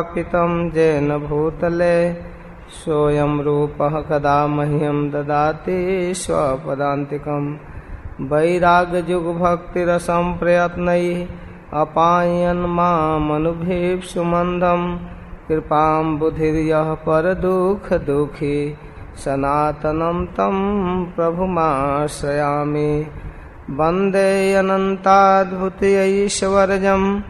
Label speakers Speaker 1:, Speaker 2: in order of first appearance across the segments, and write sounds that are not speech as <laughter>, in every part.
Speaker 1: पितं जेन भूतले, सोऽयं रूपः कदा मह्यं ददाति स्वपदान्तिकम्। वैराग्यजुगभक्तिरसं प्रयत्नैः अपायन् मामनुभीप्सु मन्दम्। कृपां बुधिर्यः परदुःखदुःखी सनातनं तं प्रभुमाश्रयामि। वंदे अनन्ताद्भुतैश्वर्यम्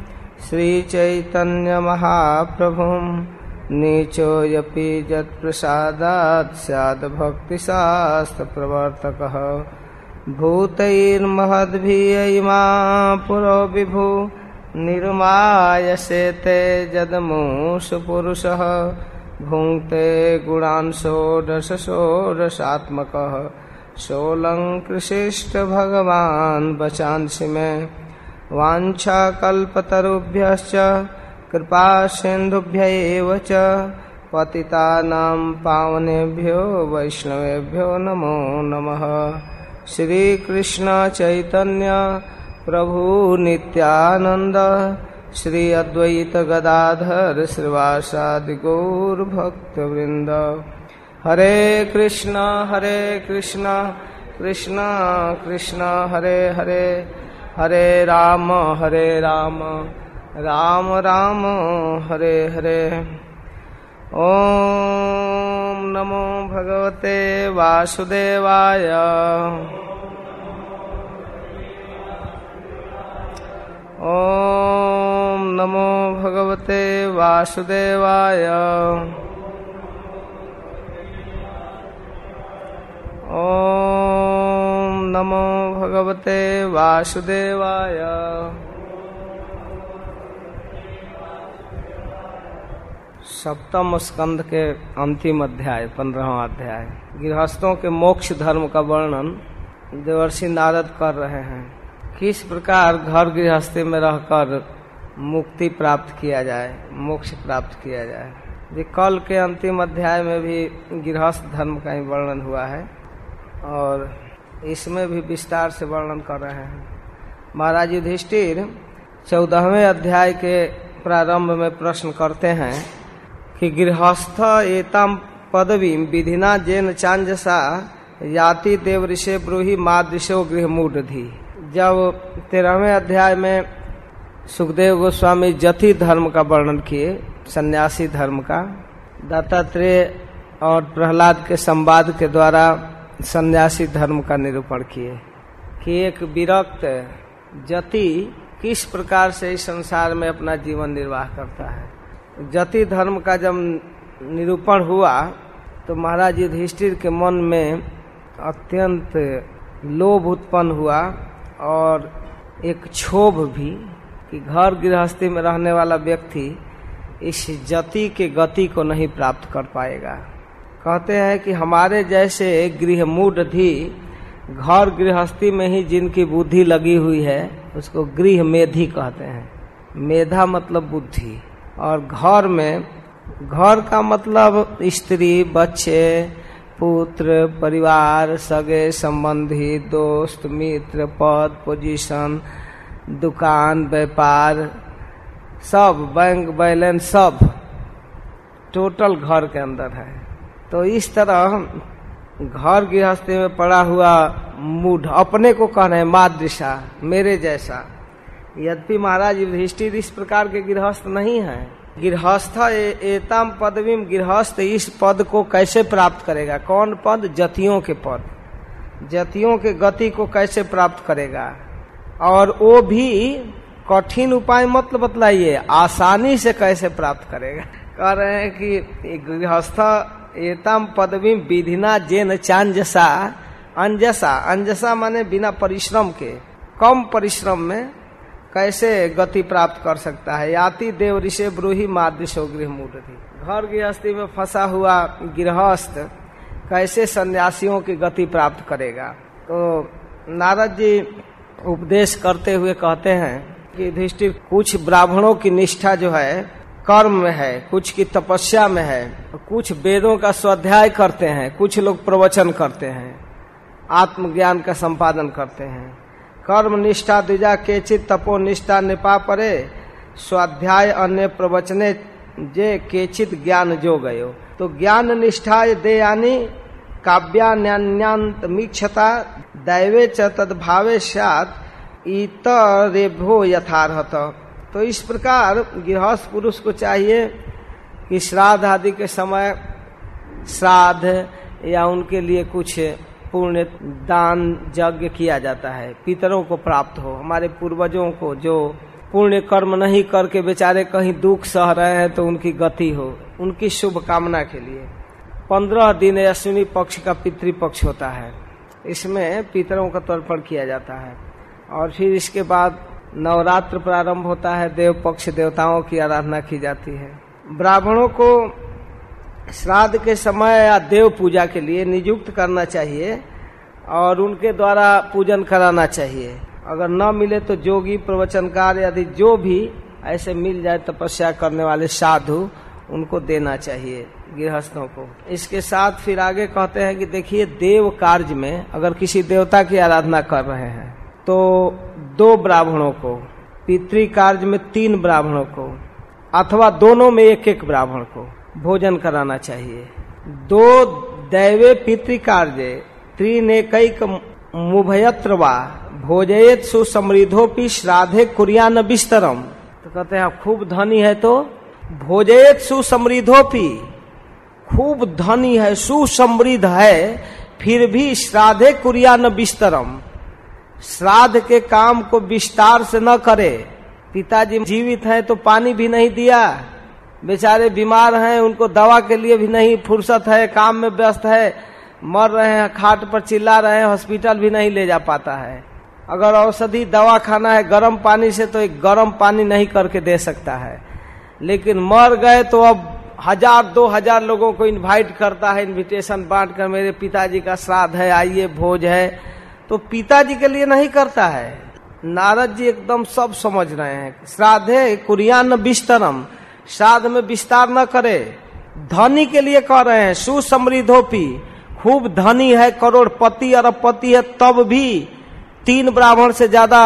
Speaker 1: श्रीचैतन्यमहाप्रभुं नीचोऽपि यत्प्रसादात् स्याद्भक्तिशास्त्रप्रवर्तकः। भूतैर्महद्भियैमा पुरो विभु निर्मायसेते जदमूषु पुरुषः। भुङ्क्ते गुणान् षोडशषोडशात्मकः। सोऽलङ्कृशिष्ट भगवान् मे। वाञ्छाकल्पतरुभ्यश्च कृपा सिन्धुभ्य एव च पतितानां पावनेभ्यो, वैष्णवेभ्यो नमो नमः। श्रीकृष्ण चैतन्य प्रभु नित्यानंद श्री श्रीवासादि गौर हरे कृष्ण हरे कृष्ण कृष्ण कृष्ण, हरे हरे। हरे राम हरे राम राम राम, हरे हरे। ओम नमो भगवते वासुदेवाय। ओम नमो भगवते वासुदेवाय। ओम नमो भगवते वासुदेवाय। सप्तम स्कंद के अंतिम अध्याय, पंद्रहवा अध्याय। गृहस्थों के मोक्ष धर्म का वर्णन देवर्षि नारद कर रहे हैं। किस प्रकार घर गृहस्थी में रहकर मुक्ति प्राप्त किया जाए, मोक्ष प्राप्त किया जाए? कल के अंतिम अध्याय में भी गृहस्थ धर्म का ही वर्णन हुआ है। और इसमें भी विस्तार से वर्णन कर रहे हैं। महाराज युधिष्ठिर चौदहवें अध्याय के प्रारंभ में प्रश्न करते हैं कि गृहस्थ एतम पदवी विधिना जैन चांजसा याति देव ऋषे ब्रूही मादृशो गृह मूढ़ी जब तेरहवें अध्याय में सुखदेव गोस्वामी जति धर्म का वर्णन किए, सन्यासी धर्म का, दत्तात्रेय और प्रहलाद के संवाद के द्वारा सन्यासी धर्म का निरूपण किए कि एक विरक्त जति किस प्रकार से इस संसार में अपना जीवन निर्वाह करता है। जति धर्म का जब निरूपण हुआ तो महाराज युधिष्ठिर के मन में अत्यंत लोभ उत्पन्न हुआ और एक क्षोभ भी कि घर गृहस्थी में रहने वाला व्यक्ति इस जति के गति को नहीं प्राप्त कर पाएगा। कहते हैं कि हमारे जैसे गृह मूढ़ी घर गृहस्थी में ही जिनकी बुद्धि लगी हुई है, उसको गृह मेधी कहते हैं। मेधा मतलब बुद्धि। और घर में, घर का मतलब स्त्री, बच्चे, पुत्र, परिवार, सगे संबंधी, दोस्त, मित्र, पद पोजीशन दुकान, व्यापार, सब बैंक बैलेंस सब टोटल घर के अंदर है। तो इस तरह घर गृहस्थी में पड़ा हुआ मूढ़ अपने को कह रहे हैं मादृशा, मेरे जैसा। यद्यपि महाराज युधिष्ठिर इस प्रकार के गृहस्थ नहीं है। गृहस्थ एतम पदवी गृहस्थ इस पद को कैसे प्राप्त करेगा? कौन पद? जतियों के पद। जतियों के गति को कैसे प्राप्त करेगा? और वो भी कठिन उपाय मत बतलाइए, आसानी से कैसे प्राप्त करेगा? कह रहे हैं कि गृहस्थ एतम पदवी विधिना जेन चांजसा, अंजसा अंजसा माने बिना परिश्रम के, कम परिश्रम में कैसे गति प्राप्त कर सकता है? याति देव ऋषि ब्रूही मादृशो गृह मूढ़ी घर गृहस्थी में फंसा हुआ गृहस्थ कैसे सन्यासियों की गति प्राप्त करेगा? तो नारद जी उपदेश करते हुए कहते हैं कि युधिष्ठिर कुछ ब्राह्मणों की निष्ठा जो है कर्म में है, कुछ की तपस्या में है, कुछ वेदों का स्वाध्याय करते हैं, कुछ लोग प्रवचन करते हैं, आत्मज्ञान का संपादन करते हैं। कर्म निष्ठा द्विजा केचित तपो निष्ठा निपा परे, स्वाध्याय अन्य प्रवचने जे केचित ज्ञान जो गयो। तो ज्ञान निष्ठा दे यानी काव्यान्यान्तमीक्षता दैवे च तदभावे सात रेभो यथारहत। तो इस प्रकार गृहस्थ पुरुष को चाहिए कि श्राद्ध आदि के समय श्राद्ध या उनके लिए कुछ पुण्य दान, यज्ञ किया जाता है, पितरों को प्राप्त हो। हमारे पूर्वजों को जो पुण्य कर्म नहीं करके बेचारे कहीं दुख सह रहे हैं तो उनकी गति हो, उनकी शुभकामना के लिए। पंद्रह दिन अश्विनी पक्ष का पितृपक्ष होता है। इसमें पितरों का तर्पण किया जाता है। और फिर इसके बाद नवरात्र प्रारंभ होता है, देव पक्ष देवताओं की आराधना की जाती है। ब्राह्मणों को श्राद्ध के समय या देव पूजा के लिए नियुक्त करना चाहिए और उनके द्वारा पूजन कराना चाहिए। अगर न मिले तो जोगी, प्रवचनकार यदि जो भी ऐसे मिल जाए तपस्या करने वाले साधु, उनको देना चाहिए गृहस्थों को। इसके साथ फिर आगे कहते हैं कि देखिए, देव कार्य में अगर किसी देवता की आराधना कर रहे हैं तो दो ब्राह्मणों को, पितृ कार्य में तीन ब्राह्मणों को, अथवा दोनों में एक एक ब्राह्मण को भोजन कराना चाहिए। दो दैवे पितृ कार्य त्रिनेक मुभयत्र भोजयत सुसमृद्धोपि श्राद्धे कुरियान बिस्तरम। तो कहते हैं, खूब धनी है तो भोजयत सुसमृद्धोपि खूब धनी है, सुसमृद्ध है, फिर भी श्राद्धे कुरियान बिस्तरम। श्राद्ध के काम को विस्तार से न करे। पिताजी जीवित हैं तो पानी भी नहीं दिया। बेचारे बीमार हैं, उनको दवा के लिए भी नहीं फुर्सत है, काम में व्यस्त है। मर रहे हैं, खाट पर चिल्ला रहे हैं, हॉस्पिटल भी नहीं ले जा पाता है। अगर औषधि दवा खाना है गर्म पानी से तो एक गर्म पानी नहीं करके दे सकता है। लेकिन मर गए तो अब हज़ार, दो हज़ार लोगों को इनवाइट करता है इनविटेशन बांट कर मेरे पिताजी का श्राद्ध है, आइए, भोज है। तो पिताजी के लिए नहीं करता है। नारद जी एकदम सब समझ रहे हैं। श्राद्धे कुरियान बिस्तरम श्राद्ध में विस्तार न करे। धनी के लिए कह रहे हैं, सुसमृद्धोपी। खूब धनी है, करोड़पति, अरबपति है, तब भी तीन ब्राह्मण से ज़्यादा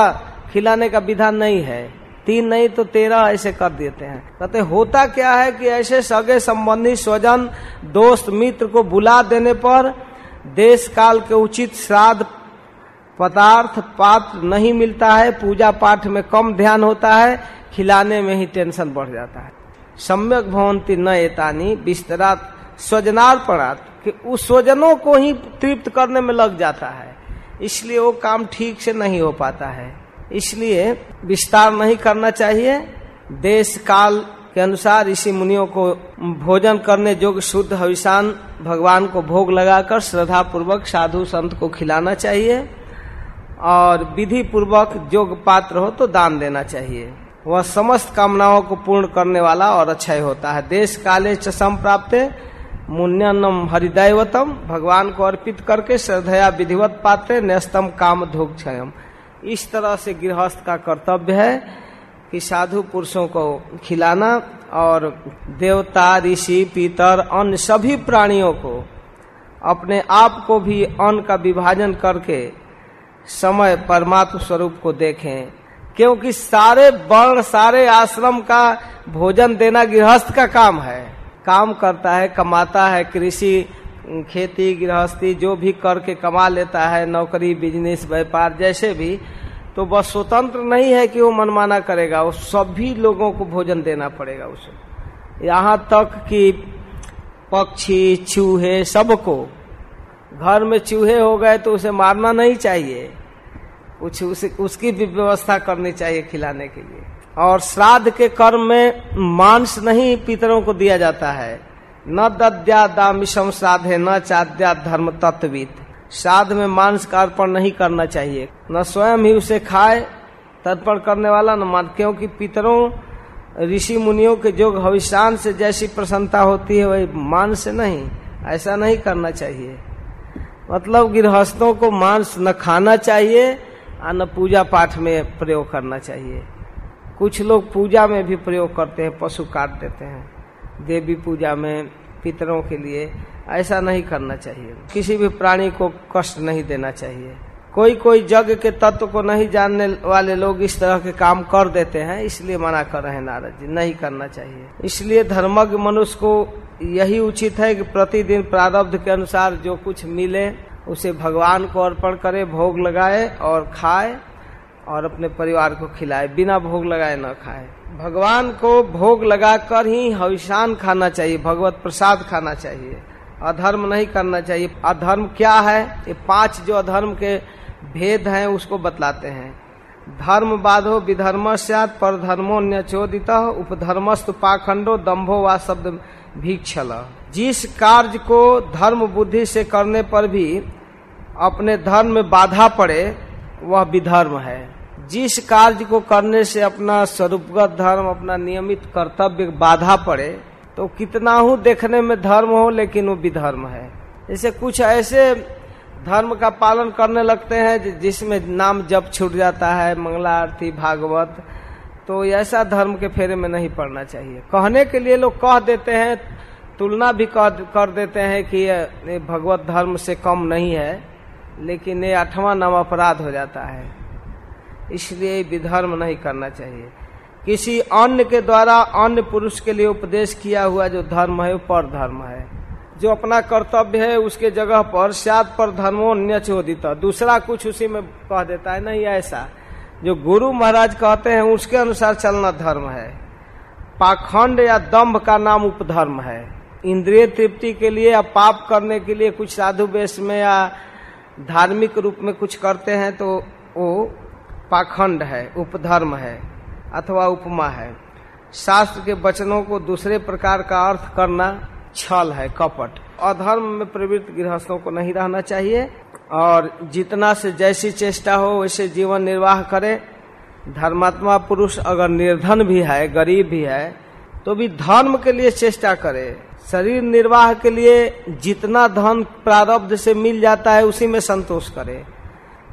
Speaker 1: खिलाने का विधान नहीं है। तीन नहीं तो तेरह ऐसे कर देते हैं। कहते, होता क्या है कि ऐसे सगे संबंधी स्वजन, दोस्त, मित्र को बुला देने पर देश काल के उचित श्राद्ध पदार्थ पात्र नहीं मिलता है, पूजा पाठ में कम ध्यान होता है, खिलाने में ही टेंशन बढ़ जाता है। सम्यक भवंती न एतानी बिस्तरा स्वजनार्पणात, कि उस स्वजनों को ही तृप्त करने में लग जाता है। इसलिए वो काम ठीक से नहीं हो पाता है। इसलिए विस्तार नहीं करना चाहिए। देश काल के अनुसार ऋषि मुनियों को भोजन करने योग्य शुद्ध हविषान भगवान को भोग लगाकर श्रद्धा पूर्वक साधु संत को खिलाना चाहिए। और विधि पूर्वक जोग पात्र हो तो दान देना चाहिए। वह समस्त कामनाओं को पूर्ण करने वाला और अच्छा होता है। देश काले चम प्राप्त मुन्यानम हरिदैवतम, भगवान को अर्पित करके श्रद्धया विधिवत पात्र, न्यस्तम काम धोग क्षयम इस तरह से गृहस्थ का कर्तव्य है कि साधु पुरुषों को खिलाना और देवता, ऋषि, पीतर, अन्य सभी प्राणियों को अपने आप को भी अन्न का विभाजन करके समय परमात्म स्वरूप को देखें, क्योंकि सारे वर्ण, सारे आश्रम का भोजन देना गृहस्थ का काम है। काम करता है, कमाता है, कृषि, खेती, गृहस्थी, जो भी करके कमा लेता है, नौकरी बिज़नेस व्यापार, जैसे भी तो वह स्वतंत्र नहीं है कि वो मनमाना करेगा। वो सभी लोगों को भोजन देना पड़ेगा उसे। यहाँ तक कि पक्षी, चूहे, सबको घर में चूहे हो गए तो उसे मारना नहीं चाहिए। कुछ उस, उसकी भी व्यवस्था करनी चाहिए खिलाने के लिए। और श्राद्ध के कर्म में मांस नहीं पितरों को दिया जाता है। न दद्या दामिशम श्राद्ध है न चाद्या धर्म तत्वित श्राद्ध में मांस का अर्पण नहीं करना चाहिए। न स्वयं ही उसे खाए तर्पण करने वाला न मान क्योंकि पितरों ऋषि मुनियों के जो भविष्यान से जैसी प्रसन्नता होती है वही मांस से नहीं। ऐसा नहीं करना चाहिए। मतलब गृहस्थों को मांस न खाना चाहिए और न पूजा पाठ में प्रयोग करना चाहिए। कुछ लोग पूजा में भी प्रयोग करते हैं, पशु काट देते हैं। देवी पूजा में पितरों के लिए ऐसा नहीं करना चाहिए। किसी भी प्राणी को कष्ट नहीं देना चाहिए। कोई कोई जग के तत्व को नहीं जानने वाले लोग इस तरह के काम कर देते हैं, इसलिए मना कर रहे हैं नारद जी, नहीं करना चाहिए। इसलिए धर्मज्ञ मनुष्य को यही उचित है कि प्रतिदिन प्रारब्ध के अनुसार जो कुछ मिले, उसे भगवान को अर्पण करे, भोग लगाए और खाए और अपने परिवार को खिलाए, बिना भोग लगाए न खाए। भगवान को भोग लगाकर ही हविशान खाना चाहिए, भगवत प्रसाद खाना चाहिए। अधर्म नहीं करना चाहिए। अधर्म क्या है? ये पाँच जो अधर्म के भेद हैं, उसको बतलाते हैं। धर्म बाधो विधर्म सत पर धर्मो न्यचोदित, उपधर्मस्तु पाखंडो दम्भो व शब्द भीक्षल। जिस कार्य को धर्म बुद्धि से करने पर भी अपने धर्म में बाधा पड़े, वह विधर्म है। जिस कार्य को करने से अपना स्वरूपगत धर्म, अपना नियमित कर्तव्य बाधा पड़े तो कितना हूँ देखने में धर्म हो, लेकिन वो विधर्म है। जैसे कुछ ऐसे धर्म का पालन करने लगते हैं, जिसमें नाम जब छूट जाता है, मंगला आरती, भागवत तो ऐसा धर्म के फेरे में नहीं पड़ना चाहिए। कहने के लिए लोग कह देते हैं, तुलना भी कर देते हैं कि ये भगवत धर्म से कम नहीं है, लेकिन ये आठवां नाम अपराध हो जाता है। इसलिए विधर्म नहीं करना चाहिए। किसी अन्य के द्वारा अन्य पुरुष के लिए उपदेश किया हुआ जो धर्म है, वो पर धर्म है। जो अपना कर्तव्य है, उसके जगह पर, सात पर धर्मो न्यचोदित। दूसरा कुछ उसी में कह देता है, नहीं ऐसा। जो गुरु महाराज कहते हैं, उसके अनुसार चलना धर्म है। पाखंड या दम्भ का नाम उपधर्म है। इंद्रिय तृप्ति के लिए या पाप करने के लिए कुछ साधु वेश में या धार्मिक रूप में कुछ करते हैं तो वो पाखंड है, उपधर्म है, अथवा उपमा है। शास्त्र के वचनों को दूसरे प्रकार का अर्थ करना छल है, कपट। अधर्म में प्रवृत्त गृहस्थों को नहीं रहना चाहिए। और जितना से जैसी चेष्टा हो, वैसे जीवन निर्वाह करे। धर्मात्मा पुरुष अगर निर्धन भी है, गरीब भी है तो भी धर्म के लिए चेष्टा करे। शरीर निर्वाह के लिए जितना धन प्रारब्ध से मिल जाता है, उसी में संतोष करे।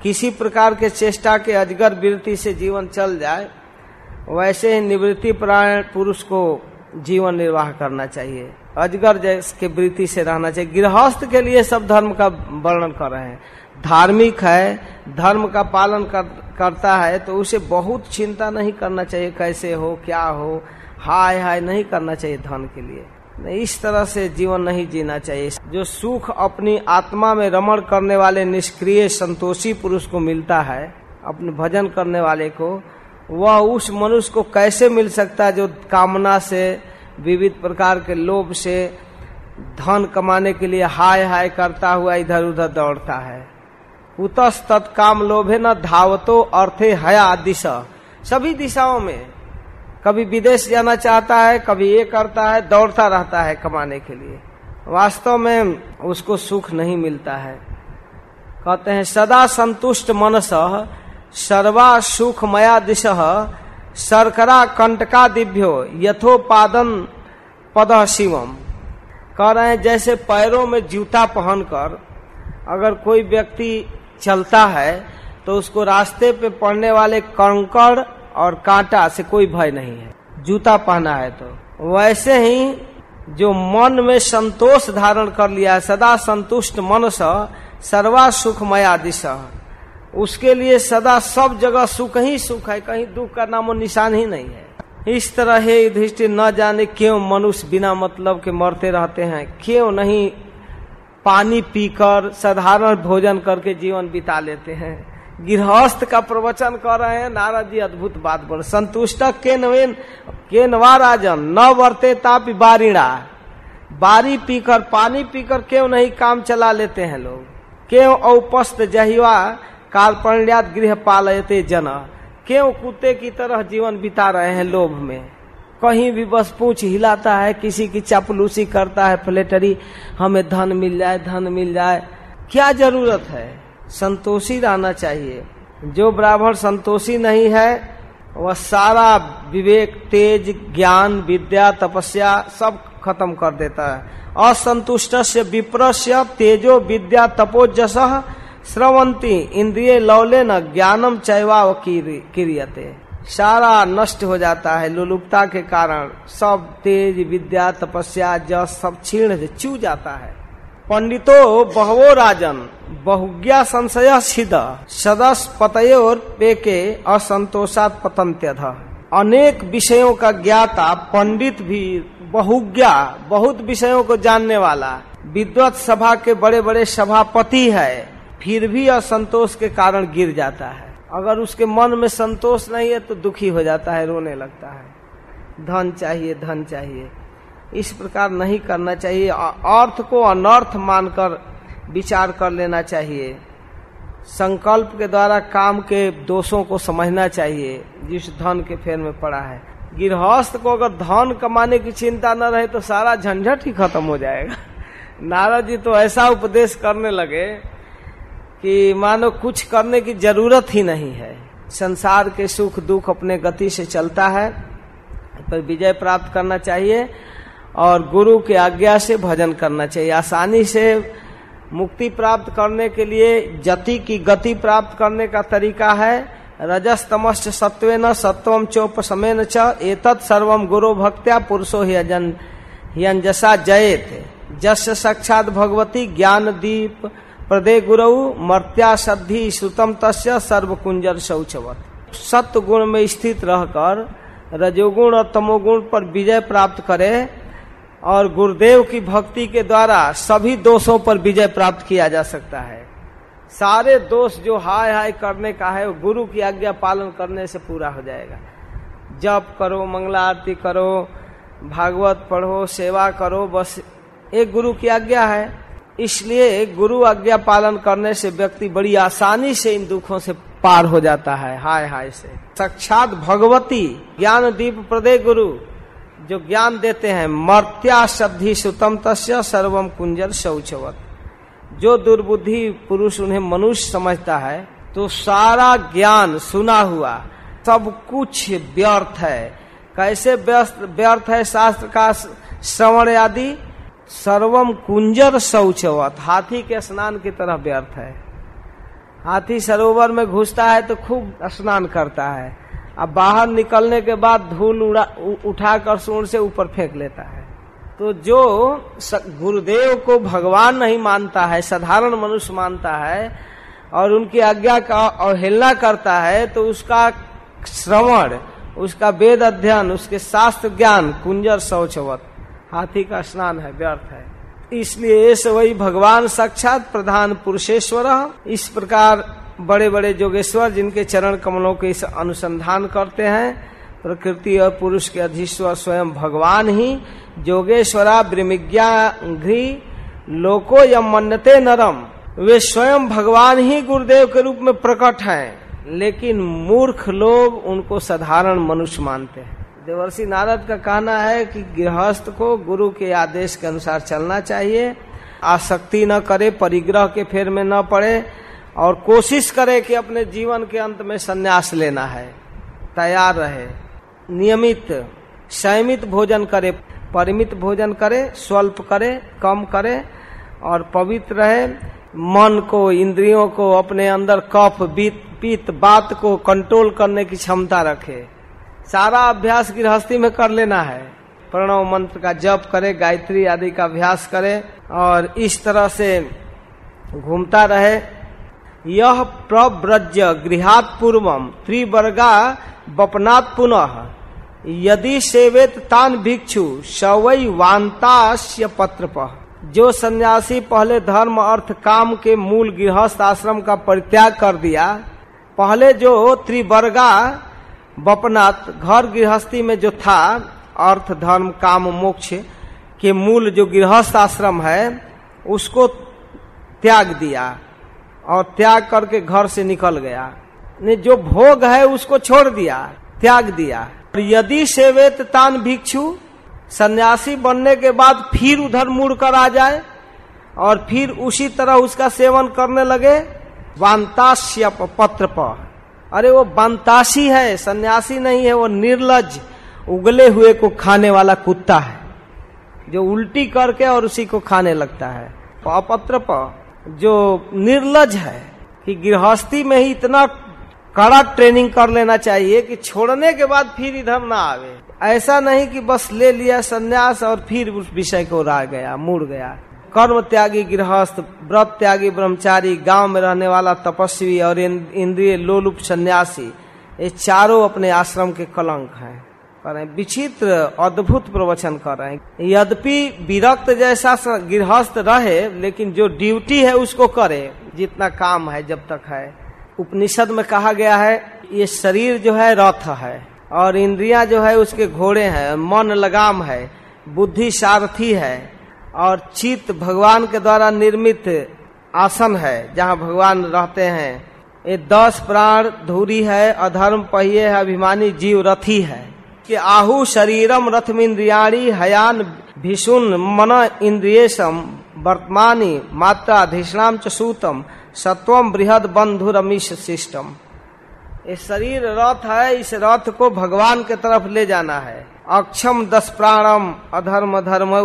Speaker 1: किसी प्रकार के चेष्टा के अजगर वृत्ति से जीवन चल जाए, वैसे ही निवृत्ति प्राण पुरुष को जीवन निर्वाह करना चाहिए। अजगर जैसे वृत्ति से रहना चाहिए। गृहस्थ के लिए सब धर्म का वर्णन कर रहे हैं। धार्मिक है धर्म का पालन कर, करता है तो उसे बहुत चिंता नहीं करना चाहिए कैसे हो क्या हो। हाय हाय नहीं करना चाहिए धन के लिए। इस तरह से जीवन नहीं जीना चाहिए। जो सुख अपनी आत्मा में रमण करने वाले निष्क्रिय संतोषी पुरुष को मिलता है अपने भजन करने वाले को वह उस मनुष्य को कैसे मिल सकता है जो कामना से, विविध प्रकार के लोभ से, धन कमाने के लिए हाय हाय करता हुआ इधर उधर दौड़ता है। उतस तत्काम लोभे न धावतो अर्थे हया दिशा। सभी दिशाओं में कभी विदेश जाना चाहता है, कभी ये करता है, दौड़ता रहता है कमाने के लिए। वास्तव में उसको सुख नहीं मिलता है। कहते हैं, सदा संतुष्ट मनस सर्वा सुख मया दिश शर्करा कंटका दिव्यो यथोपादन पद शिवम। कह रहे हैं, जैसे पैरों में जूता पहनकर अगर कोई व्यक्ति चलता है तो उसको रास्ते पे पड़ने वाले कंकड़ और कांटा से कोई भय नहीं है। जूता पहना है तो। वैसे ही जो मन में संतोष धारण कर लिया है, सदा संतुष्ट मन सर्वा सुखमया दिशा। उसके लिए सदा सब जगह सुख ही सुख है, कहीं दुख का नामो निशान ही नहीं है। इस तरह है युधिष्ठिर, न जाने क्यों मनुष्य बिना मतलब के मरते रहते हैं। क्यों नहीं पानी पीकर, साधारण भोजन करके जीवन बिता लेते हैं? गृहस्थ का प्रवचन कर रहे हैं, नारद जी, अद्भुत बात बोल संतुष्ट के नवेन के नवा राजन, न वर्ते तापी बारिणा। बारी पीकर, पानी पीकर क्यों नहीं काम चला लेते हैं लोग? क्यों औपस्त जहिवा कालपण्यात गृह पालयते जन। क्यों कुत्ते की तरह जीवन बिता रहे हैं लोभ में। कहीं भी बस पूछ हिलाता है, किसी की चापलूसी करता है फ्लेटरी हमें धन मिल जाए, धन मिल जाए। क्या ज़रूरत है? संतोषी रहना चाहिए। जो ब्राह्मण संतोषी नहीं है, वह सारा विवेक, तेज, ज्ञान, विद्या, तपस्या सब खत्म कर देता है। असंतुष्ट से विप्रस्य, तेजो, विद्या तपोजस श्रवंती इंद्रिय लौले न ज्ञानम चैवा किरियते। सारा नष्ट हो जाता है लुलुपता के कारण। सब तेज विद्या, तपस्या, जस सब छीण चू जाता है। पंडितो बहवो राजन, बहुज्ञा संशय छिद सदस पतयोर पे के असंतोषात पतंत्यध अनेक विषयों का ज्ञाता पंडित भी बहुज्ञा, बहुत विषयों को जानने वाला। विद्वत सभा के बड़े बड़े सभापति है। फिर भी असंतोष के कारण गिर जाता है। अगर उसके मन में संतोष नहीं है तो दुखी हो जाता है, रोने लगता है। धन चाहिए धन चाहिए। इस प्रकार नहीं करना चाहिए। अर्थ को अनर्थ मानकर विचार कर लेना चाहिए। संकल्प के द्वारा काम के दोषों को समझना चाहिए, जिस धन के फेर में पड़ा है। गृहस्थ को अगर धन कमाने की चिंता न रहे तो सारा झंझट ही खत्म हो जाएगा। <laughs> नारद जी तो ऐसा उपदेश करने लगे कि मानो कुछ करने की ज़रूरत ही नहीं है। संसार के सुख दुख अपने गति से चलता है, पर विजय प्राप्त करना चाहिए और गुरु के आज्ञा से भजन करना चाहिए। आसानी से मुक्ति प्राप्त करने के लिए जति की गति प्राप्त करने का तरीका है। रजस तमश्च सत्व न सत्वम चोप समय च, एतत् सर्वम गुरु भक्त्या पुरुषो ही अजन हियंजसा जयेत। जस साक्षात भगवती ज्ञान दीप प्रदे गुरु मर्त्या सद्धि श्रुतम तस्य सर्व कुंजर शौचवत। सत्य गुण में स्थित रहकर रजोगुण और तमोगुण पर विजय प्राप्त करे और गुरुदेव की भक्ति के द्वारा सभी दोषों पर विजय प्राप्त किया जा सकता है। सारे दोष जो हाय हाय करने का है, वो गुरु की आज्ञा पालन करने से पूरा हो जाएगा। जप करो, मंगला आरती करो, भागवत पढ़ो, सेवा करो, बस एक गुरु की आज्ञा है। इसलिए गुरु आज्ञा पालन करने से व्यक्ति बड़ी आसानी से इन दुखों से पार हो जाता है। हाय हाय से। साक्षात भगवती ज्ञान दीप प्रदे गुरु, जो ज्ञान देते हैं, मर्त्या शब्दी सुतम तस्य सर्वम कुंजर शौचवत। जो दुर्बुद्धि पुरुष उन्हें मनुष्य समझता है तो सारा ज्ञान सुना हुआ, सब कुछ व्यर्थ है। कैसे व्यर्थ है शास्त्र का श्रवण आदि? सर्वम कुंजर शौचवत। हाथी के स्नान की तरह व्यर्थ है। हाथी सरोवर में घुसता है तो खूब स्नान करता है। अब बाहर निकलने के बाद धूल उठाकर सूर्य से ऊपर फेंक लेता है। तो जो गुरुदेव को भगवान नहीं मानता है, साधारण मनुष्य मानता है, और उनकी आज्ञा का अवहेलना करता है तो उसका श्रवण, उसका वेद अध्ययन, उसके शास्त्र ज्ञान कुंजर शौचवत। हाथी का स्नान है, व्यर्थ है। इसलिए ऐसे वही भगवान साक्षात प्रधान पुरुषेश्वर इस प्रकार बड़े बड़े जोगेश्वर जिनके चरण कमलों के इस अनुसंधान करते हैं, प्रकृति और पुरुष के अधीश्वर स्वयं भगवान ही, जोगेश्वरा ब्रिमिज्ञा घ्री लोको यम मन्नते नरम। वे स्वयं भगवान ही गुरुदेव के रूप में प्रकट हैं, लेकिन मूर्ख लोग उनको साधारण मनुष्य मानते हैं। देवर्षि नारद का कहना है कि गृहस्थ को गुरु के आदेश के अनुसार चलना चाहिए। आसक्ति न करे, परिग्रह के फेर में न पड़े और कोशिश करे कि अपने जीवन के अंत में संन्यास लेना है। तैयार रहे। नियमित, संयमित भोजन करे, परिमित भोजन करे, स्वल्प करे, कम करे और पवित्र रहे। मन को, इंद्रियों को अपने अंदर कफ, बीत, पीत, बात को कंट्रोल करने की क्षमता रखे। सारा अभ्यास गृहस्थी में कर लेना है। प्रणव मंत्र का जप करे, गायत्री आदि का अभ्यास करे और इस तरह से घूमता रहे। यह प्रव्रज गृहात पूर्वम त्रिवर्गा बपनात् पुनः। यदि सेवेत तान भिक्षु सवई वांतास्य पत्र जो सन्यासी पहले धर्म, अर्थ, काम के मूल गृहस्थ आश्रम का परित्याग कर दिया, पहले जो त्रिवर्गा बपनाथ घर गृहस्थी में जो था, अर्थ, धर्म, काम, मोक्ष, के मूल जो गृहस्थ आश्रम है, उसको त्याग दिया और त्याग करके घर से निकल गया। ने जो भोग है, उसको छोड़ दिया, त्याग दिया। यदि सेवेत तान भिक्षु, सन्यासी बनने के बाद फिर उधर मुड़ कर आ जाए और फिर उसी तरह उसका सेवन करने लगे वांताश्य पत्र पर। अरे वो बंतासी है, सन्यासी नहीं है, वो निर्लज, उगले हुए को खाने वाला कुत्ता है, जो उल्टी करके और उसी को खाने लगता है। अपत्र जो निर्लज है, कि गृहस्थी में ही इतना कड़ा ट्रेनिंग कर लेना चाहिए कि छोड़ने के बाद फिर इधर ना आवे। ऐसा नहीं कि बस ले लिया सन्यास और फिर उस विषय को रह गया, मुड़ गया। कर्म त्यागी गृहस्थ, व्रत त्यागी ब्रह्मचारी, गाँव में रहने वाला तपस्वी और इंद्रिय लोलुप सन्यासी, ये चारों अपने आश्रम के कलंक हैं। कर रहे विचित्र, अद्भुत प्रवचन कर रहे हैं। यद्यपि विरक्त जैसा गृहस्थ रहे, लेकिन जो ड्यूटी है उसको करे, जितना काम है जब तक है। उपनिषद में कहा गया है, ये शरीर जो है रथ है, और इंद्रियाँ जो है उसके घोड़े हैं, मन लगाम है, बुद्धि सारथी है। और चित्त भगवान के द्वारा निर्मित आसन है, जहाँ भगवान रहते हैं। ये दस प्राण धूरी है, अधर्म पहिए है, अभिमानी जीव रथी है। कि आहु शरीरम रथमिंद्रियाणी हयान भीषुन मन इंद्रियम वर्तमानी मात्रा धिष्णाम चूतम सत्वम बृहद बंधु रमीश सिस्टम ये शरीर रथ है, इस रथ को भगवान के तरफ़ ले जाना है। अक्षम दस प्राणम, अधर्म धर्म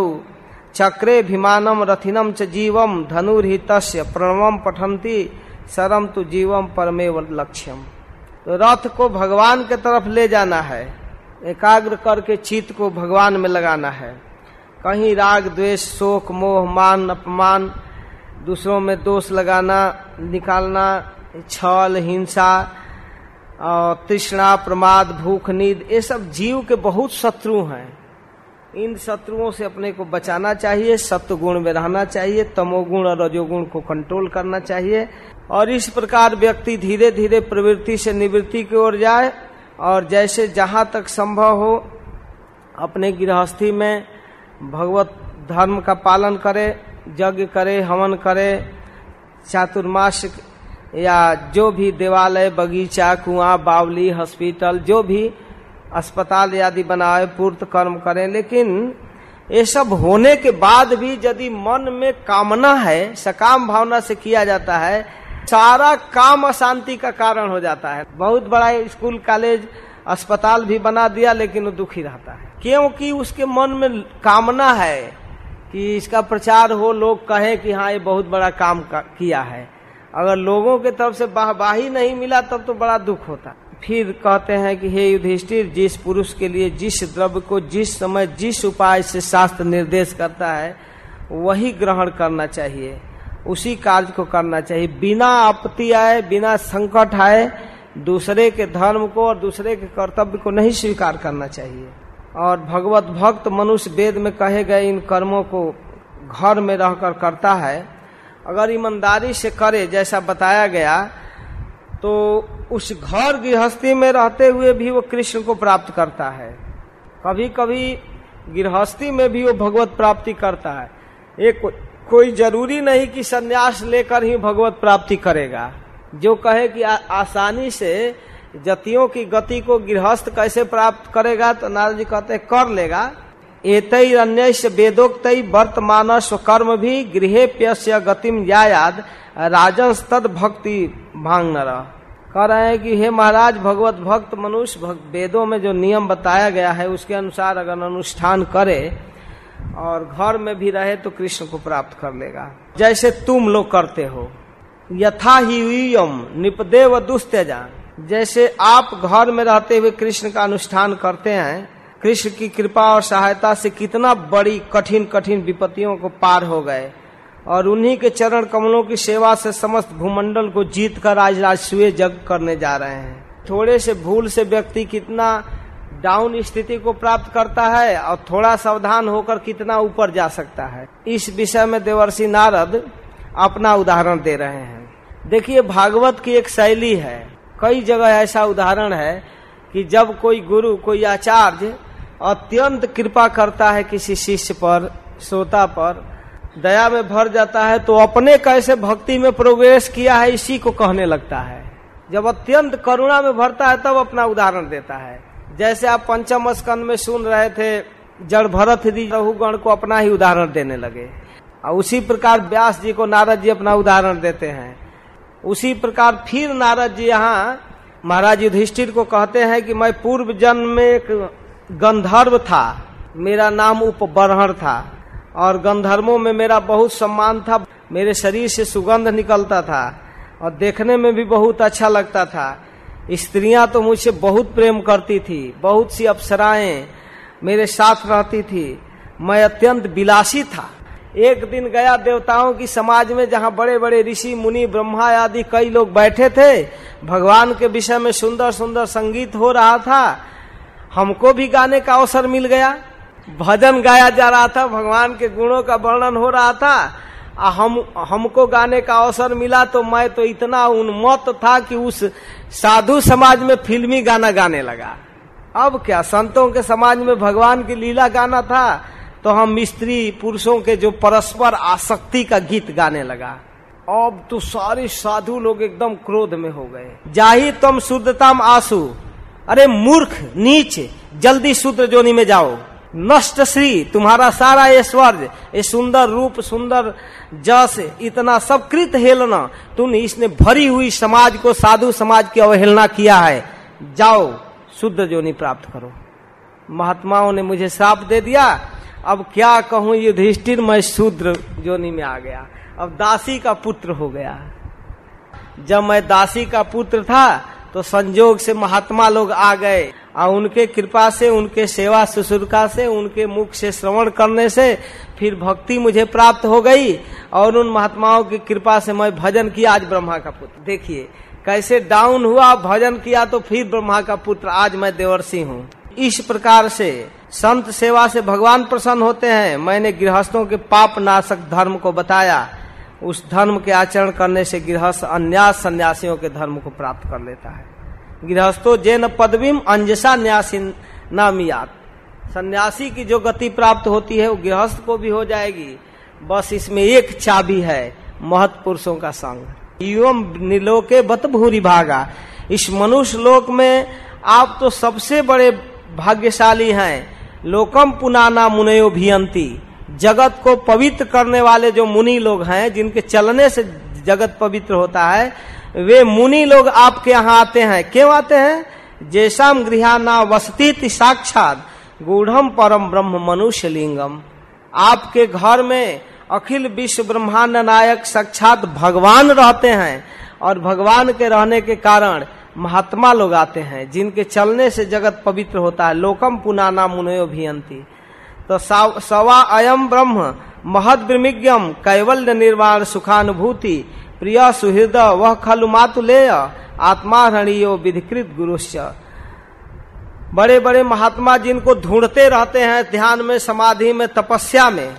Speaker 1: चक्रे भिमानम रथिनम च जीवम धनुर्हित प्रणवम पठंती सरम तु जीवम परमेव लक्ष्यम। तो रथ को भगवान के तरफ़ ले जाना है, एकाग्र करके चित्त को भगवान में लगाना है। कहीं राग, द्वेष, शोक, मोह, मान, अपमान, दूसरों में दोष लगाना, निकालना, छल, हिंसा तृष्णा, प्रमाद, भूख, नींद, ये सब जीव के बहुत शत्रु हैं। इन शत्रुओं से अपने को बचाना चाहिए सत्य गुण में रहना चाहिए, तमोगुण और रजोगुण को कंट्रोल करना चाहिए। और इस प्रकार व्यक्ति धीरे धीरे प्रवृत्ति से निवृत्ति की ओर जाए और जैसे जहाँ तक संभव हो, अपने गृहस्थी में भगवत धर्म का पालन करे, यज्ञ करे, हवन करे, चातुर्मास या जो भी देवालय, बगीचा, कुआँ, बावली, हॉस्पिटल, जो भी अस्पताल आदि बनाए, पूर्त कर्म करें, लेकिन ये सब होने के बाद भी यदि मन में कामना है, सकाम भावना से किया जाता है, सारा काम अशांति का कारण हो जाता है। बहुत बड़ा स्कूल, कॉलेज, अस्पताल भी बना दिया, लेकिन वो दुखी रहता है। क्योंकि उसके मन में कामना है कि इसका प्रचार हो, लोग कहें कि हाँ ये बहुत बड़ा काम किया है। अगर लोगों के तरफ़ से वाहवाही नहीं मिला, तब तो बड़ा दुख होता। फिर कहते हैं कि, हे युधिष्ठिर, जिस पुरुष के लिए जिस द्रव्य को जिस समय जिस उपाय से शास्त्र निर्देश करता है, वही ग्रहण करना चाहिए। उसी कार्य को करना चाहिए। बिना आपत्ति आए, बिना संकट आए, दूसरे के धर्म को और दूसरे के कर्तव्य को नहीं स्वीकार करना चाहिए। और भगवत भक्त मनुष्य वेद में कहे गए इन कर्मों को घर में रहकर करता है। अगर ईमानदारी से करे, जैसा बताया गया तो उस घर गृहस्थी में रहते हुए भी वो कृष्ण को प्राप्त करता है। कभी कभी गृहस्थी में भी वो भगवत प्राप्ति करता है। एक को, कोई ज़रूरी नहीं कि सन्यास लेकर ही भगवत प्राप्ति करेगा। जो कहे कि आ, आसानी से जतियों की गति को गृहस्थ कैसे प्राप्त करेगा तो नारद जी कहते कर लेगा। एत अन्य वेदोक्त वर्तमान स्वकर्म भी गृह प्यस्य गतिम याद राजन तद भक्ति भाँग न कह रहे हैं कि हे महाराज, भगवत भक्त मनुष्य वेदों में जो नियम बताया गया है, उसके अनुसार अगर अनुष्ठान करे और घर में भी रहे तो कृष्ण को प्राप्त कर लेगा। जैसे तुम लोग करते हो, यथा ही निपदेव दुस्तेजा जैसे आप घर में रहते हुए कृष्ण का अनुष्ठान करते हैं कृष्ण की कृपा और सहायता से कितना बड़ी कठिन कठिन विपत्तियों को पार हो गए। और उन्हीं के चरण कमलों की सेवा से समस्त भूमंडल को जीत कर आज राजस्वीय जग करने जा रहे हैं। थोड़े से भूल से व्यक्ति कितना डाउन स्थिति को प्राप्त करता है और थोड़ा सावधान होकर कितना ऊपर जा सकता है। इस विषय में देवर्षि नारद अपना उदाहरण दे रहे हैं। देखिए, भागवत की एक शैली है। कई जगह ऐसा उदाहरण है कि जब कोई गुरु, कोई आचार्य अत्यंत कृपा करता है किसी शिष्य पर, श्रोता पर। दया में भर जाता है तो अपने कैसे भक्ति में प्रोग्रेस किया है, इसी को कहने लगता है। जब अत्यंत करुणा में भरता है, तब अपना उदाहरण देता है। जैसे आप पंचम स्कंद में सुन रहे थे, जड़ भरत रघुगण को अपना ही उदाहरण देने लगे। और उसी प्रकार व्यास जी को नारद जी अपना उदाहरण देते हैं। उसी प्रकार फिर नारद जी यहाँ महाराज युधिष्ठिर को कहते हैं कि मैं पूर्व जन्म में गंधर्व था, मेरा नाम उपबरहर था, और गंधर्वों में मेरा बहुत सम्मान था, मेरे शरीर से सुगंध निकलता था, और देखने में भी बहुत अच्छा लगता था। स्त्रियाँ तो मुझसे बहुत प्रेम करती थी, बहुत सी अप्सराएँ मेरे साथ रहती थी। मैं अत्यंत विलासी था। एक दिन गया देवताओं की समाज में, जहाँ बड़े बड़े ऋषि, मुनि, ब्रह्मा आदि कई लोग बैठे थे। भगवान के विषय में सुंदर सुंदर संगीत हो रहा था। हमको भी गाने का अवसर मिल गया। भजन गाया जा रहा था, भगवान के गुणों का वर्णन हो रहा था। आ, हम, हमको गाने का अवसर मिला तो मैं तो इतना उन्मत्त था कि उस साधु समाज में फिल्मी गाना गाने लगा। अब क्या, संतों के समाज में भगवान की लीला गाना था तो हम स्त्री पुरुषों के जो परस्पर आसक्ति का गीत गाने लगा। अब तो सारे साधु लोग एकदम क्रोध में हो गए। जाही तुम शुद्धताम आँसू। अरे मूर्ख, नीच, जल्दी शुद्र जोनी में जाओ। नष्ट श्री, तुम्हारा सारा ऐश्वर्य ये सुंदर रूप, सुंदर जस, इतना सब कृत हेलना। तुम इसने भरी हुई समाज को, साधु समाज की अवहेलना किया है। जाओ, शुद्ध जोनी प्राप्त करो। महात्माओं ने मुझे श्राप दे दिया। अब क्या कहूँ, युधिष्ठिर, मैं शूद्र जोनी में आ गया। अब दासी का पुत्र हो गया। जब मैं दासी का पुत्र था तो संजोग से महात्मा लोग आ गए। और उनके कृपा से, उनके सेवा शुश्रूषा से, उनके मुख से श्रवण करने से फिर भक्ति मुझे प्राप्त हो गई और उन महात्माओं की कृपा से मैं भजन किया आज ब्रह्मा का पुत्र। देखिए, कैसे डाउन हुआ भजन किया तो फिर ब्रह्मा का पुत्र, आज मैं देवर्षि हूँ। इस प्रकार से संत सेवा से भगवान प्रसन्न होते हैं। मैंने गृहस्थों के पाप नाशक धर्म को बताया। उस धर्म के आचरण करने से गृहस्थ अन्यास सन्यासियों के धर्म को प्राप्त कर लेता है। गृहस्थो जैन पदवीम अंजसा न्यासी नामियात सन्यासी की जो गति प्राप्त होती है, वो गृहस्थ को भी हो जाएगी। बस इसमें एक चाबी है महत्पुरुषों का संग। एवं निलोके बत भूरी भागा। इस मनुष्य लोक में आप तो सबसे बड़े भाग्यशाली हैं। लोकम पुनाना मुनयो भियंती। जगत को पवित्र करने वाले जो मुनि लोग हैं, जिनके चलने से जगत पवित्र होता है, वे मुनि लोग आपके यहाँ आते हैं। क्यों आते हैं? जैसाम गृहाना वसती साक्षात गूढ़म परम ब्रह्म मनुष्य लिंगम। आपके घर में अखिल विश्व ब्रह्मांड नायक साक्षात भगवान रहते हैं और भगवान के रहने के कारण महात्मा लोग आते हैं, जिनके चलने से जगत पवित्र होता है। लोकम पुनाना मुनयो भियंती तो सवा अयम ब्रह्म, महद ब्रह्मिज्ञम कैवल्य निर्वाण सुखानुभूति, प्रिय सुहृदय, वह खलु मातुलेय आत्मा रणियो विधिकृत गुरुश्च। बड़े बड़े महात्मा जिनको ढूंढते रहते हैं ध्यान में, समाधि में, तपस्या में,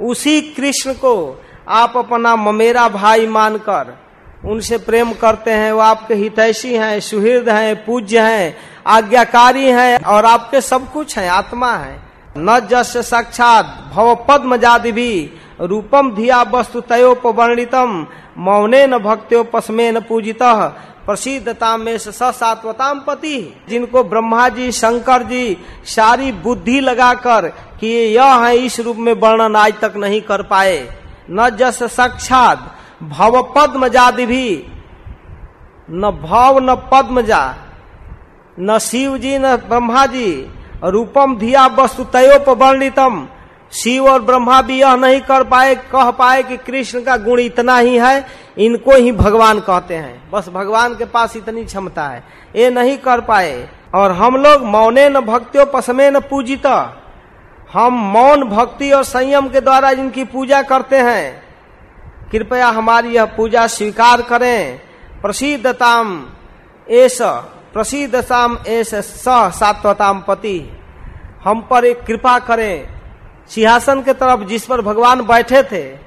Speaker 1: उसी कृष्ण को आप अपना ममेरा भाई मानकर, उनसे प्रेम करते हैं, वो आपके हितैषी हैं, सुहृद हैं, पूज्य हैं, आज्ञाकारी हैं और आपके सब कुछ हैं, आत्मा है। न जस साक्षात भव पद्म जादि भी रूपम धिया वस्तु तयोपवर्णितम मौने न भक्त्योपस्मे न पूजित प्रसिद्धता में सात्वताम पति। जिनको ब्रह्मा जी शंकर जी सारी बुद्धि लगाकर कि यह है, इस रूप में वर्णन आज तक नहीं कर पाए। न जस साक्षात भव पद्म जादि भी, न भव न पद्म जा न शिव जी न ब्रह्मा जी रूपम धिया वस्तु तयोपवर्णितम। शिव और ब्रह्मा भी यह नहीं कर पाए, कह पाए कि कृष्ण का गुण इतना ही है, इनको ही भगवान कहते हैं। बस भगवान के पास इतनी क्षमता है, ये नहीं कर पाए। और हम लोग मौने न भक्तियों पसमे न पूजित। हम मौन भक्ति और संयम के द्वारा जिनकी पूजा करते हैं, कृपया हमारी यह पूजा स्वीकार करें। प्रसिद्धताम एस प्रसिद्धताम एस सात्वताम पति। हम पर एक कृपा करें। सिंहासन के तरफ़ जिस पर भगवान बैठे थे,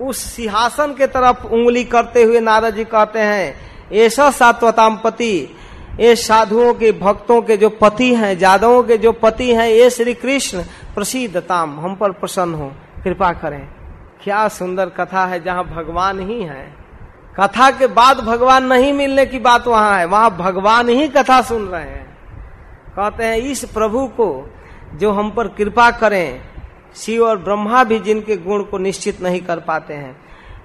Speaker 1: उस सिंहासन के तरफ़ उंगली करते हुए नारद जी कहते हैं ऐसा सात्वताम पति ये साधुओं के, भक्तों के जो पति हैं, जादवों के जो पति हैं ये श्री कृष्ण प्रसिद्धताम हम पर प्रसन्न हो। कृपा करें। क्या सुंदर कथा है जहाँ भगवान ही है। कथा के बाद भगवान नहीं मिलने की बात वहाँ है। वहाँ भगवान ही कथा सुन रहे हैं। कहते हैं, इस प्रभु को जो हम पर कृपा करें, शिव और ब्रह्मा भी जिनके गुण को निश्चित नहीं कर पाते हैं।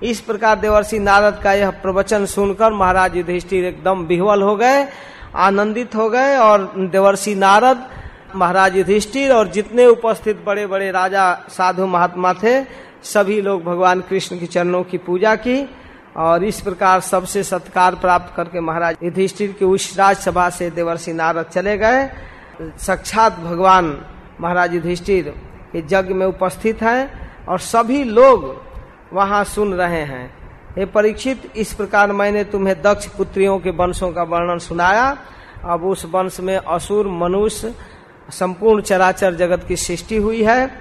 Speaker 1: इस प्रकार देवर्षि नारद का यह प्रवचन सुनकर महाराज युधिष्ठिर एकदम विह्वल हो गए, आनंदित हो गए और देवर्षि नारद, महाराज युधिष्ठिर और जितने उपस्थित बड़े बड़े राजा, साधु महात्मा थे, सभी लोग भगवान कृष्ण के चरणों की पूजा की। और इस प्रकार सबसे सत्कार प्राप्त करके महाराज युधिष्ठिर की उस राजसभा से देवर्षि नारद चले गए। साक्षात भगवान महाराज युधिष्ठिर के यज्ञ में उपस्थित है और सभी लोग वहाँ सुन रहे हैं। हे परीक्षित, इस प्रकार मैंने तुम्हें दक्ष पुत्रियों के वंशों का वर्णन सुनाया। अब उस वंश में असुर, मनुष्य, संपूर्ण चराचर जगत की सृष्टि हुई है।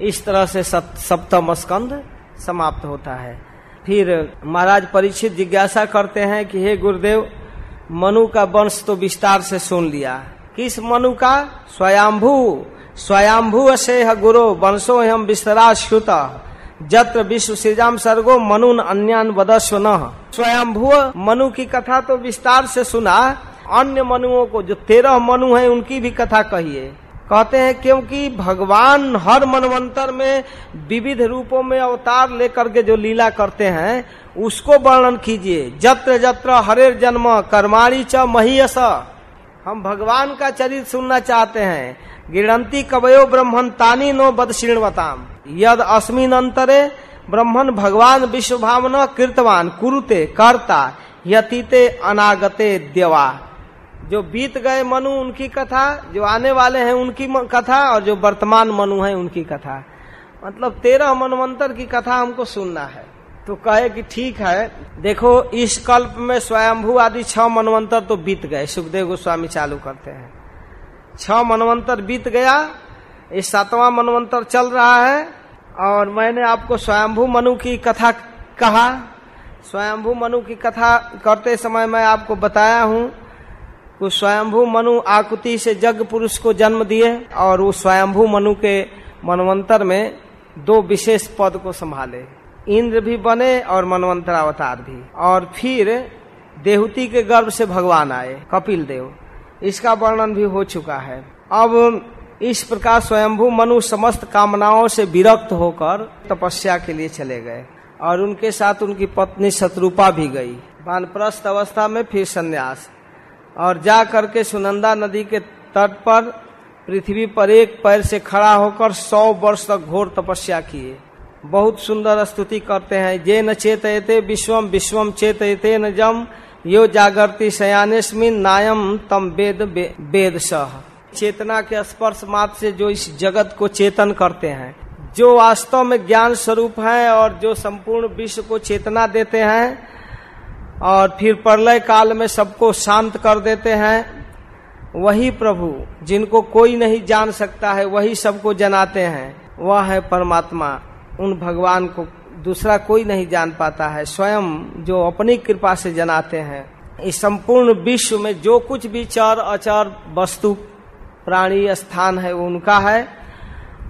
Speaker 1: इस तरह से सप्तम स्कंद समाप्त होता है। फिर महाराज परीक्षित जिज्ञासा करते हैं कि हे गुरुदेव, मनु का वंश तो विस्तार से सुन लिया। किस मनु का? स्वयंभू। स्वयंभू से गुरु, वंशो हम विस्तरा श्रुत जत्र विश्व सृजाम सर्गो मनु अन्यान वदस्व न। स्वयंभू मनु की कथा तो विस्तार से सुना। अन्य मनुओं को जो तेरह मनु हैं, उनकी भी कथा कहिए। कहते हैं, क्योंकि भगवान हर मनवंतर में विविध रूपों में अवतार लेकर के जो लीला करते हैं, उसको वर्णन कीजिए। जत्र जत्र हरे जन्म, कर्माणी च महीयस। हम भगवान का चरित्र सुनना चाहते हैं। गिरंती कवयो ब्रह्मन तानी नो बद श्रीणवताम। यद अस्मिन अंतरे ब्रह्मन भगवान विश्व भावना कीर्तवान कुरुते, कर्ता, यतीते अनागते देवा। जो बीत गए मनु, उनकी कथा, जो आने वाले हैं, उनकी कथा, और जो वर्तमान मनु है, उनकी कथा। मतलब तेरह मनवंतर की कथा हमको सुनना है। तो कहे कि ठीक है, देखो, इस कल्प में स्वयंभू आदि छह मनवंतर तो बीत गए। सुखदेव गोस्वामी चालू करते हैं। छह मनवंतर बीत गया, ये सातवां मनवंतर चल रहा है, और मैंने आपको स्वयंभू मनु की कथा कहा। स्वयंभू मनु की कथा करते समय मैं आपको बताया हूँ वो स्वयंभू मनु आकुति से जग पुरुष को जन्म दिए और वो स्वयंभू मनु के मनवंतर में दो विशेष पद को संभाले। इंद्र भी बने और मनवंतर अवतार भी। और फिर देहूति के गर्भ से भगवान आए, कपिल देव। इसका वर्णन भी हो चुका है। अब इस प्रकार स्वयंभू मनु समस्त कामनाओं से विरक्त होकर तपस्या के लिए चले गए और उनके साथ उनकी पत्नी शत्रुपा भी गई। वानप्रस्थ अवस्था में फिर संन्यास। और जा करके सुनंदा नदी के तट पर, पृथ्वी पर एक पैर से खड़ा होकर सौ वर्ष तक घोर तपस्या किए। बहुत सुंदर स्तुति करते हैं। जे न चेतयते विश्वम विश्वम चेतयते न जम यो जागृति शयानेस्मिन नायम तम वेद वेद सह चेतना के स्पर्श मात्र से जो इस जगत को चेतन करते हैं। जो वास्तव में ज्ञान स्वरूप है और जो संपूर्ण विश्व को चेतना देते हैं और फिर प्रलय काल में सबको शांत कर देते हैं। वही प्रभु, जिनको कोई नहीं जान सकता है, वही सबको जनाते हैं। वह है परमात्मा। उन भगवान को दूसरा कोई नहीं जान पाता है। स्वयं जो अपनी कृपा से जनाते हैं। इस संपूर्ण विश्व में जो कुछ भी चर, अचर, वस्तु, प्राणी, स्थान है, उनका है।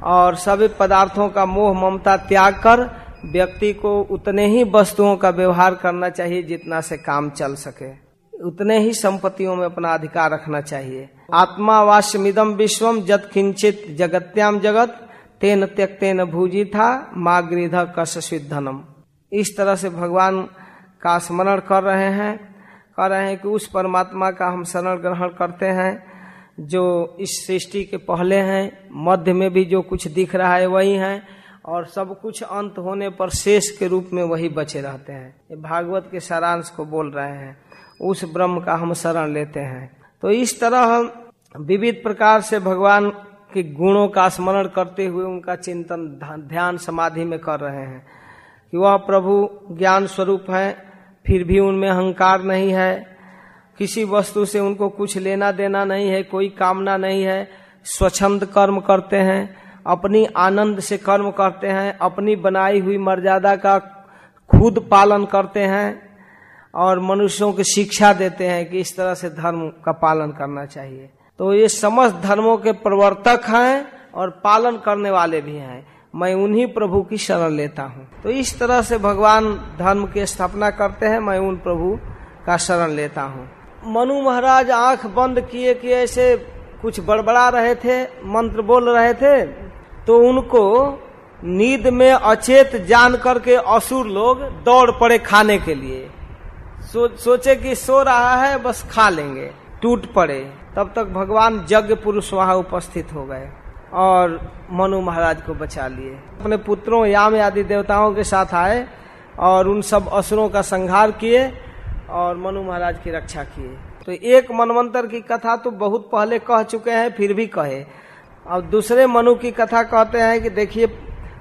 Speaker 1: और सभी पदार्थों का मोह, ममता त्याग कर व्यक्ति को उतने ही वस्तुओं का व्यवहार करना चाहिए जितना से काम चल सके। उतने ही संपत्तियों में अपना अधिकार रखना चाहिए। आत्मा वाष्यमिदम विश्वम जत किंचित जगत्याम जगत, तेन त्यक तेन भूजी था माँ गृध धनम इस तरह से भगवान का स्मरण कर रहे हैं। कर रहे हैं कि उस परमात्मा का हम शरण ग्रहण करते हैं, जो इस सृष्टि के पहले हैं। मध्य में भी जो कुछ दिख रहा है वही है। और सब कुछ अंत होने पर शेष के रूप में वही बचे रहते हैं। ये भागवत के सारांश को बोल रहे हैं। उस ब्रह्म का हम शरण लेते हैं। तो इस तरह हम विविध प्रकार से भगवान के गुणों का स्मरण करते हुए उनका चिंतन ध्यान समाधि में कर रहे हैं। कि वह प्रभु ज्ञान स्वरूप है, फिर भी उनमें अहंकार नहीं है। किसी वस्तु से उनको कुछ लेना देना नहीं है, कोई कामना नहीं है। स्वच्छंद कर्म करते हैं। अपनी आनंद से कर्म करते हैं, अपनी बनाई हुई मर्यादा का खुद पालन करते हैं और मनुष्यों को शिक्षा देते हैं कि इस तरह से धर्म का पालन करना चाहिए। तो ये समस्त धर्मों के प्रवर्तक हैं और पालन करने वाले भी हैं। मैं उन्हीं प्रभु की शरण लेता हूँ। तो इस तरह से भगवान धर्म की स्थापना करते हैं, मैं उन प्रभु का शरण लेता हूँ। मनु महाराज आँख बंद किए कि ऐसे कुछ बड़बड़ा रहे थे, मंत्र बोल रहे थे तो उनको नींद में अचेत जान करके असुर लोग दौड़ पड़े खाने के लिए। सो, सोचे कि सो रहा है बस खा लेंगे। टूट पड़े। तब तक भगवान यज्ञ पुरुष वहाँ उपस्थित हो गए और मनु महाराज को बचा लिए। अपने पुत्रों याम आदि देवताओं के साथ आए और उन सब असुरों का संहार किए और मनु महाराज की रक्षा किए। तो एक मनवंतर की कथा तो बहुत पहले कह चुके हैं फिर भी कहे। और दूसरे मनु की कथा कहते हैं कि देखिए,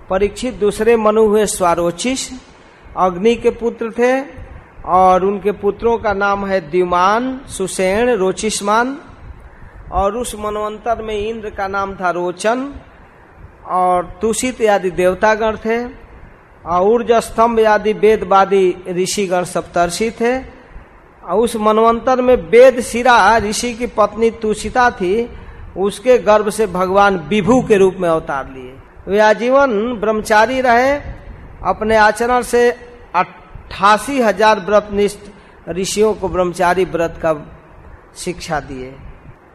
Speaker 1: परीक्षित दूसरे मनु हुए स्वारोचिस अग्नि के पुत्र थे और उनके पुत्रों का नाम है द्युमान सुसेन रोचिस्मान और उस मनवंतर में इंद्र का नाम था रोचन और तुषित आदि देवतागण थे और ऊर्ज स्तंभ आदि वेदवादी ऋषिगण सप्तर्षि थे। और उस मनवंतर में वेद शिरा ऋषि की पत्नी तुषिता थी उसके गर्भ से भगवान विभू के रूप में अवतार लिए। वे आजीवन ब्रह्मचारी रहे, अपने आचरण से अट्ठासी हज़ार व्रतनिष्ठ ऋषियों को ब्रह्मचारी व्रत का शिक्षा दिए।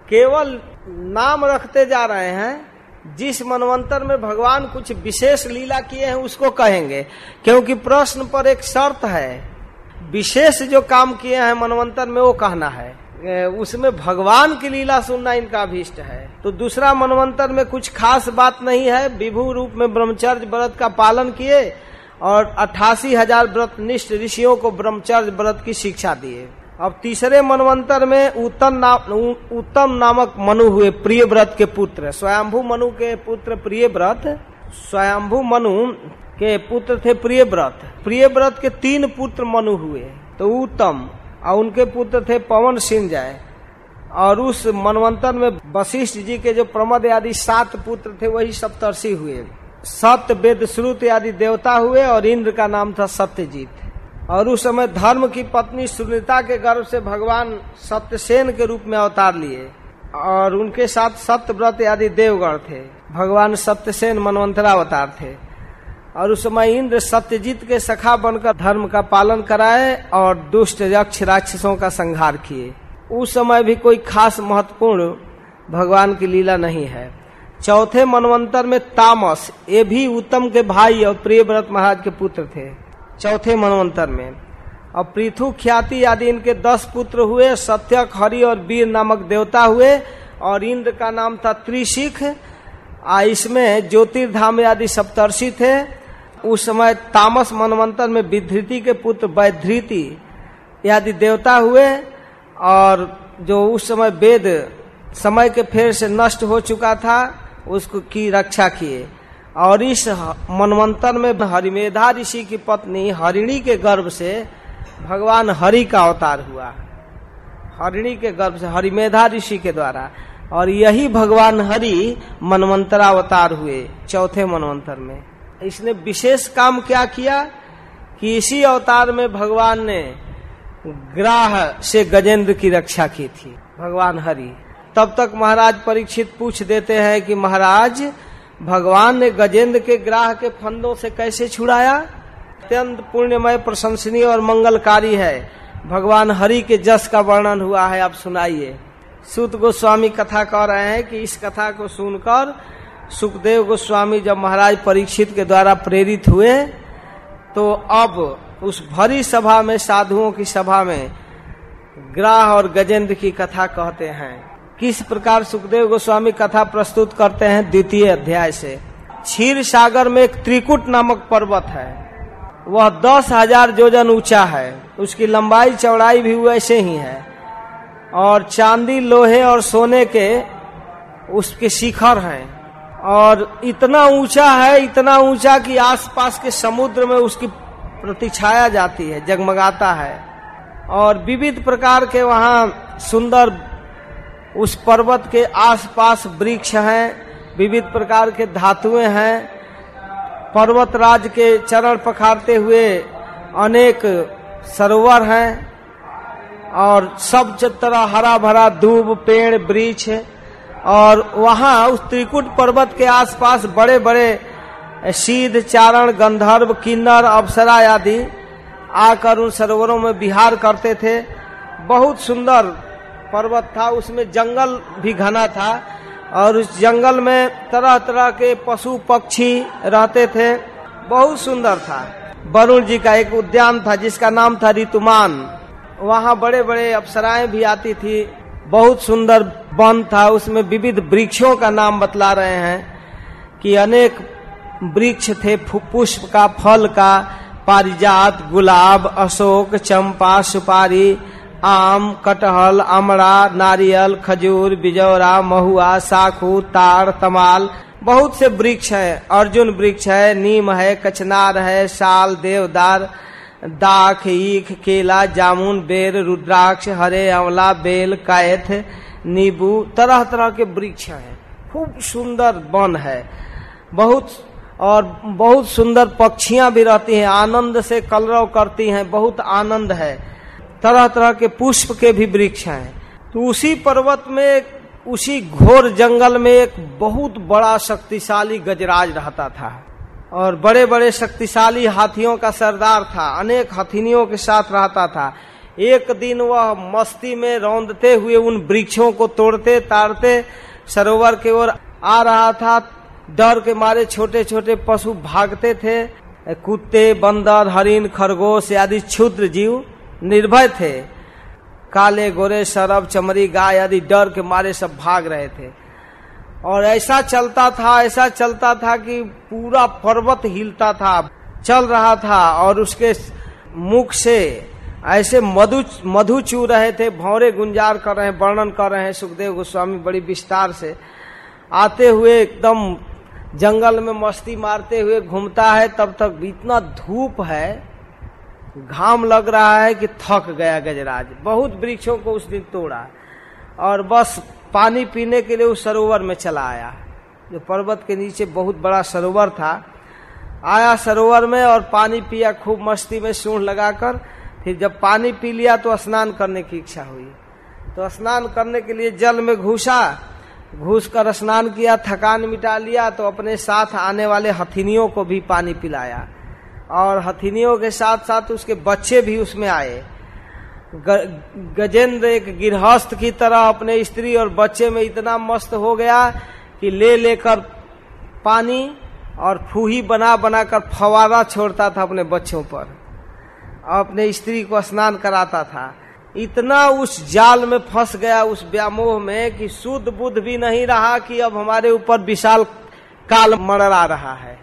Speaker 1: केवल नाम रखते जा रहे हैं, जिस मनवंतर में भगवान कुछ विशेष लीला किए हैं उसको कहेंगे, क्योंकि प्रश्न पर एक शर्त है। विशेष जो काम किए हैं मनवंतर में वो कहना है। उसमें भगवान की लीला सुनना इनका अभीष्ट है। तो दूसरा मनवंतर में कुछ खास बात नहीं है। विभू रूप में ब्रह्मचर्य व्रत का पालन किए और अट्ठासी हज़ार व्रत निष्ठ ऋषियों को ब्रह्मचर्य व्रत की शिक्षा दिए। अब तीसरे मनवंतर में उत्तम नाम उत्तम नामक मनु हुए प्रिय व्रत के पुत्र। स्वयंभू मनु के पुत्र प्रिय व्रत, स्वयंभू मनु के पुत्र थे प्रिय व्रत। प्रिय व्रत के तीन पुत्र मनु हुए। तो उत्तम और उनके पुत्र थे पवन सिंह जय और उस मनवंतर में वशिष्ठ जी के जो प्रमद आदि सात पुत्र थे, वही सप्तर्षि हुए। सत्य वेद श्रुत आदि देवता हुए और इंद्र का नाम था सत्यजीत। और उस समय धर्म की पत्नी सुनीता के गर्भ से भगवान सत्यसेन के रूप में अवतार लिए। और उनके साथ सत्यव्रत आदि देवगण थे। भगवान सत्यसेन मनवंतरा अवतार थे। और उस समय इंद्र सत्यजीत के सखा बनकर धर्म का पालन कराए और दुष्ट यक्ष राक्षसों का संहार किए। उस समय भी कोई खास महत्वपूर्ण भगवान की लीला नहीं है। चौथे मनवंतर में तामस, ये भी उत्तम के भाई और प्रियव्रत महाराज के पुत्र थे। चौथे मनवंतर में, और पृथु ख्याति आदि इनके दस पुत्र हुए, सत्यक हरि और वीर नामक देवता हुए, और इंद्र का नाम था त्रिशिख। आ, इसमें ज्योतिर्धाम आदि सप्तर्षि थे उस समय तामस मनवंतर में विधृति के पुत्र वैधृति आदि देवता हुए और जो उस समय वेद समय के फेर से नष्ट हो चुका था, उसको की रक्षा किए। और इस मनवंतर में हरिमेधा ऋषि की पत्नी हरिणी के गर्भ से भगवान हरि का अवतार हुआ। हरिणी के गर्भ से हरिमेधा ऋषि के द्वारा। और यही भगवान हरि मनवंतरावतार हुए, चौथे मनवंतर में। इसने विशेष काम क्या किया कि इसी अवतार में भगवान ने ग्राह से गजेंद्र की रक्षा की थी, भगवान हरि। तब तक महाराज परीक्षित पूछ देते हैं कि महाराज, भगवान ने गजेंद्र के ग्राह के फंदों से कैसे छुड़ाया? अत्यंत पुण्यमय, प्रशंसनीय और मंगलकारी है। भगवान हरि के जस का वर्णन हुआ है, आप सुनाइए। सुत गोस्वामी कथा कह रहे हैं कि इस कथा को सुनकर सुखदेव गोस्वामी जब महाराज परीक्षित के द्वारा प्रेरित हुए तो अब उस भरी सभा में, साधुओं की सभा में ग्राह और गजेंद्र की कथा कहते हैं। किस प्रकार सुखदेव गोस्वामी कथा प्रस्तुत करते हैं? द्वितीय अध्याय से। क्षीर सागर में एक त्रिकुट नामक पर्वत है। वह दस हज़ार जोजन ऊँचा है। उसकी लंबाई, चौड़ाई भी वैसे ही है। और चांदी, लोहे और सोने के उसके शिखर हैं। और इतना ऊँचा है, इतना ऊँचा कि आसपास के समुद्र में उसकी प्रतिछाया जाती है, जगमगाता है। और विविध प्रकार के वहाँ सुंदर उस पर्वत के आसपास वृक्ष हैं, विविध प्रकार के धातुएँ हैं। पर्वत राज के चरण पखारते हुए अनेक सरोवर हैं और सब तरह हरा भरा दूब पेड़, वृक्ष और वहाँ उस त्रिकुट पर्वत के आसपास बड़े बड़े शीध, चारण, गंधर्व, किन्नर, अप्सरा आदि आकर उन सरोवरों में बिहार करते थे। बहुत सुंदर पर्वत था। उसमें जंगल भी घना था और उस जंगल में तरह तरह के पशु, पक्षी रहते थे। बहुत सुंदर था। वरुण जी का एक उद्यान था जिसका नाम था ऋतुमान। वहाँ बड़े बड़े अप्सराएँ भी आती थी। बहुत सुंदर वन था, उसमें विविध वृक्षों का नाम बतला रहे हैं कि अनेक वृक्ष थे पुष्प का, फल का, पारिजात, गुलाब, अशोक, चंपा, सुपारी, आम, कटहल, अमड़ा, नारियल, खजूर, बिजौरा, महुआ, साखू तार तमाल, बहुत से वृक्ष है। अर्जुन वृक्ष है, नीम है, कचनार है साल देवदार दाख ईख केला जामुन बेर रुद्राक्ष हरे अमला बेल कायथ नींबू तरह तरह के वृक्ष हैं। खूब सुंदर वन है। बहुत और बहुत सुंदर पक्षियाँ भी रहती हैं। आनंद से कलरव करती हैं। बहुत आनंद है। तरह तरह के पुष्प के भी वृक्ष हैं। तो उसी पर्वत में उसी घोर जंगल में एक बहुत बड़ा शक्तिशाली गजराज रहता था। और बड़े बड़े शक्तिशाली हाथियों का सरदार था, अनेक हथिनियों के साथ रहता था। एक दिन वह मस्ती में रौंदते हुए उन वृक्षों को तोड़ते, ताड़ते, सरोवर की ओर आ रहा था। डर के मारे छोटे छोटे पशु भागते थे। कुत्ते, बंदर हरिन खरगोश आदि क्षुद्र जीव निर्भय थे। काले, गोरे, सरब, चमरी, गाय आदि डर के मारे सब भाग रहे थे। और ऐसा चलता था, ऐसा चलता था कि पूरा पर्वत हिलता था, चल रहा था और उसके मुख से ऐसे मधु मधु चू रहे थे, भौरे गुंजार कर रहे हैं, वर्णन कर रहे हैं सुखदेव गोस्वामी बड़ी विस्तार से। आते हुए एकदम जंगल में मस्ती मारते हुए घूमता है, तब तक इतना धूप है, घाम लग रहा है कि थक गया गजराज। बहुत वृक्षों को उस दिन तोड़ा। और बस पानी पीने के लिए उस सरोवर में चला आया। जो पर्वत के नीचे बहुत बड़ा सरोवर था। आया सरोवर में और पानी पिया, खूब मस्ती में सूढ़ लगाकर, फिर जब पानी पी लिया तो स्नान करने की इच्छा हुई। तो स्नान करने के लिए जल में घुसा घुस कर स्नान किया, थकान मिटा लिया तो अपने साथ आने वाले हथिनियों को भी पानी पिलाया। और हथिनियों के साथ साथ उसके बच्चे भी उसमें आए। गजेंद्र एक गिरहस्थ की तरह अपने स्त्री और बच्चे में इतना मस्त हो गया कि ले लेकर पानी और फूही बना बनाकर फवारा छोड़ता था अपने बच्चों पर। अपने स्त्री को स्नान कराता था। इतना उस जाल में फंस गया उस व्यामोह में कि शुद्ध बुद्ध भी नहीं रहा कि अब हमारे ऊपर विशाल काल मरड़ा रहा है।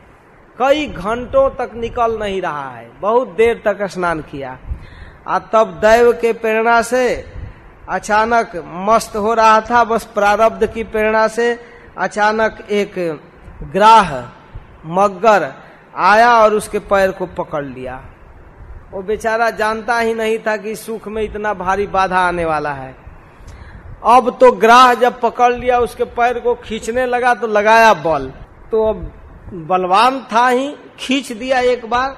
Speaker 1: कई घंटों तक निकल नहीं रहा है। बहुत देर तक स्नान किया। आ तब दैव के प्रेरणा से अचानक मस्त हो रहा था, बस प्रारब्ध की प्रेरणा से अचानक एक ग्राह मगर आया और उसके पैर को पकड़ लिया। वो बेचारा जानता ही नहीं था कि सुख में इतना भारी बाधा आने वाला है। अब तो ग्राह जब पकड़ लिया, उसके पैर को खींचने लगा तो लगाया बल। तो अब बलवान था ही, खींच दिया एक बार।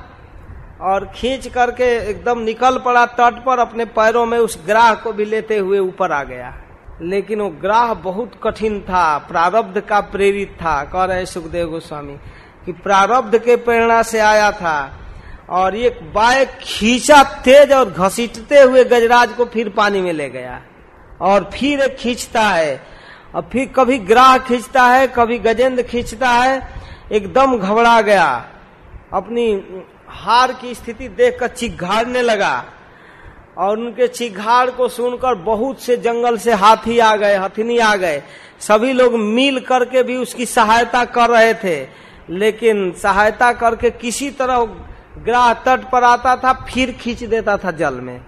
Speaker 1: और खींच करके एकदम निकल पड़ा तट पर अपने पैरों में उस ग्राह को भी लेते हुए ऊपर आ गया। लेकिन वो ग्राह बहुत कठिन था, प्रारब्ध का प्रेरित था। कह रहे सुखदेव गोस्वामी कि प्रारब्ध के प्रेरणा से आया था और एक बाय खींचा तेज और घसीटते हुए गजराज को फिर पानी में ले गया और फिर एक खींचता है। और फिर कभी ग्राह खींचता है, कभी गजेंद्र खींचता है, एकदम घबरा गया। अपनी हार की स्थिति देखकर चिघाड़ने लगा और उनके चिघाड़ को सुनकर बहुत से जंगल से हाथी आ गए, हथिनी आ गए। सभी लोग मिल करके भी उसकी सहायता कर रहे थे। लेकिन सहायता करके किसी तरह ग्राह तट पर आता था, फिर खींच देता था जल में।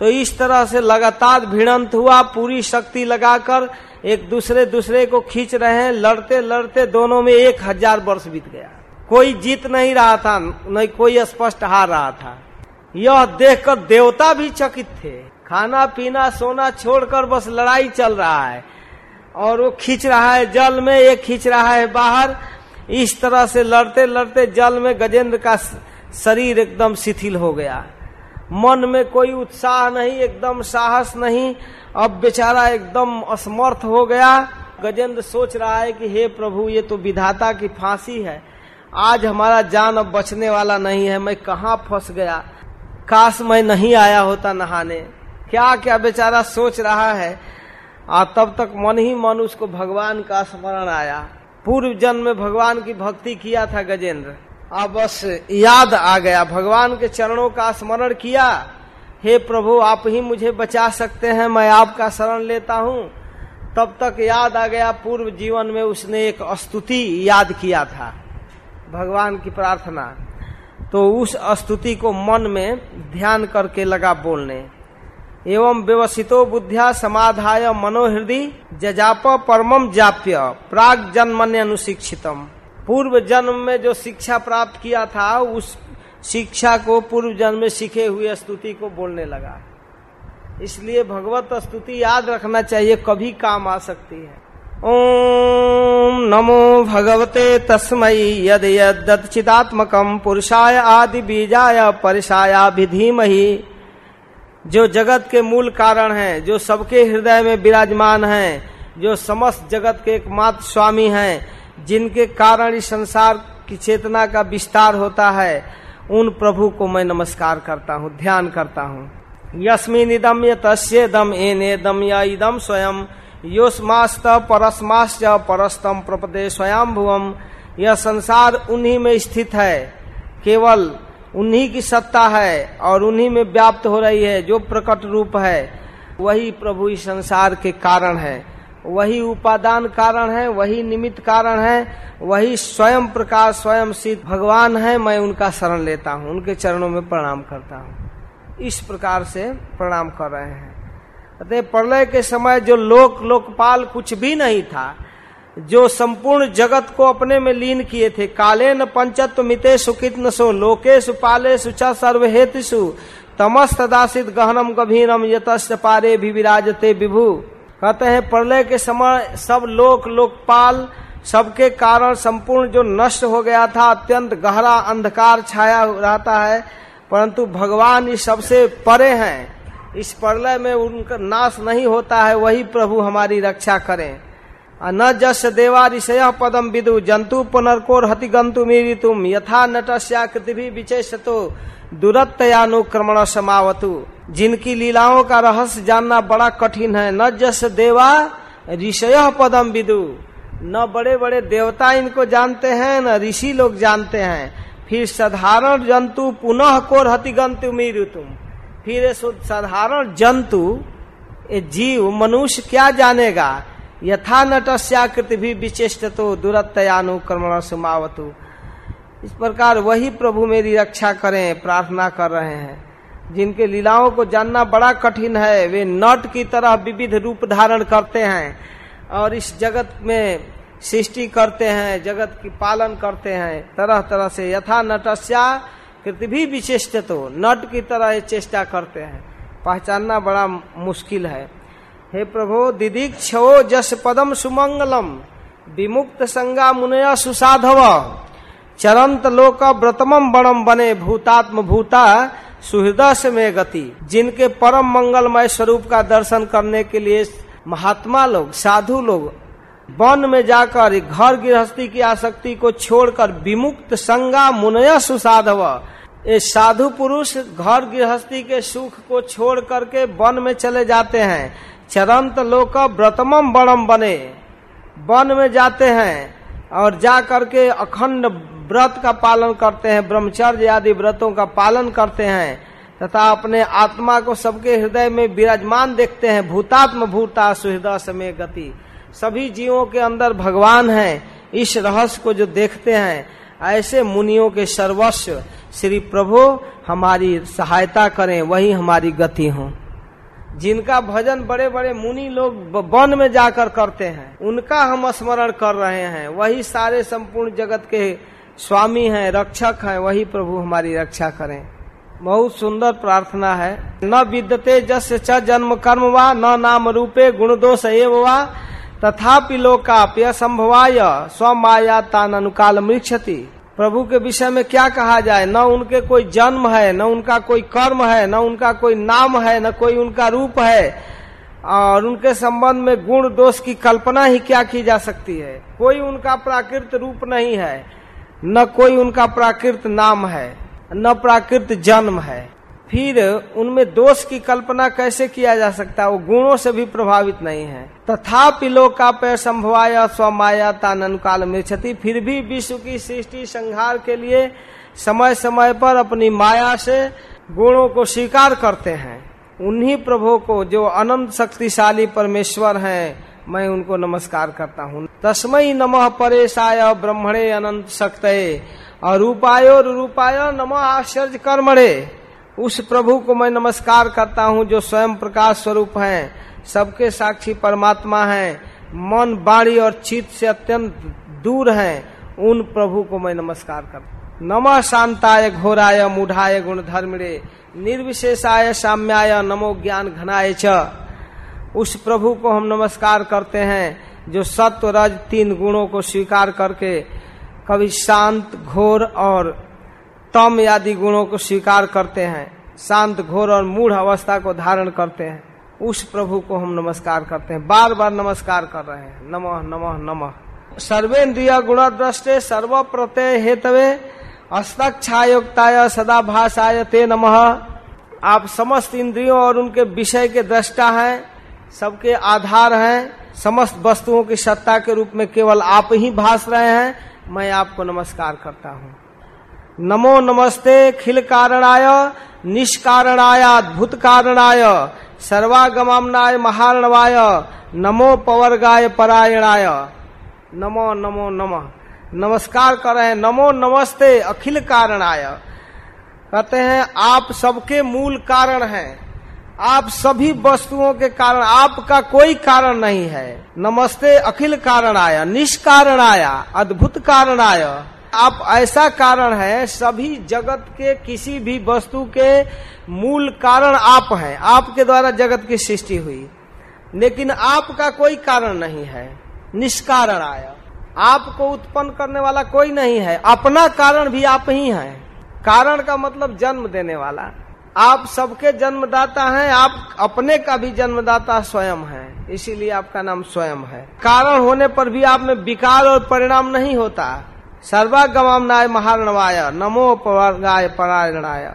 Speaker 1: तो इस तरह से लगातार भिड़ंत हुआ, पूरी शक्ति लगाकर एक दूसरे दूसरे को खींच रहे हैं। लड़ते लड़ते दोनों में एक हज़ार वर्ष बीत गया। कोई जीत नहीं रहा था, नहीं कोई स्पष्ट हार रहा था। यह देखकर देवता भी चकित थे। खाना, पीना, सोना छोड़कर बस लड़ाई चल रहा है। और वो खींच रहा है, जल में एक खींच रहा है बाहर। इस तरह से लड़ते लड़ते जल में गजेंद्र का शरीर एकदम शिथिल हो गया। मन में कोई उत्साह नहीं, एकदम साहस नहीं। अब बेचारा एकदम असमर्थ हो गया। गजेंद्र सोच रहा है कि, हे प्रभु, ये तो विधाता की फांसी है। आज हमारा जान अब बचने वाला नहीं है, मैं कहा फंस गया? काश मैं नहीं आया होता नहाने। क्या क्या बेचारा सोच रहा है? आ, तब तक मन ही मन उसको भगवान का स्मरण आया। पूर्व जन्म में भगवान की भक्ति किया था गजेंद्र। अब बस याद आ गया। भगवान के चरणों का स्मरण किया। हे प्रभु, आप ही मुझे बचा सकते हैं, मैं आपका शरण लेता हूँ। तब तक याद आ गया, पूर्व जीवन में उसने एक स्तुति याद किया था। भगवान की प्रार्थना। तो उस स्तुति को मन में ध्यान करके लगा बोलने। एवं व्यवसितो बुद्धिया समाधाय मनोहृदय जजाप परमम जाप्य प्राग जन्मन्य अनुशिक्षितम पूर्व जन्म में जो शिक्षा प्राप्त किया था, उस शिक्षा को पूर्व जन्म में सीखे हुए स्तुति को बोलने लगा। इसलिए भगवत स्तुति याद रखना चाहिए, कभी काम आ सकती है। ओम नमो भगवते तस्मय यद यदचिदात्मकम पुरुषाय आदि बीजाय परिषाया विधीमही जो जगत के मूल कारण है, जो सबके हृदय में विराजमान है, जो समस्त जगत के एकमात्र स्वामी हैं, जिनके कारण इस संसार की चेतना का विस्तार होता है, उन प्रभु को मैं नमस्कार करता हूँ, ध्यान करता हूँ। यस्मिन इदम ये तस्दम एने दम या इदम स्वयं योस्मास्त परस्माश्च परस्तम प्रपदे स्वयं भुवम यह संसार उन्हीं में स्थित है। केवल उन्हीं की सत्ता है और उन्हीं में व्याप्त हो रही है, जो प्रकट रूप है। वही प्रभु इस संसार के कारण है। वही उपादान कारण है, वही निमित्त कारण है, वही स्वयं प्रकाश, स्वयं सिद्ध भगवान है, मैं उनका शरण लेता हूँ, उनके चरणों में प्रणाम करता हूँ। इस प्रकार से प्रणाम कर रहे हैं। अतः प्रलय के समय जो लोक, लोकपाल कुछ भी नहीं था, जो संपूर्ण जगत को अपने में लीन किए थे काले न पंचत्व मिते सुकित न सो लोके सुपाले सुचा सर्वहेतु तमस्त दासित गहनम गभीरम यतस्त पारे भी विराजते विभु। कहते हैं, प्रलय के समय सब लोक, लोकपाल, सबके कारण संपूर्ण जो नष्ट हो गया था, अत्यंत गहरा अंधकार छाया रहता है, परंतु भगवान इस सबसे परे हैं। इस प्रलय में उनका नाश नहीं होता है, वही प्रभु हमारी रक्षा करें। न जस देवा ऋषय पदम विदु, जंतु पुनर्कोर हति गंतु मेरी तुम, यथा नटस्याकृति भी विचेषतो दुरत्यानुक्रमण समावतु। जिनकी लीलाओं का रहस्य जानना बड़ा कठिन है, न जस देवा ऋषय पदम विदु। न बड़े बड़े देवता इनको जानते हैं, न ऋषि लोग जानते हैं। फिर साधारण जंतु पुनः कोर हति गंतु मीरु तुम। फिर साधारण जंतु जीव, मनुष्य क्या जानेगा? यथा नटस्याकृति भी विचेष्ट तो दुरत्यानुक्रमण सुमावतु। इस प्रकार वही प्रभु मेरी रक्षा करें, प्रार्थना कर रहे हैं। जिनके लीलाओं को जानना बड़ा कठिन है, वे नट की तरह विविध रूप धारण करते हैं और इस जगत में सृष्टि करते हैं, जगत की पालन करते हैं तरह तरह से। यथा नटस्या कृति विशिष्ट तो नट की तरह चेष्टा करते हैं। पहचानना बड़ा मुश्किल है। हे प्रभु दिदीक छो जस पदम सुमंगलम, विमुक्त संगा मुनया सुसाधव, चरंत लोक व्रतमम बणम बने भूतात्म भूता सुहृदय में गति। जिनके परम मंगलमय स्वरूप का दर्शन करने के लिए महात्मा लोग, साधु लोग, वन में जाकर, घर गृहस्थी की आसक्ति को छोड़कर विमुक्त संगा मुनय सुसाधव ये साधु पुरुष घर गृहस्थी के सुख को छोड़ करके वन में चले जाते हैं। चरंत लोक व्रतमम बणम बने। वन में जाते हैं और जा करके अखंड व्रत का पालन करते हैं, ब्रह्मचर्य आदि व्रतों का पालन करते हैं। तथा अपने आत्मा को सबके हृदय में विराजमान देखते हैं। भूतात्म भूता सुहृदय समय गति। सभी जीवों के अंदर भगवान है। इस रहस्य को जो देखते हैं ऐसे मुनियों के सर्वस्व, श्री प्रभु हमारी सहायता करें, वही हमारी गति हो। जिनका भजन बड़े बड़े मुनि लोग वन में जाकर करते हैं, उनका हम स्मरण कर रहे हैं। वही सारे संपूर्ण जगत के स्वामी हैं, रक्षक हैं, वही प्रभु हमारी रक्षा करें। बहुत सुंदर प्रार्थना है। न विद्यते जस च जन्म कर्म वा, न नाम रूपे गुण दोष एव वा। तथापि लोकाप्य संभवाय स्व माया तान अनुकाल मृक्षति। प्रभु के विषय में क्या कहा जाए न उनके कोई जन्म है, न उनका कोई कर्म है, न उनका कोई नाम है, न कोई उनका रूप है। और उनके संबंध में गुण दोष की कल्पना ही क्या की जा सकती है? कोई उनका प्राकृत रूप नहीं है, न कोई उनका प्राकृत नाम है, न प्राकृत जन्म है। फिर उनमें दोष की कल्पना कैसे किया जा सकता? है वो गुणों से भी प्रभावित नहीं है। तथा पिलो का पे संभवाया स्वमाया तानुकाल में क्षति फिर भी विश्व की सृष्टि संहार के लिए समय समय पर अपनी माया से गुणों को स्वीकार करते हैं। उन्हीं प्रभु को जो अनंत शक्तिशाली परमेश्वर हैं, मैं उनको नमस्कार करता हूँ। तस्मय नमः परेशाय ब्रह्मणे अनंत शक्त और रूपायो रूपाय नमः आश्चर्य कर्मणे उस प्रभु को मैं नमस्कार करता हूँ जो स्वयं प्रकाश स्वरूप है, सबके साक्षी परमात्मा है। मन, बाणी और चित्त से अत्यंत दूर है। उन प्रभु को मैं नमस्कार करता नमः शांताय घोराय मूढ़ाय गुण धर्म रे निर्विशेषाय साम्याय नमो ज्ञान घनाय च। उस प्रभु को हम नमस्कार करते हैं, जो सत्व, रज, तीन गुणों को स्वीकार करके कभी शांत, घोर और तम आदि गुणों को स्वीकार करते हैं, शांत घोर और मूढ़ अवस्था को धारण करते हैं। उस प्रभु को हम नमस्कार करते हैं। बार बार नमस्कार कर रहे हैं। नमः नमः नमः। सर्वेन्द्रिय गुण दृष्टे सर्व प्रत्यय हेतवे छायोक्ताय सदा भाषाय ते नमः। आप समस्त इंद्रियों और उनके विषय के दृष्टा हैं, सबके आधार हैं, समस्त वस्तुओं की सत्ता के रूप में केवल आप ही भास रहे हैं। मैं आपको नमस्कार करता हूँ। नमो नमस्ते खिल कारणाय निष्कारणाय अद्भुत कारणाय सर्वागमाय महारणवाय, नमो पवर्गाय परायणाय। नमो नमो, नमः। नमस्कार कर रहे हैं, नमो नमस्ते अखिल कारणाय कहते हैं, आप सबके मूल कारण हैं। आप सभी वस्तुओं के कारण, आपका कोई कारण नहीं है। नमस्ते अखिल कारण आया निष्कारण आया अद्भुत कारण आया आप ऐसा कारण है, सभी जगत के किसी भी वस्तु के मूल कारण आप हैं। आपके द्वारा जगत की सृष्टि हुई। लेकिन आपका कोई कारण नहीं है। निष्कारण आया। आपको उत्पन्न करने वाला कोई नहीं है। अपना कारण भी आप ही हैं। कारण का मतलब जन्म देने वाला। आप सबके जन्मदाता हैं, आप अपने का भी जन्मदाता स्वयं हैं। इसीलिए आपका नाम स्वयं है। कारण होने पर भी आप में विकार और परिणाम नहीं होता। सर्वागमाम नाय महारणवाय नमो गाय परायणाय।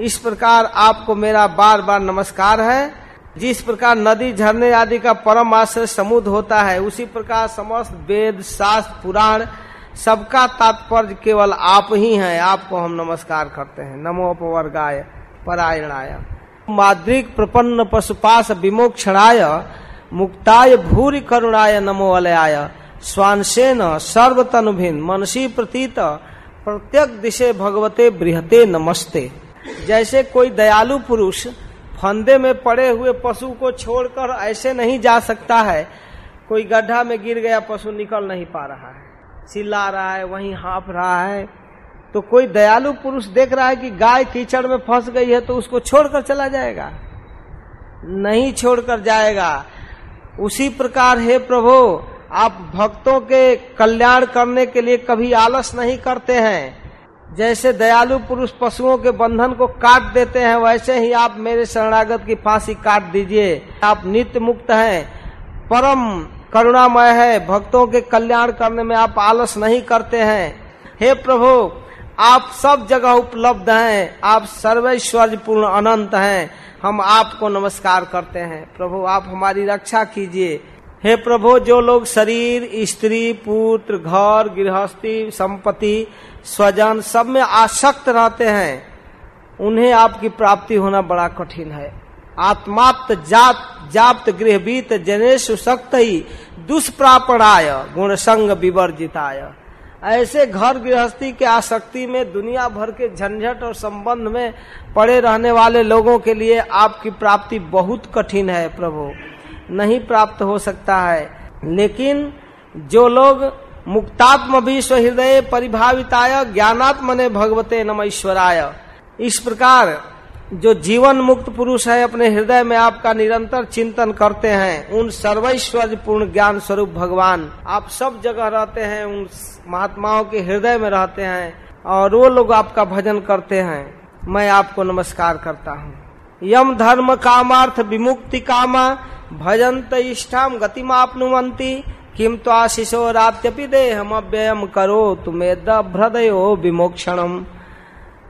Speaker 1: इस प्रकार आपको मेरा बार बार नमस्कार है। जिस प्रकार नदी झरने आदि का परम आश्रय समुद्र होता है, उसी प्रकार समस्त वेद, शास्त्र, पुराण, सबका तात्पर्य केवल आप ही हैं। आपको हम नमस्कार करते हैं। नमो पवर्गाय परायणाय। माद्रिक प्रपन्न पशुपाश विमोक्षणाय, मुक्ताय भूरि करुणाय नमो अलयाय स्वांसेन सर्वतनुभिन मनसी प्रतीत प्रत्येक दिशे भगवते बृहते नमस्ते। जैसे कोई दयालु पुरुष फंदे में पड़े हुए पशु को छोड़कर ऐसे नहीं जा सकता है, कोई गड्ढा में गिर गया पशु निकल नहीं पा रहा है। चिल्ला रहा है, वहीं हाँफ रहा है। तो कोई दयालु पुरुष देख रहा है कि गाय कीचड़ में फंस गई है तो उसको छोड़कर चला जाएगा। नहीं छोड़कर जाएगा। उसी प्रकार, हे प्रभु आप भक्तों के कल्याण करने के लिए कभी आलस नहीं करते हैं। जैसे दयालु पुरुष पशुओं के बंधन को काट देते हैं, वैसे ही आप मेरे शरणागत की फांसी काट दीजिए। आप नित्य मुक्त हैं, परम करुणामय है। भक्तों के कल्याण करने में आप आलस नहीं करते हैं। हे प्रभु, आप सब जगह उपलब्ध हैं। आप सर्वेश्वर पूर्ण अनंत हैं। हम आपको नमस्कार करते हैं। प्रभु, आप हमारी रक्षा कीजिए। हे प्रभु, जो लोग शरीर, स्त्री, पुत्र, घर, गृहस्थी, संपत्ति, स्वजन सब में आसक्त रहते हैं, उन्हें आपकी प्राप्ति होना बड़ा कठिन है। आत्माप्त जात, जाप्त गृहवीत जनेश सक्त ही दुष्प्रापणाय गुण संग विवर्जिताय। ऐसे घर गृहस्थी के आसक्ति में दुनिया भर के झंझट और संबंध में पड़े रहने वाले लोगों के लिए आपकी प्राप्ति बहुत कठिन है, प्रभु। नहीं प्राप्त हो सकता है। लेकिन जो लोग मुक्तात्म विश्व हृदय परिभाविताय ज्ञानात्म ने भगवते नम ईश्वराय, इस प्रकार जो जीवन मुक्त पुरुष है, अपने हृदय में आपका निरंतर चिंतन करते हैं, उन सर्वैश्वर्य पूर्ण ज्ञान स्वरूप भगवान आप सब जगह रहते हैं, उन महात्माओं के हृदय में रहते हैं, और वो लोग आपका भजन करते हैं। मैं आपको नमस्कार करता हूँ। यम धर्म कामार्थ विमुक्ति कामा भजंत इष्टाम गतिमापनुवंती किम तो आशीषो रात्यपि हम अव्ययम करो तुम्हें दृदयो विमोक्षणम।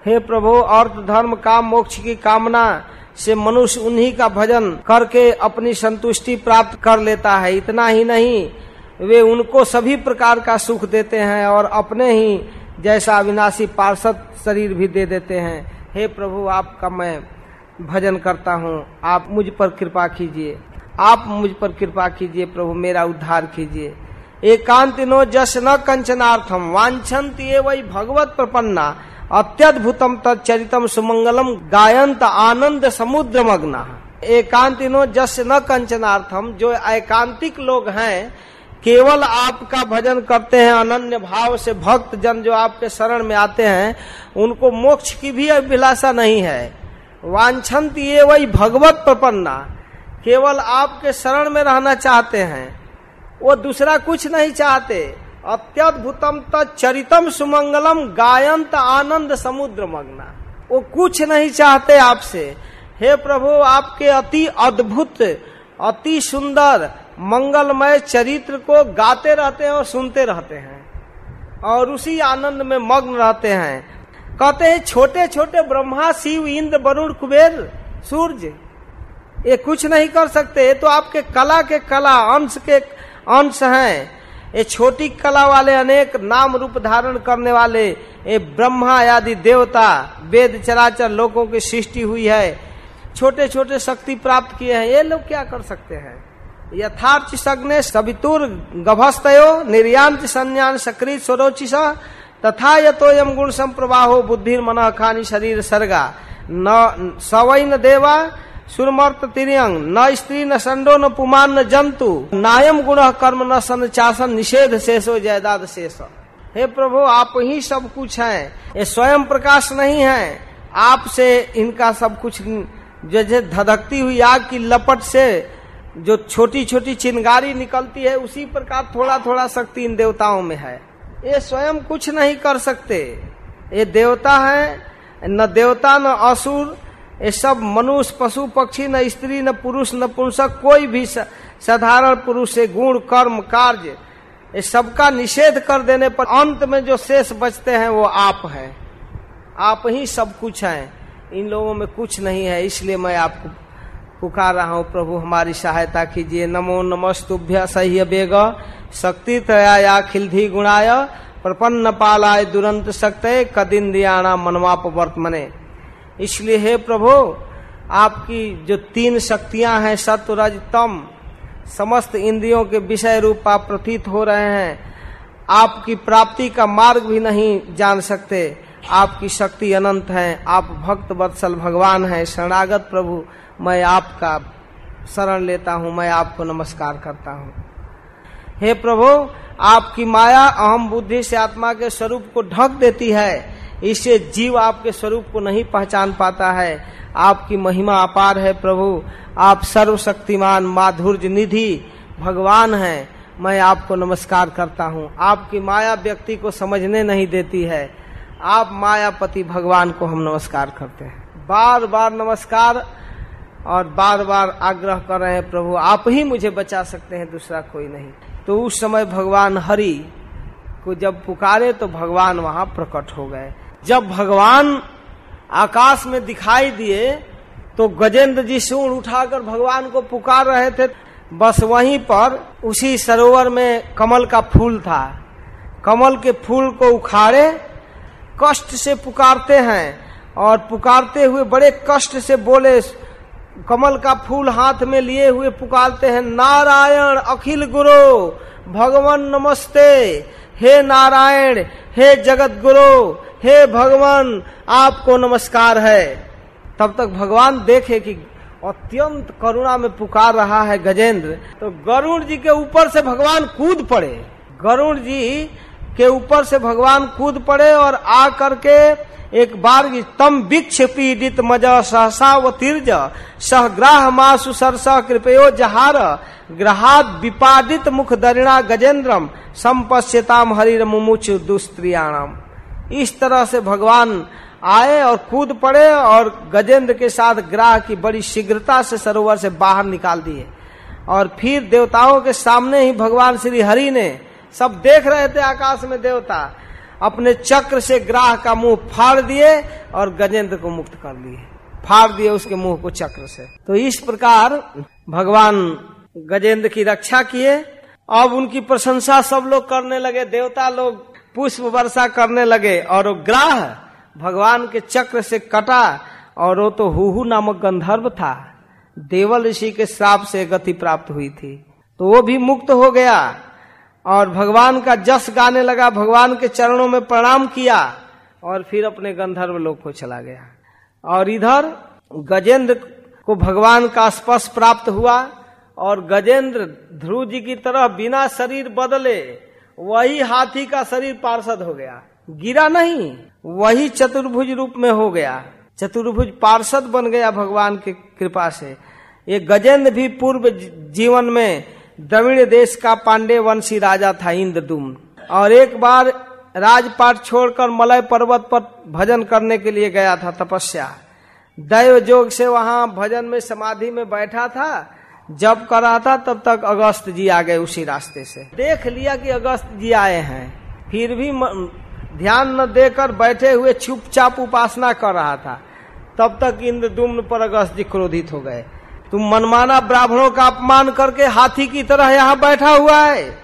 Speaker 1: हे प्रभु अर्थ धर्म काम मोक्ष की कामना से मनुष्य उन्हीं का भजन करके अपनी संतुष्टि प्राप्त कर लेता है। इतना ही नहीं, वे उनको सभी प्रकार का सुख देते हैं और अपने ही जैसा अविनाशी पार्षद शरीर भी दे देते हैं। हे प्रभु, आपका मैं भजन करता हूँ। आप मुझ पर कृपा कीजिए। आप मुझ पर कृपा कीजिए, प्रभु, मेरा उद्धार कीजिए। एकांत नो जस न कंचनार्थम वांछन्ति वही भगवत प्रपन्ना। अत्यद्भुतम तत्चरितम सुमंगलम गायंत आनंद समुद्र मग्ना एकांतिनो जस न कंचनार्थम, जो एकांतिक लोग हैं, केवल आपका भजन करते हैं, अनन्य भाव से भक्त जन जो आपके शरण में आते हैं, उनको मोक्ष की भी अभिलाषा नहीं है। वांछंत ये वही भगवत प्रपन्ना। केवल आपके शरण में रहना चाहते हैं। वो दूसरा कुछ नहीं चाहते। अत्यद्भुतम तरितम सुमंगलम गायंत आनंद समुद्र मग्ना वो कुछ नहीं चाहते आपसे। हे प्रभु, आपके अति अद्भुत, अति सुंदर, मंगलमय चरित्र को गाते रहते हैं और सुनते रहते हैं। और उसी आनंद में मग्न रहते हैं। कहते हैं छोटे छोटे ब्रह्मा, शिव, इंद्र, वरुण, कुबेर, सूर्य। ये कुछ नहीं कर सकते। ये तो आपके कला के कला, अंश के अंश हैं। ये छोटी कला वाले अनेक नाम रूप धारण करने वाले, ये ब्रह्मा आदि देवता, वेद चराचर लोगों की सृष्टि हुई है। छोटे छोटे शक्ति प्राप्त किए हैं। ये लोग क्या कर सकते हैं? यथार्थ सग्ने सवितुर गभस्तयो निर्यांत संज्ञान सक्रिय स्वरोचिस तथा यथो यम गुण संप्रवाहो बुद्धि मन खानी शरीर सर्गा। न सवई न देवा सुरमर्त तिरंग न स्त्री, न संडो, न पुमान, न जंतु, नायम गुण कर्म, न सन चासन, निषेध शेषो, जयदाद शेष। हे प्रभु, आप ही सब कुछ हैं। ये स्वयं प्रकाश नहीं है। आपसे इनका सब कुछ जैसे धधकती हुई आग की लपट से जो छोटी छोटी चिंगारी निकलती है, उसी प्रकार थोड़ा थोड़ा शक्ति इन देवताओं में है। ये स्वयं कुछ नहीं कर सकते। ये देवता है, न देवता, न असुर ये सब मनुष्य, पशु, पक्षी, न स्त्री, न पुरुष, न पुरुषक कोई भी साधारण पुरुष से गुण, कर्म, कार्य, ये सबका निषेध कर देने पर अंत में जो शेष बचते हैं वो आप हैं। आप ही सब कुछ हैं। इन लोगों में कुछ नहीं है, इसलिए मैं आपको पुकार रहा हूँ, प्रभु हमारी सहायता कीजिए। नमो नमस्तुभ्य सह्य बेग शक्ति तया खिलधी गुणाय, प्रपन्न पालाय, दुरंत शक्त, कदिंद्रियाणा मनवाप वर्तमने। इसलिए हे प्रभु, आपकी जो तीन शक्तियाँ हैं सत्वरज तम, समस्त इंद्रियों के विषय रूप आप प्रतीत हो रहे हैं। आपकी प्राप्ति का मार्ग भी नहीं जान सकते। आपकी शक्ति अनंत है। आप भक्त वत्सल भगवान है। शरणागत प्रभु, मैं आपका शरण लेता हूँ। मैं आपको नमस्कार करता हूँ। हे प्रभु, आपकी माया अहम बुद्धि से आत्मा के स्वरूप को ढक देती है। इससे जीव आपके स्वरूप को नहीं पहचान पाता है। आपकी महिमा अपार है प्रभु। आप सर्वशक्तिमान माधुर्य निधि भगवान हैं। मैं आपको नमस्कार करता हूँ। आपकी माया व्यक्ति को समझने नहीं देती है। आप मायापति भगवान को हम नमस्कार करते हैं। बार बार नमस्कार और बार बार आग्रह कर रहे हैं, प्रभु, आप ही मुझे बचा सकते हैं, दूसरा कोई नहीं। तो उस समय भगवान हरि को जब पुकारे तो भगवान वहाँ प्रकट हो गए। जब भगवान आकाश में दिखाई दिए तो गजेंद्र जी सूण उठाकर भगवान को पुकार रहे थे। बस वहीं पर उसी सरोवर में कमल का फूल था। कमल के फूल को उखाड़े, कष्ट से पुकारते हैं और पुकारते हुए बड़े कष्ट से बोले, कमल का फूल हाथ में लिए हुए पुकारते हैं। नारायण, अखिल गुरु, भगवान नमस्ते। हे नारायण, हे जगत गुरु हे भगवान, आपको नमस्कार है। तब तक भगवान देखे कि अत्यंत करुणा में पुकार रहा है गजेंद्र। तो गरुण जी के ऊपर से भगवान कूद पड़े। गरुण जी के ऊपर से भगवान कूद पड़े और आ करके एक बार तम विक्ष पीड़ित मज सहसा व तीर्ज। सह सहग्राह मासु सरस कृपयो जहार। ग्रहाद विपादित मुख दरिणा गजेंद्रम। संपश्यताम हरिर मुमुच दुस्त्रियाणाम। इस तरह से भगवान आए और कूद पड़े और गजेंद्र के साथ ग्राह की बड़ी शीघ्रता से सरोवर से बाहर निकाल दिए। और फिर देवताओं के सामने ही भगवान श्री हरि ने सब देख रहे थे आकाश में देवता, अपने चक्र से ग्राह का मुँह फाड़ दिए और गजेंद्र को मुक्त कर लिए। फाड़ दिए उसके मुँह को चक्र से। तो इस प्रकार भगवान गजेंद्र की रक्षा किए। अब उनकी प्रशंसा सब लोग करने लगे। देवता लोग पुष्प वर्षा करने लगे और वो ग्राह भगवान के चक्र से कटा और वो तो हुहू नामक गंधर्व था। देवल ऋषि के श्राप से गति प्राप्त हुई थी। तो वो भी मुक्त हो गया और भगवान का जस गाने लगा, भगवान के चरणों में प्रणाम किया और फिर अपने गंधर्व लोक को चला गया। और इधर गजेंद्र को भगवान का स्पर्श प्राप्त हुआ और गजेंद्र ध्रुव जी की तरह बिना शरीर बदले वही हाथी का शरीर पार्षद हो गया। गिरा नहीं, वही चतुर्भुज रूप में हो गया। चतुर्भुज पार्षद बन गया भगवान की कृपा से। ये गजेंद्र भी पूर्व जीवन में द्रविड़ देश का पांडे वंशी राजा था इंद्रदुम। और एक बार राजपाट छोड़कर मलय पर्वत पर भजन करने के लिए गया था तपस्या। दैव जोग से वहाँ भजन में समाधि में बैठा था। जब कर रहा था, तब तक अगस्त जी आ गए उसी रास्ते से। देख लिया कि अगस्त जी आए हैं। फिर भी ध्यान न देकर बैठे हुए चुपचाप उपासना कर रहा था। तब तक इंद्रदुम्न पर अगस्त जी क्रोधित हो गए। तुम मनमाना ब्राह्मणों का अपमान करके हाथी की तरह यहाँ बैठा हुआ है।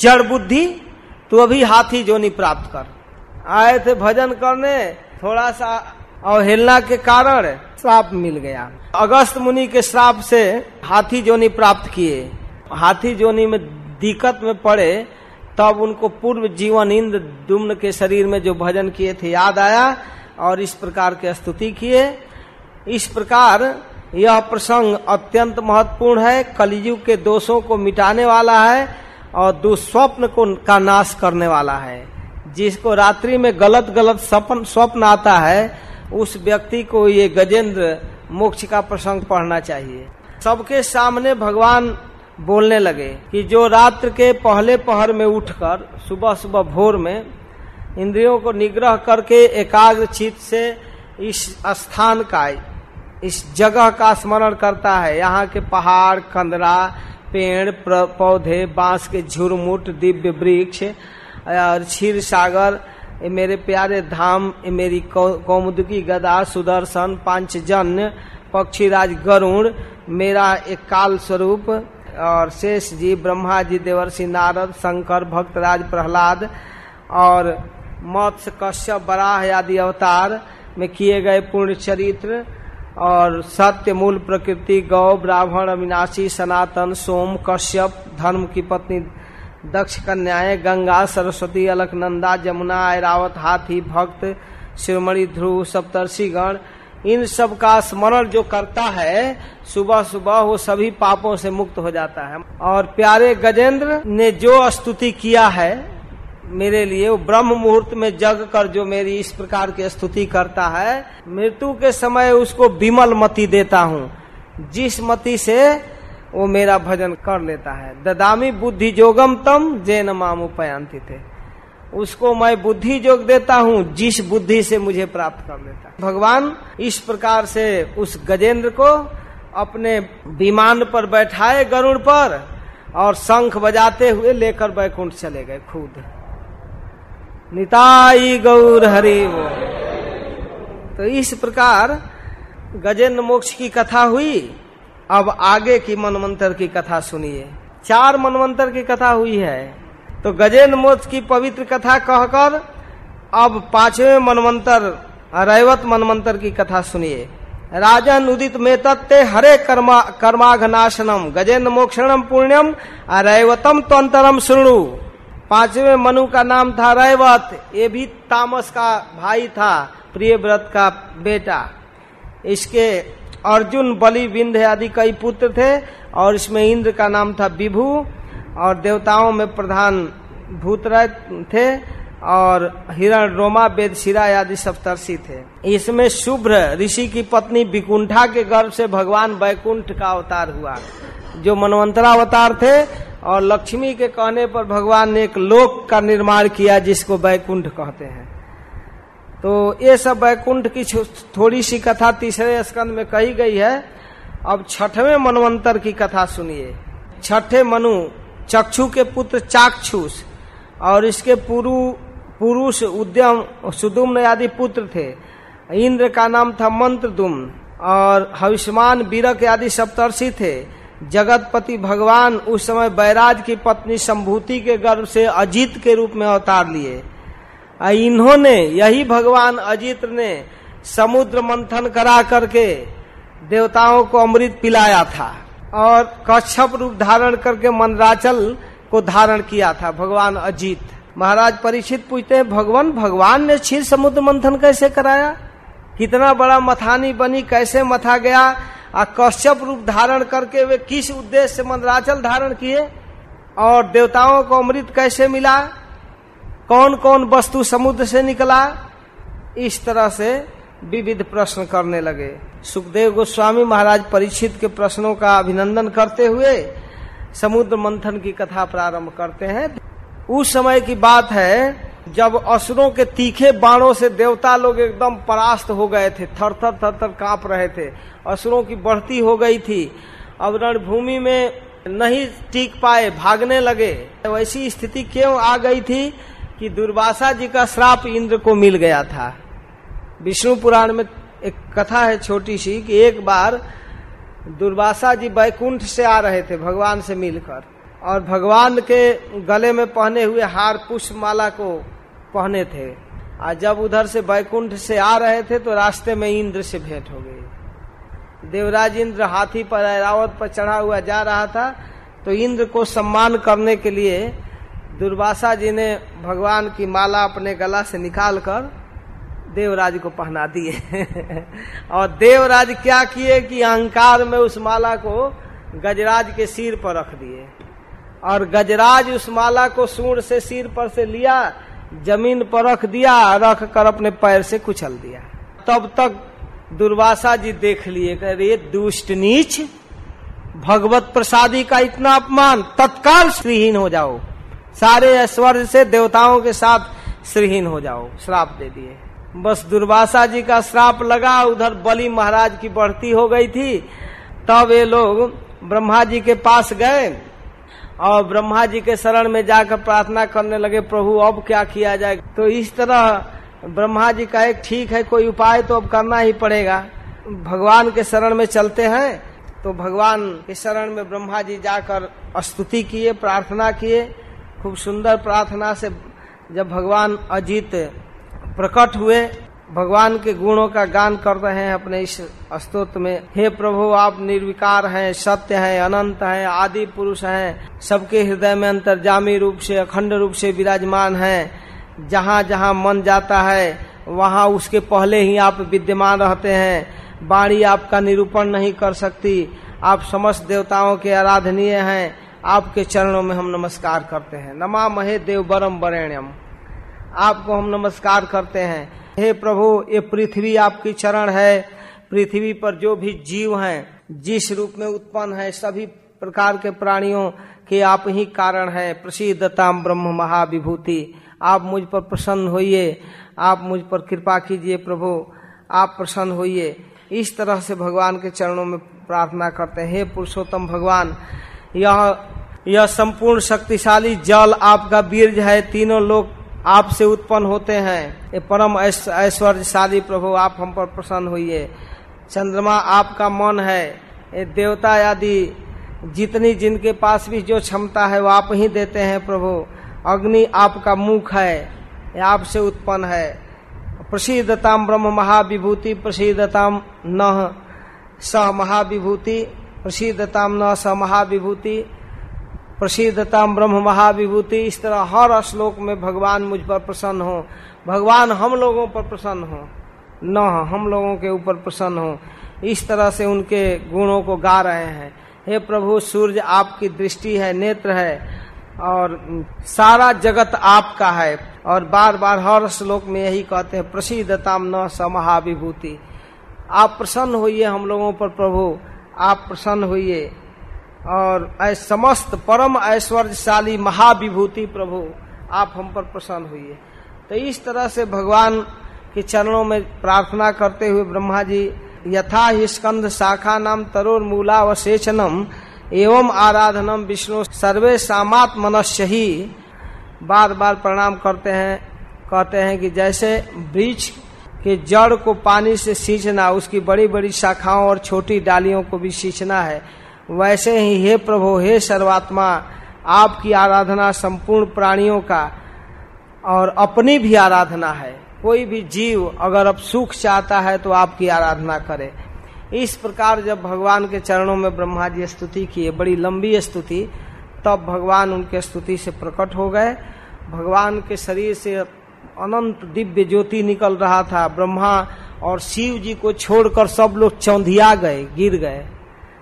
Speaker 1: जड़ बुद्धि, तू अभी हाथी जोनी प्राप्त कर। आए थे भजन करने, थोड़ा सा अवहेलना के कारण श्राप मिल गया। अगस्त मुनि के श्राप से हाथी जोनी प्राप्त किए। हाथी जोनी में दिक्कत में पड़े, तब उनको पूर्व जीवन इंद्र दुम्न के शरीर में जो भजन किए थे याद आया और इस प्रकार के स्तुति किए। इस प्रकार यह प्रसंग अत्यंत महत्वपूर्ण है। कलयुग के दोषों को मिटाने वाला है और दुस्वप्न को का नाश करने वाला है। जिसको रात्रि में गलत गलत स्वप्न आता है उस व्यक्ति को ये गजेंद्र मोक्ष का प्रसंग पढ़ना चाहिए। सबके सामने भगवान बोलने लगे कि जो रात्र के पहले पहर में उठकर, सुबह सुबह भोर में, इंद्रियों को निग्रह करके एकाग्र चित से इस स्थान का, इस जगह का स्मरण करता है। यहाँ के पहाड़, कंदरा, पेड़ पौधे, बाँस के झुरमुट, दिव्य वृक्ष, और क्षीर सागर ये मेरे प्यारे धाम ये मेरी कौमुदकी गदा, सुदर्शन पांचजन्य पक्षीराज गरुण मेरा एक काल स्वरूप, और शेष जी ब्रह्मा जी देवर्षि नारद, शंकर भक्तराज प्रहलाद, और मत्स्य, कश्यप, बराह आदि अवतार में किए गए पूर्ण चरित्र, और सत्य मूल प्रकृति, गौ, ब्राह्मण, अविनाशी, सनातन, सोम, कश्यप, धर्म की पत्नी दक्ष कन्याएँ, गंगा, सरस्वती, अलकनंदा, जमुना, ऐरावत, हाथी, भक्त, शिरोमणि, ध्रुव सप्तर्षिगण इन सब का स्मरण जो करता है, सुबह सुबह वो सभी पापों से मुक्त हो जाता है। और प्यारे गजेंद्र ने जो स्तुति किया है, मेरे लिए वो ब्रह्म मुहूर्त में जग कर जो मेरी इस प्रकार की स्तुति करता है, मृत्यु के समय उसको विमल मति देता हूँ। जिस मति से वो मेरा भजन कर लेता है। ददामी बुद्धि जोगम तम जैन मामू पयांति थे। उसको मैं बुद्धि जोग देता हूँ, जिस बुद्धि से मुझे प्राप्त कर लेता भगवान इस प्रकार से उस गजेंद्र को अपने विमान पर बैठाए गरुड़ पर और शंख बजाते हुए लेकर बैकुंठ चले गए खुद। निताई गौर हरि तो इस प्रकार गजेंद्र मोक्ष की कथा हुई। अब आगे की मनमंत्र की कथा सुनिए। चार मनमंत्र की कथा हुई है। तो गजेंद्र मोक्ष की पवित्र कथा कहकर अब पाँचवें मनमंत्र रैवत मनमंत्र की कथा सुनिए। राजन उदित में तत्ते हरे कर्मा, कर्माघनाशनम, गजेंद्र मोक्षणम पुण्यम, रैवतम तंतरम सुणु पाँचवें मनु का नाम था रैवत। ये भी तामस का भाई था प्रिय व्रत का बेटा। इसके अर्जुन बलि विंध्य आदि कई पुत्र थे, और इसमें इंद्र का नाम था विभु, और देवताओं में प्रधान भूतराय थे, और हिरण, रोमा, वेद, शिरा आदि सप्तर्षि थे। इसमें शुभ्र ऋषि की पत्नी विकुंठा के गर्भ से भगवान बैकुंठ का अवतार हुआ, जो मनवंतरा अवतार थे, और लक्ष्मी के कहने पर भगवान ने एक लोक का निर्माण किया जिसको बैकुंठ कहते हैं। तो ये सब वैकुंठ की थोड़ी सी कथा तीसरे स्कंद में कही गई है। अब छठवें मनवंतर की कथा सुनिए। छठे मनु, चक्षु के पुत्र चाक्षुष और इसके पुरु पुरुष उद्यम, सुदुम्न आदि पुत्र थे। इंद्र का नाम था मंत्र और हविष्मान बीरक आदि सप्तर्षि थे। जगतपति भगवान उस समय बैराज की पत्नी संभूति के गर्भ से अजीत के रूप में अवतार लिए। इन्होंने, यही भगवान अजीत ने समुद्र मंथन करा करके देवताओं को अमृत पिलाया था और कच्छप रूप धारण करके मनराचल को धारण किया था, भगवान अजीत। महाराज परीक्षित पूछते हैं, भगवान भगवान ने क्षीर समुद्र मंथन कैसे कराया? कितना बड़ा मथानी बनी, कैसे मथा गया? और कश्यप रूप धारण करके वे किस उद्देश्य से मंदराचल धारण किए? और देवताओं को अमृत कैसे मिला? कौन कौन वस्तु समुद्र से निकला? इस तरह से विविध प्रश्न करने लगे। सुखदेव गोस्वामी महाराज परीक्षित के प्रश्नों का अभिनंदन करते हुए समुद्र मंथन की कथा प्रारंभ करते हैं। उस समय की बात है, जब असुरों के तीखे बाणों से देवता लोग एकदम परास्त हो गए थे थर थर थर थर काँप रहे थे। असुरों की बढ़ती हो गई थी। अब रणभूमि में नहीं टीक पाए, भागने लगे। वैसी स्थिति क्यों आ गई थी? कि दुर्वासा जी का श्राप इंद्र को मिल गया था। विष्णु पुराण में एक कथा है छोटी सी कि एक बार दुर्वासा जी बैकुंठ से आ रहे थे, भगवान से मिलकर, और भगवान के गले में पहने हुए हार पुष्प माला को पहने थे। और जब उधर से बैकुंठ से आ रहे थे तो रास्ते में इंद्र से भेंट हो गई। देवराज इंद्र हाथी पर ऐरावत पर चढ़ा हुआ जा रहा था तो इंद्र को सम्मान करने के लिए दुर्वासा जी ने भगवान की माला अपने गला से निकाल कर देवराज को पहना दिए। <laughs> और देवराज क्या किए कि अहंकार में उस माला को गजराज के सिर पर रख दिए। और गजराज उस माला को सूर से सिर पर से लिया, ज़मीन पर रख दिया, रख कर अपने पैर से कुचल दिया। तब तक दुर्वासा जी देख लिए अरे दुष्ट नीच, भगवत प्रसादी का इतना अपमान, तत्काल श्रीहीन हो जाओ। सारे ऐश्वर्य से देवताओं के साथ श्रीहीन हो जाओ। श्राप दे दिए। बस दुर्वासा जी का श्राप लगा, उधर बलि महाराज की बढ़ती हो गई थी। तब ये लोग ब्रह्मा जी के पास गए और ब्रह्मा जी के शरण में जाकर प्रार्थना करने लगे, प्रभु, अब क्या किया जाए? तो इस तरह ब्रह्मा जी का एक ठीक है, कोई उपाय तो अब करना ही पड़ेगा। भगवान के शरण में चलते हैं तो भगवान के शरण में ब्रह्मा जी जाकर स्तुति किए, प्रार्थना किए। खूब सुंदर प्रार्थना से जब भगवान अजीत प्रकट हुए, भगवान के गुणों का गान कर रहे हैं अपने इस स्तोत्र में। हे प्रभु, आप निर्विकार हैं, सत्य हैं, अनंत हैं, आदि पुरुष हैं, सबके हृदय में अंतर्जामी रूप से, अखंड रूप से विराजमान हैं। जहाँ जहाँ मन जाता है, वहाँ उसके पहले ही आप विद्यमान रहते हैं। बाणी आपका निरूपण नहीं कर सकती। आप समस्त देवताओं के आराधनीय हैं। आपके चरणों में हम नमस्कार करते हैं। नमा महे देव बरम बरेण्यम। आपको हम नमस्कार करते हैं। हे प्रभु, ये पृथ्वी आपकी चरण है। पृथ्वी पर जो भी जीव हैं, जिस रूप में उत्पन्न है, सभी प्रकार के प्राणियों के आप ही कारण है। प्रसिद्धताम ब्रह्म महाविभूति। आप मुझ पर प्रसन्न होइए। आप मुझ पर कृपा कीजिए प्रभु। आप प्रसन्न होइए। इस तरह से भगवान के चरणों में प्रार्थना करते हैं। हे पुरुषोत्तम भगवान यह यह संपूर्ण शक्तिशाली जल आपका बीर्ज है। तीनों लोग आपसे उत्पन्न होते हैं। ये परम ऐश्वर्यशाली प्रभु, आप हम पर प्रसन्न हुई चंद्रमा आपका मन है। ये देवता आदि, जितनी जिनके पास भी जो क्षमता है, वो आप ही देते हैं प्रभु। अग्नि आपका मुख है। ये आपसे उत्पन्न है। प्रसिद्धताम ब्रह्म महाविभूति प्रसिद्धताम न स महाविभूति। प्रसिद्धताम न स महाविभूति प्रसिद्धताम ब्रह्म महाविभूति। इस तरह हर श्लोक में भगवान मुझ पर प्रसन्न हो। भगवान हम लोगों पर प्रसन्न हो, न हम लोगों के ऊपर प्रसन्न हो। इस तरह से उनके गुणों को गा रहे हैं। हे प्रभु, सूर्य आपकी दृष्टि है, नेत्र है, और सारा जगत आपका है। और बार बार हर श्लोक में यही कहते हैं प्रसिद्धताम न स महाविभूति। आप प्रसन्न होइए हम लोगों पर प्रभु। आप प्रसन्न होइए। और समस्त परम ऐश्वर्यशाली महाविभूति प्रभु, आप हम पर प्रसन्न हुई तो इस तरह से भगवान के चरणों में प्रार्थना करते हुए ब्रह्मा जी, यथा ही स्कंद शाखा नाम तरोर मूलावशेषनम एवं आराधनम विष्णु सर्वे सामात मनस्य ही। बार बार प्रणाम करते हैं, कहते हैं कि जैसे वृक्ष के जड़ को पानी से सींचना, उसकी बड़ी बड़ी शाखाओं और छोटी डालियों को भी सींचना है। वैसे ही हे प्रभु, हे सर्वात्मा, आपकी आराधना संपूर्ण प्राणियों का और अपनी भी आराधना है। कोई भी जीव अगर अब सुख चाहता है तो आपकी आराधना करे। इस प्रकार जब भगवान के चरणों में ब्रह्मा जी स्तुति किए बड़ी लंबी स्तुति, तब भगवान उनके स्तुति से प्रकट हो गए। भगवान के शरीर से अनंत दिव्य ज्योति निकल रहा था ब्रह्मा और शिव जी को छोड़कर सब लोग चौंधिया गए, गिर गए।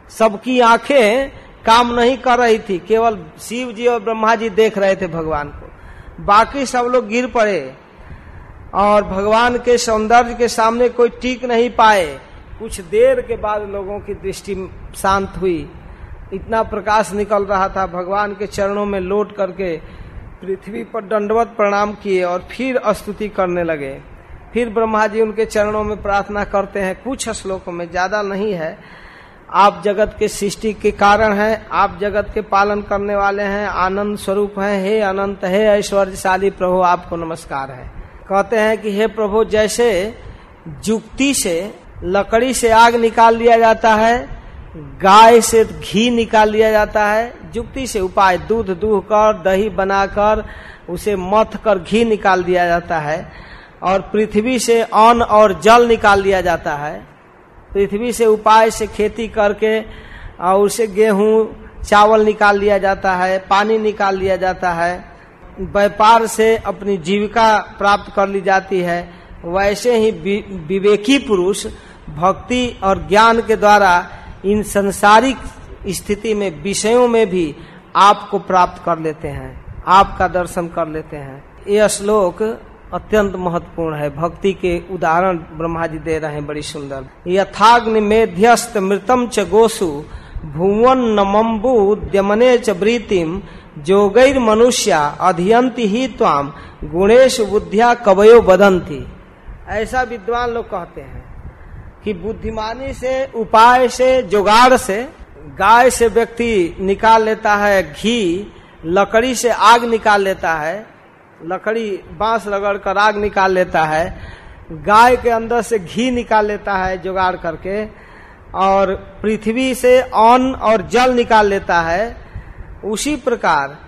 Speaker 1: सबकी आँखें काम नहीं कर रही थी, केवल शिव जी और ब्रह्मा जी देख रहे थे भगवान को। बाकी सब लोग गिर पड़े और भगवान के सौंदर्य के सामने कोई टीक नहीं पाए। कुछ देर के बाद लोगों की दृष्टि शांत हुई। इतना प्रकाश निकल रहा था, भगवान के चरणों में लौट करके पृथ्वी पर दंडवत प्रणाम किए और फिर स्तुति करने लगे। फिर ब्रह्मा जी उनके चरणों में प्रार्थना करते हैं, कुछ श्लोकों में ज़्यादा नहीं है। आप जगत के सृष्टि के कारण हैं, आप जगत के पालन करने वाले हैं, आनंद स्वरूप हैं। हे अनंत, हे ऐश्वर्यशाली प्रभु, आपको नमस्कार है। कहते हैं कि हे प्रभु, जैसे जुक्ति से, लकड़ी से आग निकाल लिया जाता है गाय से घी निकाल लिया जाता है, जुक्ति से उपाय, दूध दूह कर दही बनाकर उसे मथ कर घी निकाल दिया जाता है, और पृथ्वी से अन्न और जल निकाल लिया जाता है। पृथ्वी से उपाय से खेती करके और उसे गेहूँ, चावल निकाल लिया जाता है, पानी निकाल लिया जाता है। व्यापार से अपनी जीविका प्राप्त कर ली जाती है। वैसे ही विवेकी पुरुष भक्ति और ज्ञान के द्वारा इन संसारिक स्थिति में, विषयों में भी आपको प्राप्त कर लेते हैं, आपका दर्शन कर लेते हैं। यह श्लोक अत्यंत महत्वपूर्ण है। भक्ति के उदाहरण ब्रह्मा जी दे रहे हैं, बड़ी सुंदर। यथाग्नि मेध्यस्त मृतम च गोसु, भुवन नमम्बु द्यमने च वृतिम जोगैर मनुष्या अधियंती ही त्वाम गुणेश बुद्धिया कवयो बदंती ऐसा विद्वान लोग कहते हैं। कि बुद्धिमानी से, उपाय से, जुगाड़ से, गाय से व्यक्ति निकाल लेता है घी, लकड़ी से आग निकाल लेता है, लकड़ी, बाँस रगड़ कर आग निकाल लेता है, गाय के अंदर से घी निकाल लेता है, जुगाड़ करके, और पृथ्वी से अन्न और जल निकाल लेता है, उसी प्रकार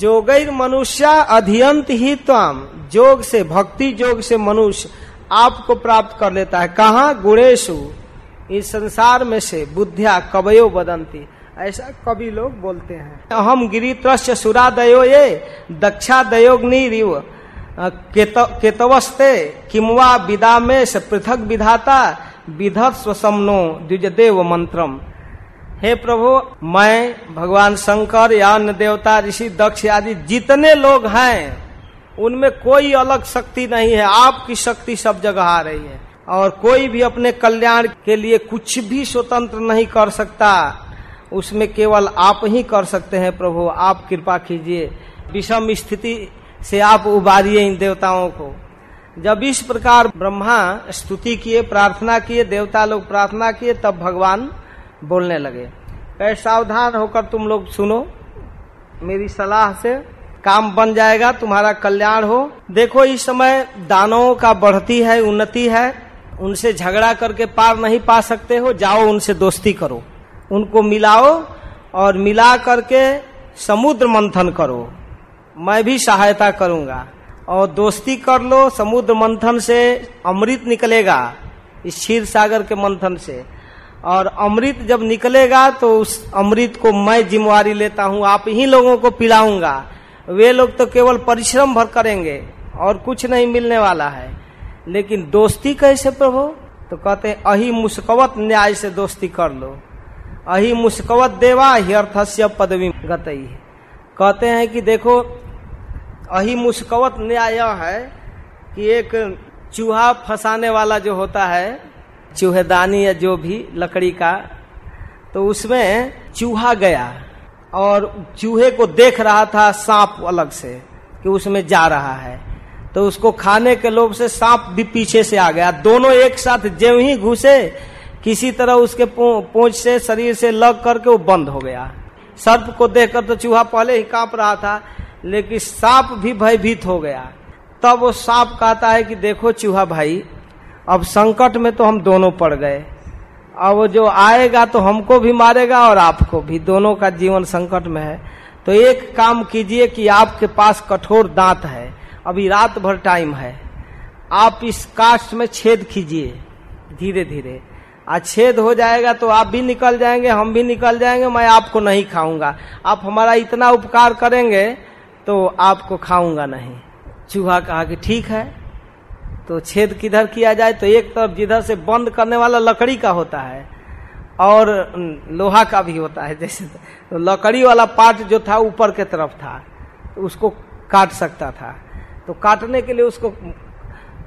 Speaker 1: जोगैर मनुष्य अधियंत ही तम जोग से भक्ति, जोग से मनुष्य आपको प्राप्त कर लेता है। कहा? गुणेशु इस संसार में से बुद्धिया कवयो बदंती। ऐसा कवि लोग बोलते हैं। हम गिरित्रस्य सुरादयो ये दक्षा दयोग्नि रिव केतवस्ते, किमवा विदा में पृथक विधाता, विधत स्वसमनो, द्विजदेव मंत्रम। हे प्रभु, मैं, भगवान शंकर या अन्य देवता, ऋषि, दक्ष आदि जितने लोग हैं उनमें कोई अलग शक्ति नहीं है। आपकी शक्ति सब जगह आ रही है। और कोई भी अपने कल्याण के लिए कुछ भी स्वतंत्र नहीं कर सकता। उसमें केवल आप ही कर सकते हैं प्रभु। आप कृपा कीजिए। विषम स्थिति से आप उबारिए इन देवताओं को। जब इस प्रकार ब्रह्मा स्तुति किए, प्रार्थना किए, देवता लोग प्रार्थना किए, तब भगवान बोलने लगे। सावधान होकर तुम लोग सुनो। मेरी सलाह से काम बन जाएगा, तुम्हारा कल्याण हो। देखो, इस समय दानवों का बढ़ती है, उन्नति है। उनसे झगड़ा करके पार नहीं पा सकते हो, जाओ उनसे दोस्ती करो। उनको मिलाओ और मिला करके समुद्र मंथन करो। मैं भी सहायता करूँगा। और दोस्ती कर लो, समुद्र मंथन से अमृत निकलेगा, इस क्षीर सागर के मंथन से। और अमृत जब निकलेगा तो उस अमृत को मैं जिम्मेवारी लेता हूँ, आप ही लोगों को पिलाऊँगा। वे लोग तो केवल परिश्रम भर करेंगे और कुछ नहीं मिलने वाला है। लेकिन दोस्ती कैसे प्रभु? तो कहते, अही मुस्कवत न्याय से दोस्ती कर लो। अही मुस्कवत देवा, ही अर्थस्य पदवी गतई। कहते हैं कि देखो, अही मुस्कवत न्याय है कि एक चूहा फंसाने वाला जो होता है, चूहेदानी या जो भी लकड़ी का तो उसमें चूहा गया। और चूहे को देख रहा था सांप अलग से कि उसमें जा रहा है। तो उसको खाने के लोभ से सांप भी पीछे से आ गया। दोनों एक साथ ज्यो ही घुसे, किसी तरह उसके पोच से, शरीर से लग करके वो बंद हो गया। सर्प को देखकर तो चूहा पहले ही काँप रहा था, लेकिन सांप भी भयभीत हो गया। तब वो सांप कहता है कि देखो चूहा भाई, अब संकट में तो हम दोनों पड़ गए। अब वो जो आएगा तो हमको भी मारेगा और आपको भी। दोनों का जीवन संकट में है। तो एक काम कीजिए कि आपके पास कठोर दांत है। अभी रात भर टाइम है। आप इस कास्ट में छेद कीजिए धीरे धीरे। आज छेद हो जाएगा तो आप भी निकल जाएँगे, हम भी निकल जाएँगे, मैं आपको नहीं खाऊँगा। आप हमारा इतना उपकार करेंगे तो आपको खाऊँगा नहीं। चूहा कहा कि ठीक है तो छेद किधर किया जाए तो एक तरफ़ जिधर से बंद करने वाला लकड़ी का होता है और लोहा का भी होता है, जैसे तो लकड़ी वाला पार्ट जो था ऊपर के तरफ़ था तो उसको काट सकता था। तो काटने के लिए उसको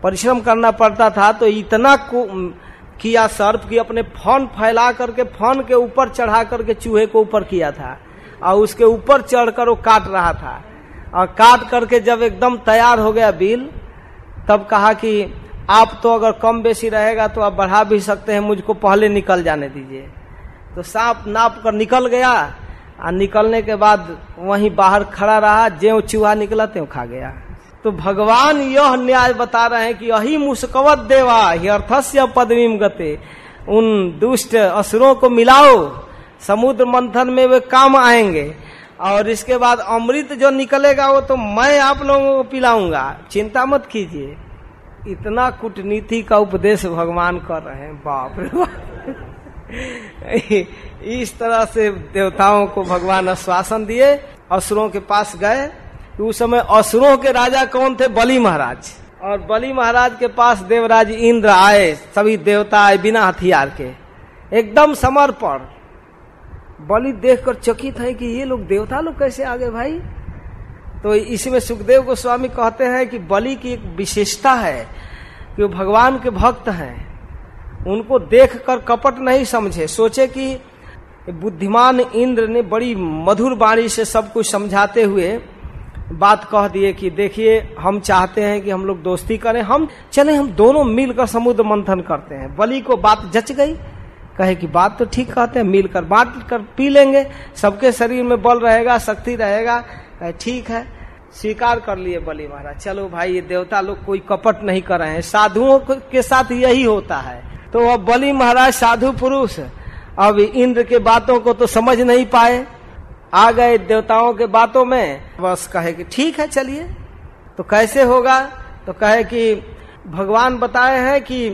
Speaker 1: परिश्रम करना पड़ता था तो इतना किया सर्प की अपने फन फैला करके, फन के ऊपर चढ़ा करके चूहे को ऊपर किया था, और उसके ऊपर चढ़कर वो काट रहा था। और काट करके जब एकदम तैयार हो गया बिल तब कहा कि आप तो अगर कम बेसी रहेगा तो आप बढ़ा भी सकते हैं, मुझको पहले निकल जाने दीजिए। तो सांप नाप कर निकल गया और निकलने के बाद वहीं बाहर खड़ा रहा, ज्यो चूहा निकला त्यों खा गया। तो भगवान यह न्याय बता रहे हैं कि यही मुस्कवत देवा, ही अर्थस्य पदवीम गते। उन दुष्ट असुरों को मिलाओ, समुद्र मंथन में वे काम आएँगे। और इसके बाद अमृत जो निकलेगा वो तो मैं आप लोगों को पिलाऊँगा। चिंता मत कीजिए। इतना कूटनीति का उपदेश भगवान कर रहे हैं, बाप रे इस तरह से देवताओं को भगवान आश्वासन दिए, असुरों के पास गए। उस समय असुरों के राजा कौन थे? बलि महाराज। और बलि महाराज के पास देवराज इंद्र आए, सभी देवता आए बिना हथियार के। एकदम समर्पण। बलि देखकर चकित है कि ये लोग देवता लोग कैसे आ गए भाई? तो इसमें सुखदेव गोस्वामी कहते हैं कि बलि की एक विशेषता है कि वो भगवान के भक्त हैं। उनको देखकर कपट नहीं समझे। सोचे कि बुद्धिमान इंद्र ने बड़ी मधुर बाणी से सब कुछ समझाते हुए बात कह दिए कि देखिए, हम चाहते हैं कि हम लोग दोस्ती करें। हम, चले, हम दोनों मिलकर समुद्र मंथन करते हैं। बलि को बात जच गई। कहे कि बात तो ठीक कहते हैं, मिलकर बांट कर पी लेंगे, सबके शरीर में बल रहेगा, शक्ति रहेगा। कहे, ठीक है, स्वीकार कर लिए बलि महाराज। चलो भाई, ये देवता लोग कोई कपट नहीं कर रहे हैं। साधुओं के साथ यही होता है। तो अब बलि महाराज साधु पुरुष, अब इंद्र के बातों को तो समझ नहीं पाए। आ गए देवताओं के बातों में। बस कहे कि ठीक है, चलिए। तो कैसे होगा? तो कहे कि भगवान बताए हैं कि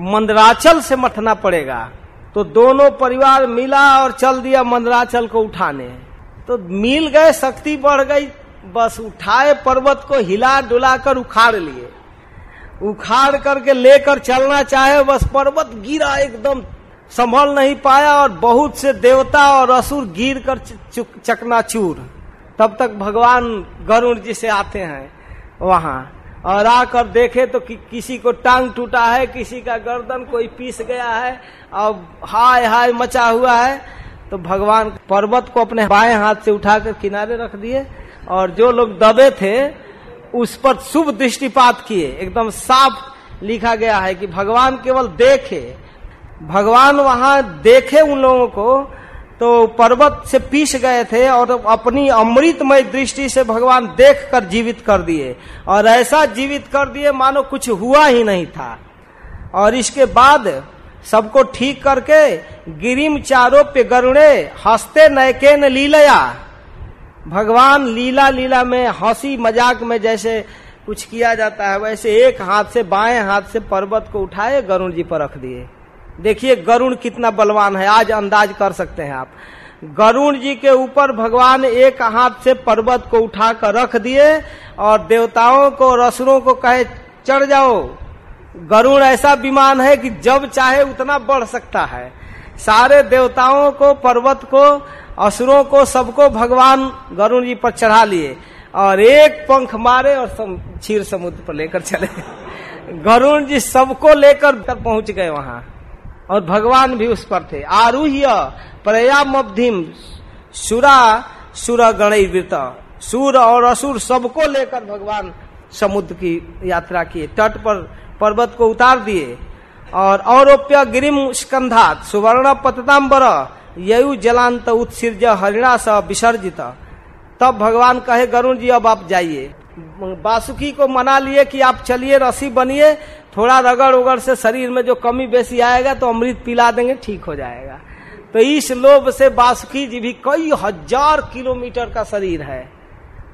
Speaker 1: मंदराचल से मथना पड़ेगा। तो दोनों परिवार मिला और चल दिया मंदराचल को उठाने। तो मिल गए, शक्ति बढ़ गई, बस उठाए, पर्वत को हिला डुला कर उखाड़ लिए। उखाड़ करके लेकर चलना चाहे, बस पर्वत गिरा एकदम, संभल नहीं पाया और बहुत से देवता और असुर गिर कर चकनाचूर। तब तक भगवान गरुण जी से आते हैं, वहाँ। और आकर देखे तो कि, किसी को टांग टूटा है किसी का गर्दन कोई पीस गया है और हाय हाय मचा हुआ है तो भगवान पर्वत को अपने बाएँ हाथ से उठाकर किनारे रख दिए और जो लोग दबे थे उस पर शुभ दृष्टिपात किए। एकदम साफ़ लिखा गया है कि भगवान केवल देखे भगवान वहाँ देखे उन लोगों को तो पर्वत से पीस गए थे और अपनी अमृतमय दृष्टि से भगवान देख कर जीवित कर दिए। और ऐसा जीवित कर दिए मानो कुछ हुआ ही नहीं था। और इसके बाद सबको ठीक करके गिरिम चारों पे गरुणे हँसते नयके न लीलया। भगवान लीला लीला में हँसी मज़ाक में जैसे कुछ किया जाता है, वैसे एक हाथ से बाएँ हाथ से पर्वत को उठाए गरुण जी पर रख दिए। देखिए गरुण कितना बलवान है आज अंदाज कर सकते हैं आप। गरुण जी के ऊपर भगवान एक हाथ से पर्वत को उठाकर रख दिए और देवताओं को रसुरों को कहे चढ़ जाओ। गरुण ऐसा विमान है कि जब चाहे उतना बढ़ सकता है। सारे देवताओं को पर्वत को असुरों को सबको भगवान गरुण जी पर चढ़ा लिए और एक पंख मारे और सम, क्षीर समुद्र पर लेकर चले। गरुण जी सबको लेकर पहुँच गए वहाँ। और भगवान भी उस पर थे। आरूह्य प्रयामब्धिम सुरा सुर गणवृत सुर और असुर सबको लेकर भगवान समुद्र की यात्रा किए, तट पर पर्वत को उतार दिए। और औरोप्य गिरिम स्कंधात सुवर्ण पतताम्बर ययु जलांत उत्सर्ज हरिणा स विसर्जित। तब भगवान कहे गरुण जी अब आप जाइए। बासुकी को मना लिए कि आप चलिए रसी बनिए थोड़ा रगड़ उगड़ से शरीर में जो कमी बेसी आएगा तो अमृत पिला देंगे, ठीक हो जाएगा। तो इस लोभ से बासुकी जी भी कई हज़ार किलोमीटर का शरीर है।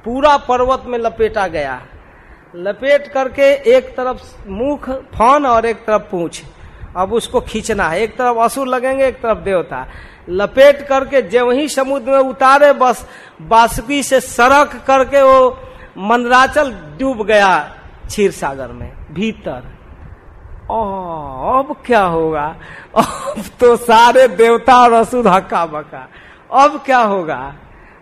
Speaker 1: पूरा पर्वत में लपेटा गया। लपेट करके एक तरफ़ मुख, फन और एक तरफ़ पूछ। अब उसको खींचना है। एक तरफ़ असुर लगेंगे, एक तरफ़ देवता। लपेट करके जब ही समुद्र में उतारे, बस बासुकी से सड़क करके वो मंदराचल डूब गया क्षीर सागर में, भीतर। अब क्या होगा? अब तो सारे देवता और असुर हक्का बका। अब क्या होगा?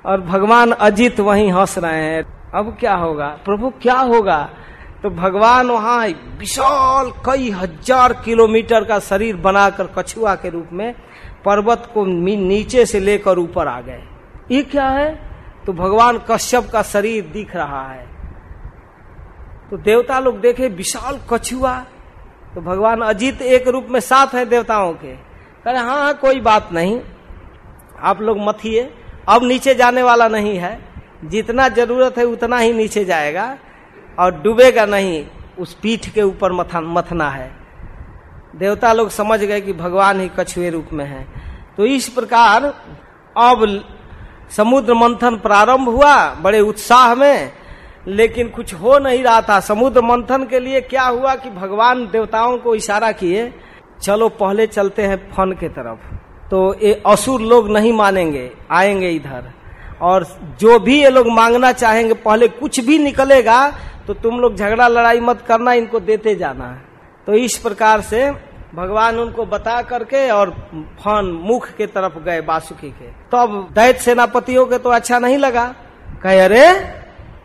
Speaker 1: और भगवान अजित वहीं हंस रहे हैं। अब क्या होगा? प्रभु, क्या होगा? तो भगवान वहाँ विशाल कई हज़ार किलोमीटर का शरीर बनाकर कछुआ के रूप में पर्वत को नीचे से लेकर ऊपर आ गए। ये क्या है? तो भगवान कश्यप का शरीर दिख रहा है। तो देवता लोग देखे, विशाल कछुआ। तो भगवान अजीत एक रूप में साथ है देवताओं के। कहे हाँ हाँ कोई बात नहीं। आप लोग मथिए अब नीचे जाने वाला नहीं है। जितना ज़रूरत है उतना ही नीचे जाएगा। और डूबेगा नहीं, उस पीठ के ऊपर मथना है। देवता लोग समझ गए कि भगवान ही कछुए रूप में है। तो इस प्रकार अब समुद्र मंथन प्रारंभ हुआ बड़े उत्साह में। लेकिन कुछ हो नहीं रहा था। समुद्र मंथन के लिए क्या हुआ कि भगवान देवताओं को इशारा किए, चलो, पहले चलते हैं फन के तरफ़। तो ये असुर लोग नहीं मानेंगे, आएँगे इधर। और जो भी ये लोग मांगना चाहेंगे, पहले कुछ भी निकलेगा तो तुम लोग झगड़ा लड़ाई मत करना, इनको देते जाना। तो इस प्रकार से भगवान उनको बता करके और फन मुख के तरफ़ गए, बासुकी के। तब तो दैत सेनापतियों के तो अच्छा नहीं लगा। कहे, अरे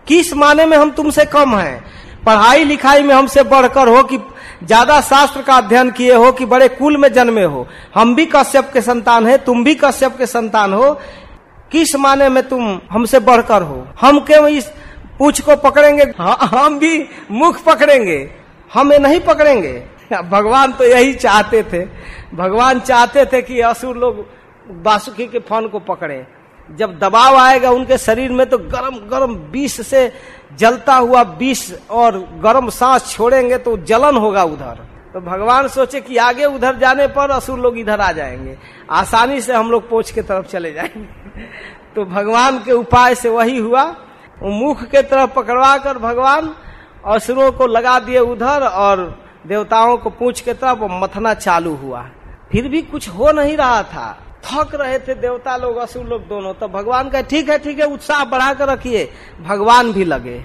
Speaker 1: किस माने में हम तुमसे कम हैं? पढ़ाई लिखाई में हमसे बढ़कर हो कि ज़्यादा शास्त्र का अध्ययन किए हो कि बड़े कुल में जन्मे हो? हम भी कश्यप के संतान है तुम भी कश्यप के संतान हो। किस माने में तुम हमसे बढ़कर हो? हम क्यों इस पूछ को पकड़ेंगे? हाँ, हम भी मुख पकड़ेंगे। हमें नहीं पकड़ेंगे। भगवान तो यही चाहते थे। भगवान चाहते थे कि असुर लोग बासुकी के फन को पकड़े। जब दबाव आएगा उनके शरीर में तो गरम गरम विष से जलता हुआ विष और गरम सांस छोड़ेंगे तो जलन होगा उधर। तो भगवान सोचे कि आगे उधर जाने पर असुर लोग इधर आ जाएँगे। आसानी से हम लोग पोछ के तरफ़ चले जाएँगे। <laughs> तो भगवान के उपाय से वही हुआ। मुख के तरफ़ पकड़वा कर भगवान असुरों को लगा दिए उधर और देवताओं को पूछ के तरफ़ मथना चालू हुआ। फिर भी कुछ हो नहीं रहा था। थक रहे थे, देवता लोग, असुर लोग दोनों तो भगवान का ठीक है ठीक है, उत्साह बढ़ा कर रखिए। भगवान भी लगे।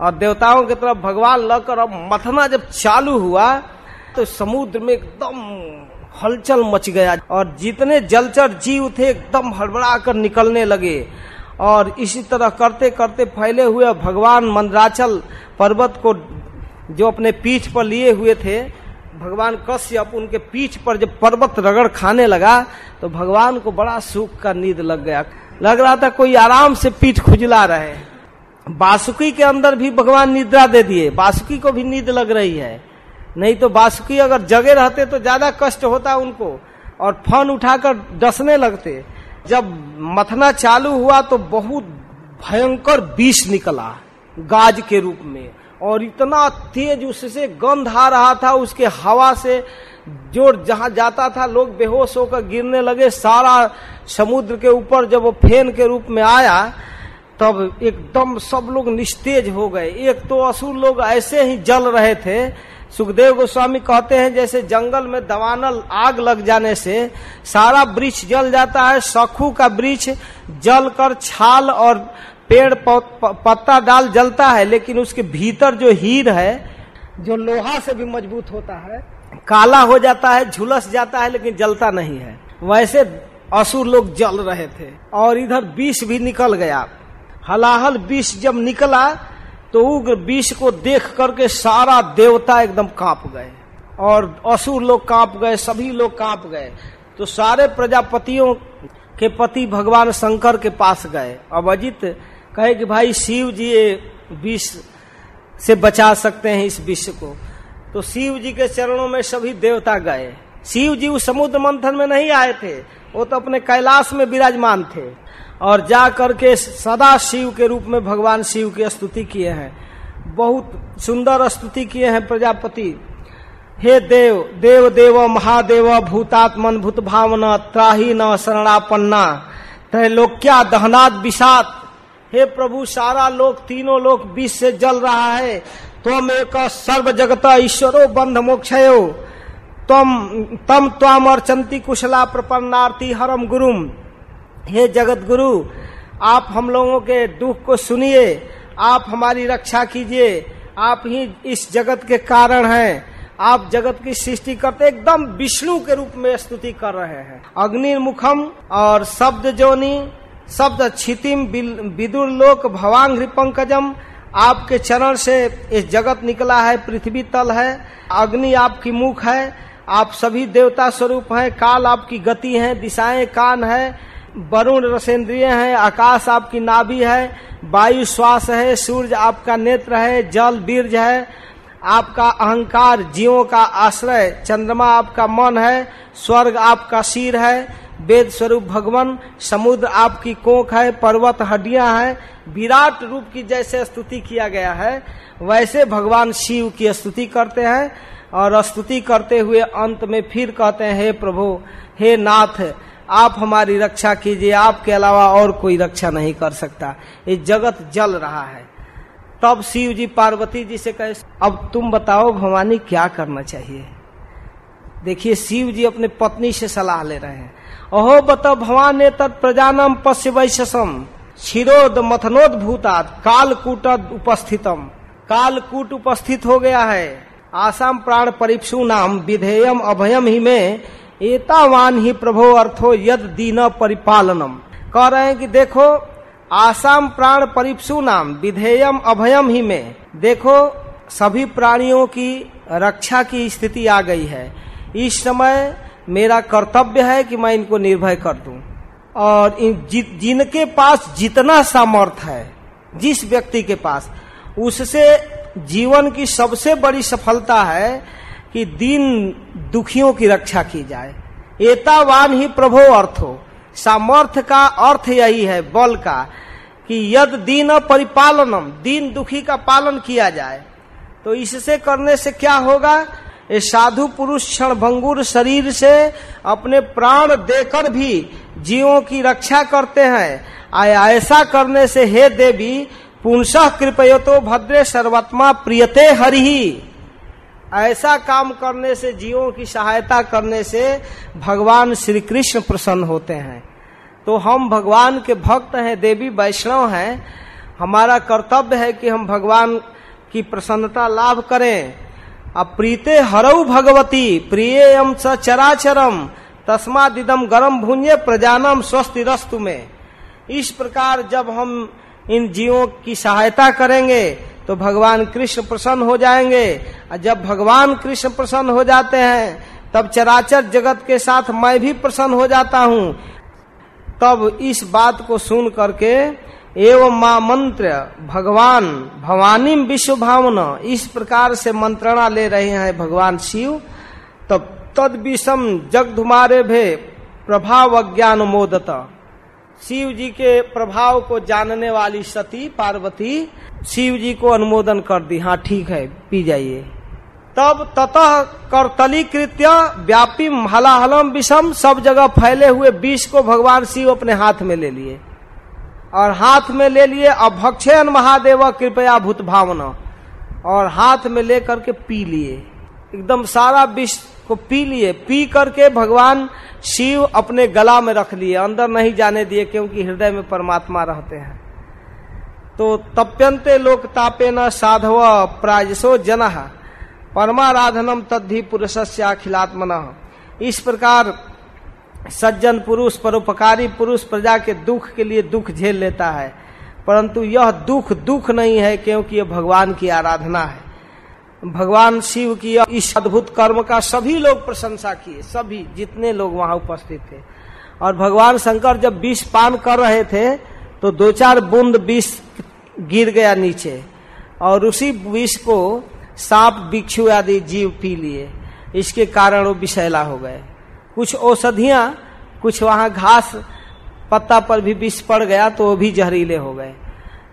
Speaker 1: और देवताओं की तरफ़ भगवान लगकर अब मथना जब चालू हुआ तो समुद्र में एकदम हलचल मच गया और जितने जलचर जीव थे, एकदम हड़बड़ा कर निकलने लगे। और इसी तरह करते करते फैले हुए भगवान मंदराचल पर्वत को जो अपने पीठ पर लिए हुए थे भगवान कश्यप उनके पीठ पर जब पर्वत रगड़ खाने लगा तो भगवान को बड़ा सुख का नींद लग गया। लग रहा था कोई आराम से पीठ खुजला रहे। बासुकी के अंदर भी भगवान निद्रा दे दिए। बासुकी को भी नींद लग रही है। नहीं तो बासुकी अगर जगे रहते तो ज़्यादा कष्ट होता उनको, और फन उठाकर डसने लगते। जब मथना चालू हुआ तो बहुत भयंकर विष निकला, गाज के रूप में। और इतना तेज उससे गंध आ रहा था, उसके हवा से जो जहाँ जाता था, लोग बेहोश होकर गिरने लगे। सारा समुद्र के ऊपर जब वो फेन के रूप में आया, तब एकदम सब लोग निस्तेज हो गए। एक तो असुर लोग ऐसे ही जल रहे थे। सुखदेव गोस्वामी कहते हैं, जैसे जंगल में दवानल आग लग जाने से सारा वृक्ष जल जाता है, सखू का वृक्ष जल कर छाल और पेड़ पत्ता डाल जलता है लेकिन उसके भीतर जो हीर है जो लोहा से भी मज़बूत होता है काला हो जाता है झुलस जाता है लेकिन जलता नहीं है। वैसे असुर लोग जल रहे थे और इधर विष भी निकल गया। हलाहल विष जब निकला तो उग्र विष को देख करके सारा देवता एकदम काँप गए और असुर लोग काँप गए सभी लोग काँप गए। तो सारे प्रजापतियों के पति भगवान शंकर के पास गए। अब अजित कहे कि भाई शिव जी ये विष से बचा सकते हैं इस विश्व को। तो शिव जी के चरणों में सभी देवता गए। शिव जी उस समुद्र मंथन में नहीं आए थे। वो तो अपने कैलाश में विराजमान थे। और जा करके सदा शिव के रूप में भगवान शिव की स्तुति किए हैं। बहुत सुंदर स्तुति किए हैं प्रजापति। हे देव देव देव, महादेव, भूतात्मन भूत भावना त्राही न, शरणापन्ना, त्रैलोक्या दहनाद विषात। हे प्रभु, सारा लोक, तीनों लोक विष से जल रहा है। तुम एक सर्व जगत ईश्वरो बंध मोक्ष तम तम त्वाम अर्चंती कुशला प्रपन्नार्थी हरम गुरुम। हे जगत गुरु आप हम लोगों के दुख को सुनिए, आप हमारी रक्षा कीजिए, आप ही इस जगत के कारण हैं। आप जगत की सृष्टि करते एकदम विष्णु के रूप में स्तुति कर रहे हैं। अग्निमुखम और शब्द जोनी शब्द क्षितिम विदुर लोक भवांग पंकजम आपके चरण से इस जगत निकला है, पृथ्वी तल है, अग्नि आपकी मुख है, आप सभी देवता स्वरूप हैं, काल आपकी गति है, दिशाएँ कान है, वरुण रसेंद्रिय है, आकाश आपकी नाभि है, वायु श्वास है, सूर्य आपका नेत्र है, जल बीर्ज है, आपका अहंकार, जीवों का आश्रय, चंद्रमा आपका मन है, स्वर्ग आपका सिर है वेद स्वरूप भगवान, समुद्र आपकी कोख है, पर्वत हड्डियाँ हैं, विराट रूप की जैसे स्तुति किया गया है, वैसे भगवान शिव की स्तुति करते हैं, और स्तुति करते हुए अंत में फिर कहते हैं, हे प्रभु, हे नाथ, आप हमारी रक्षा कीजिए, आपके अलावा और कोई रक्षा नहीं कर सकता। ये जगत जल रहा है। तब शिव जी पार्वती जी से कहे, अब तुम बताओ भवानी क्या करना चाहिए? देखिए शिव जी अपने पत्नी से सलाह ले रहे हैं। अहो बत भवान ने तत्प्रजानम पश्य वैशम क्षीरोद मथनोद कालकूट उपस्थितम। कालकूट उपस्थित हो गया है। आसाम प्राण परिप्सु नाम विधेयम अभयम ही में। एतावान ही प्रभो अर्थो यद दीन परिपालनम। कह रहे हैं कि देखो आसाम प्राण परिप्सु नाम विधेयम अभयम ही में। देखो, सभी प्राणियों की रक्षा की स्थिति आ गई है। इस समय मेरा कर्तव्य है कि मैं इनको निर्भय कर दूँ। और इन जि, जिनके पास जितना सामर्थ है जिस व्यक्ति के पास उससे जीवन की सबसे बड़ी सफलता है कि दीन दुखियों की रक्षा की जाए। एतावान ही प्रभो अर्थ सामर्थ्य का अर्थ यही है बल का कि यद दीन परिपालनम दीन दुखी का पालन किया जाए। तो इससे करने से क्या होगा? ये साधु पुरुष क्षण भंगुर शरीर से अपने प्राण देकर भी जीवों की रक्षा करते हैं। ऐसा करने से हे देवी, पुंस कृपयतो भद्रे सर्वात्मा प्रियते हरि। ऐसा काम करने से, जीवों की सहायता करने से भगवान श्री कृष्ण प्रसन्न होते हैं। तो हम भगवान के भक्त हैं, देवी वैष्णव हैं। हमारा कर्तव्य है कि हम भगवान की प्रसन्नता लाभ करें। अब प्रीते हरऊ भगवती प्रियम स चराचरम तस्मादिदम गरम भूंजे प्रजानम स्वस्थ रस्तु में। इस प्रकार जब हम इन जीवों की सहायता करेंगे तो भगवान कृष्ण प्रसन्न हो जाएँगे। और जब भगवान कृष्ण प्रसन्न हो जाते हैं, तब चराचर जगत के साथ मैं भी प्रसन्न हो जाता हूँ। तब इस बात को सुन करके एवं माँ मंत्र, भगवान, भवानी विश्व भावना, इस प्रकार से मंत्रणा ले रहे हैं भगवान शिव। तब तद विषम जग धुमारे भे प्रभाव अज्ञान मोदता। शिव जी के प्रभाव को जानने वाली सती, पार्वती, शिव जी को अनुमोदन कर दी। हाँ ठीक है, पी जाइए। तब ततः करतली कृत्य व्यापी हलाहलम विषम सब जगह फैले हुए विष को भगवान शिव अपने हाथ में ले लिए। और हाथ में ले लिए, अब भक्षयन महादेव, कृपया भूत भावना। और हाथ में ले करके पी लिए। एकदम सारा विष को पी लिए। पी करके भगवान शिव अपने गला में रख लिए। अंदर नहीं जाने दिए, क्योंकि हृदय में परमात्मा रहते हैं। तो तप्यंते लोक तापे न साधव प्राजसो जन। परमाराधनम तद्धि पुरुष से अखिलात्मन इस प्रकार सज्जन पुरुष, परोपकारी पुरुष प्रजा के दुख के लिए दुख झेल लेता है। परंतु यह दुख दुख नहीं है क्योंकि यह भगवान की आराधना है। भगवान शिव की इस अद्भुत कर्म का सभी लोग प्रशंसा किए, सभी, जितने लोग वहाँ उपस्थित थे। और भगवान शंकर जब विष पान कर रहे थे तो दो चार बूंद विष गिर गया नीचे। और उसी विष को सांप बिच्छू आदि जीव पी लिए। इसके कारण वो विषैला हो गए। कुछ औषधियाँ, कुछ वहाँ घास पत्ता पर भी विष पड़ गया तो वो भी जहरीले हो गए।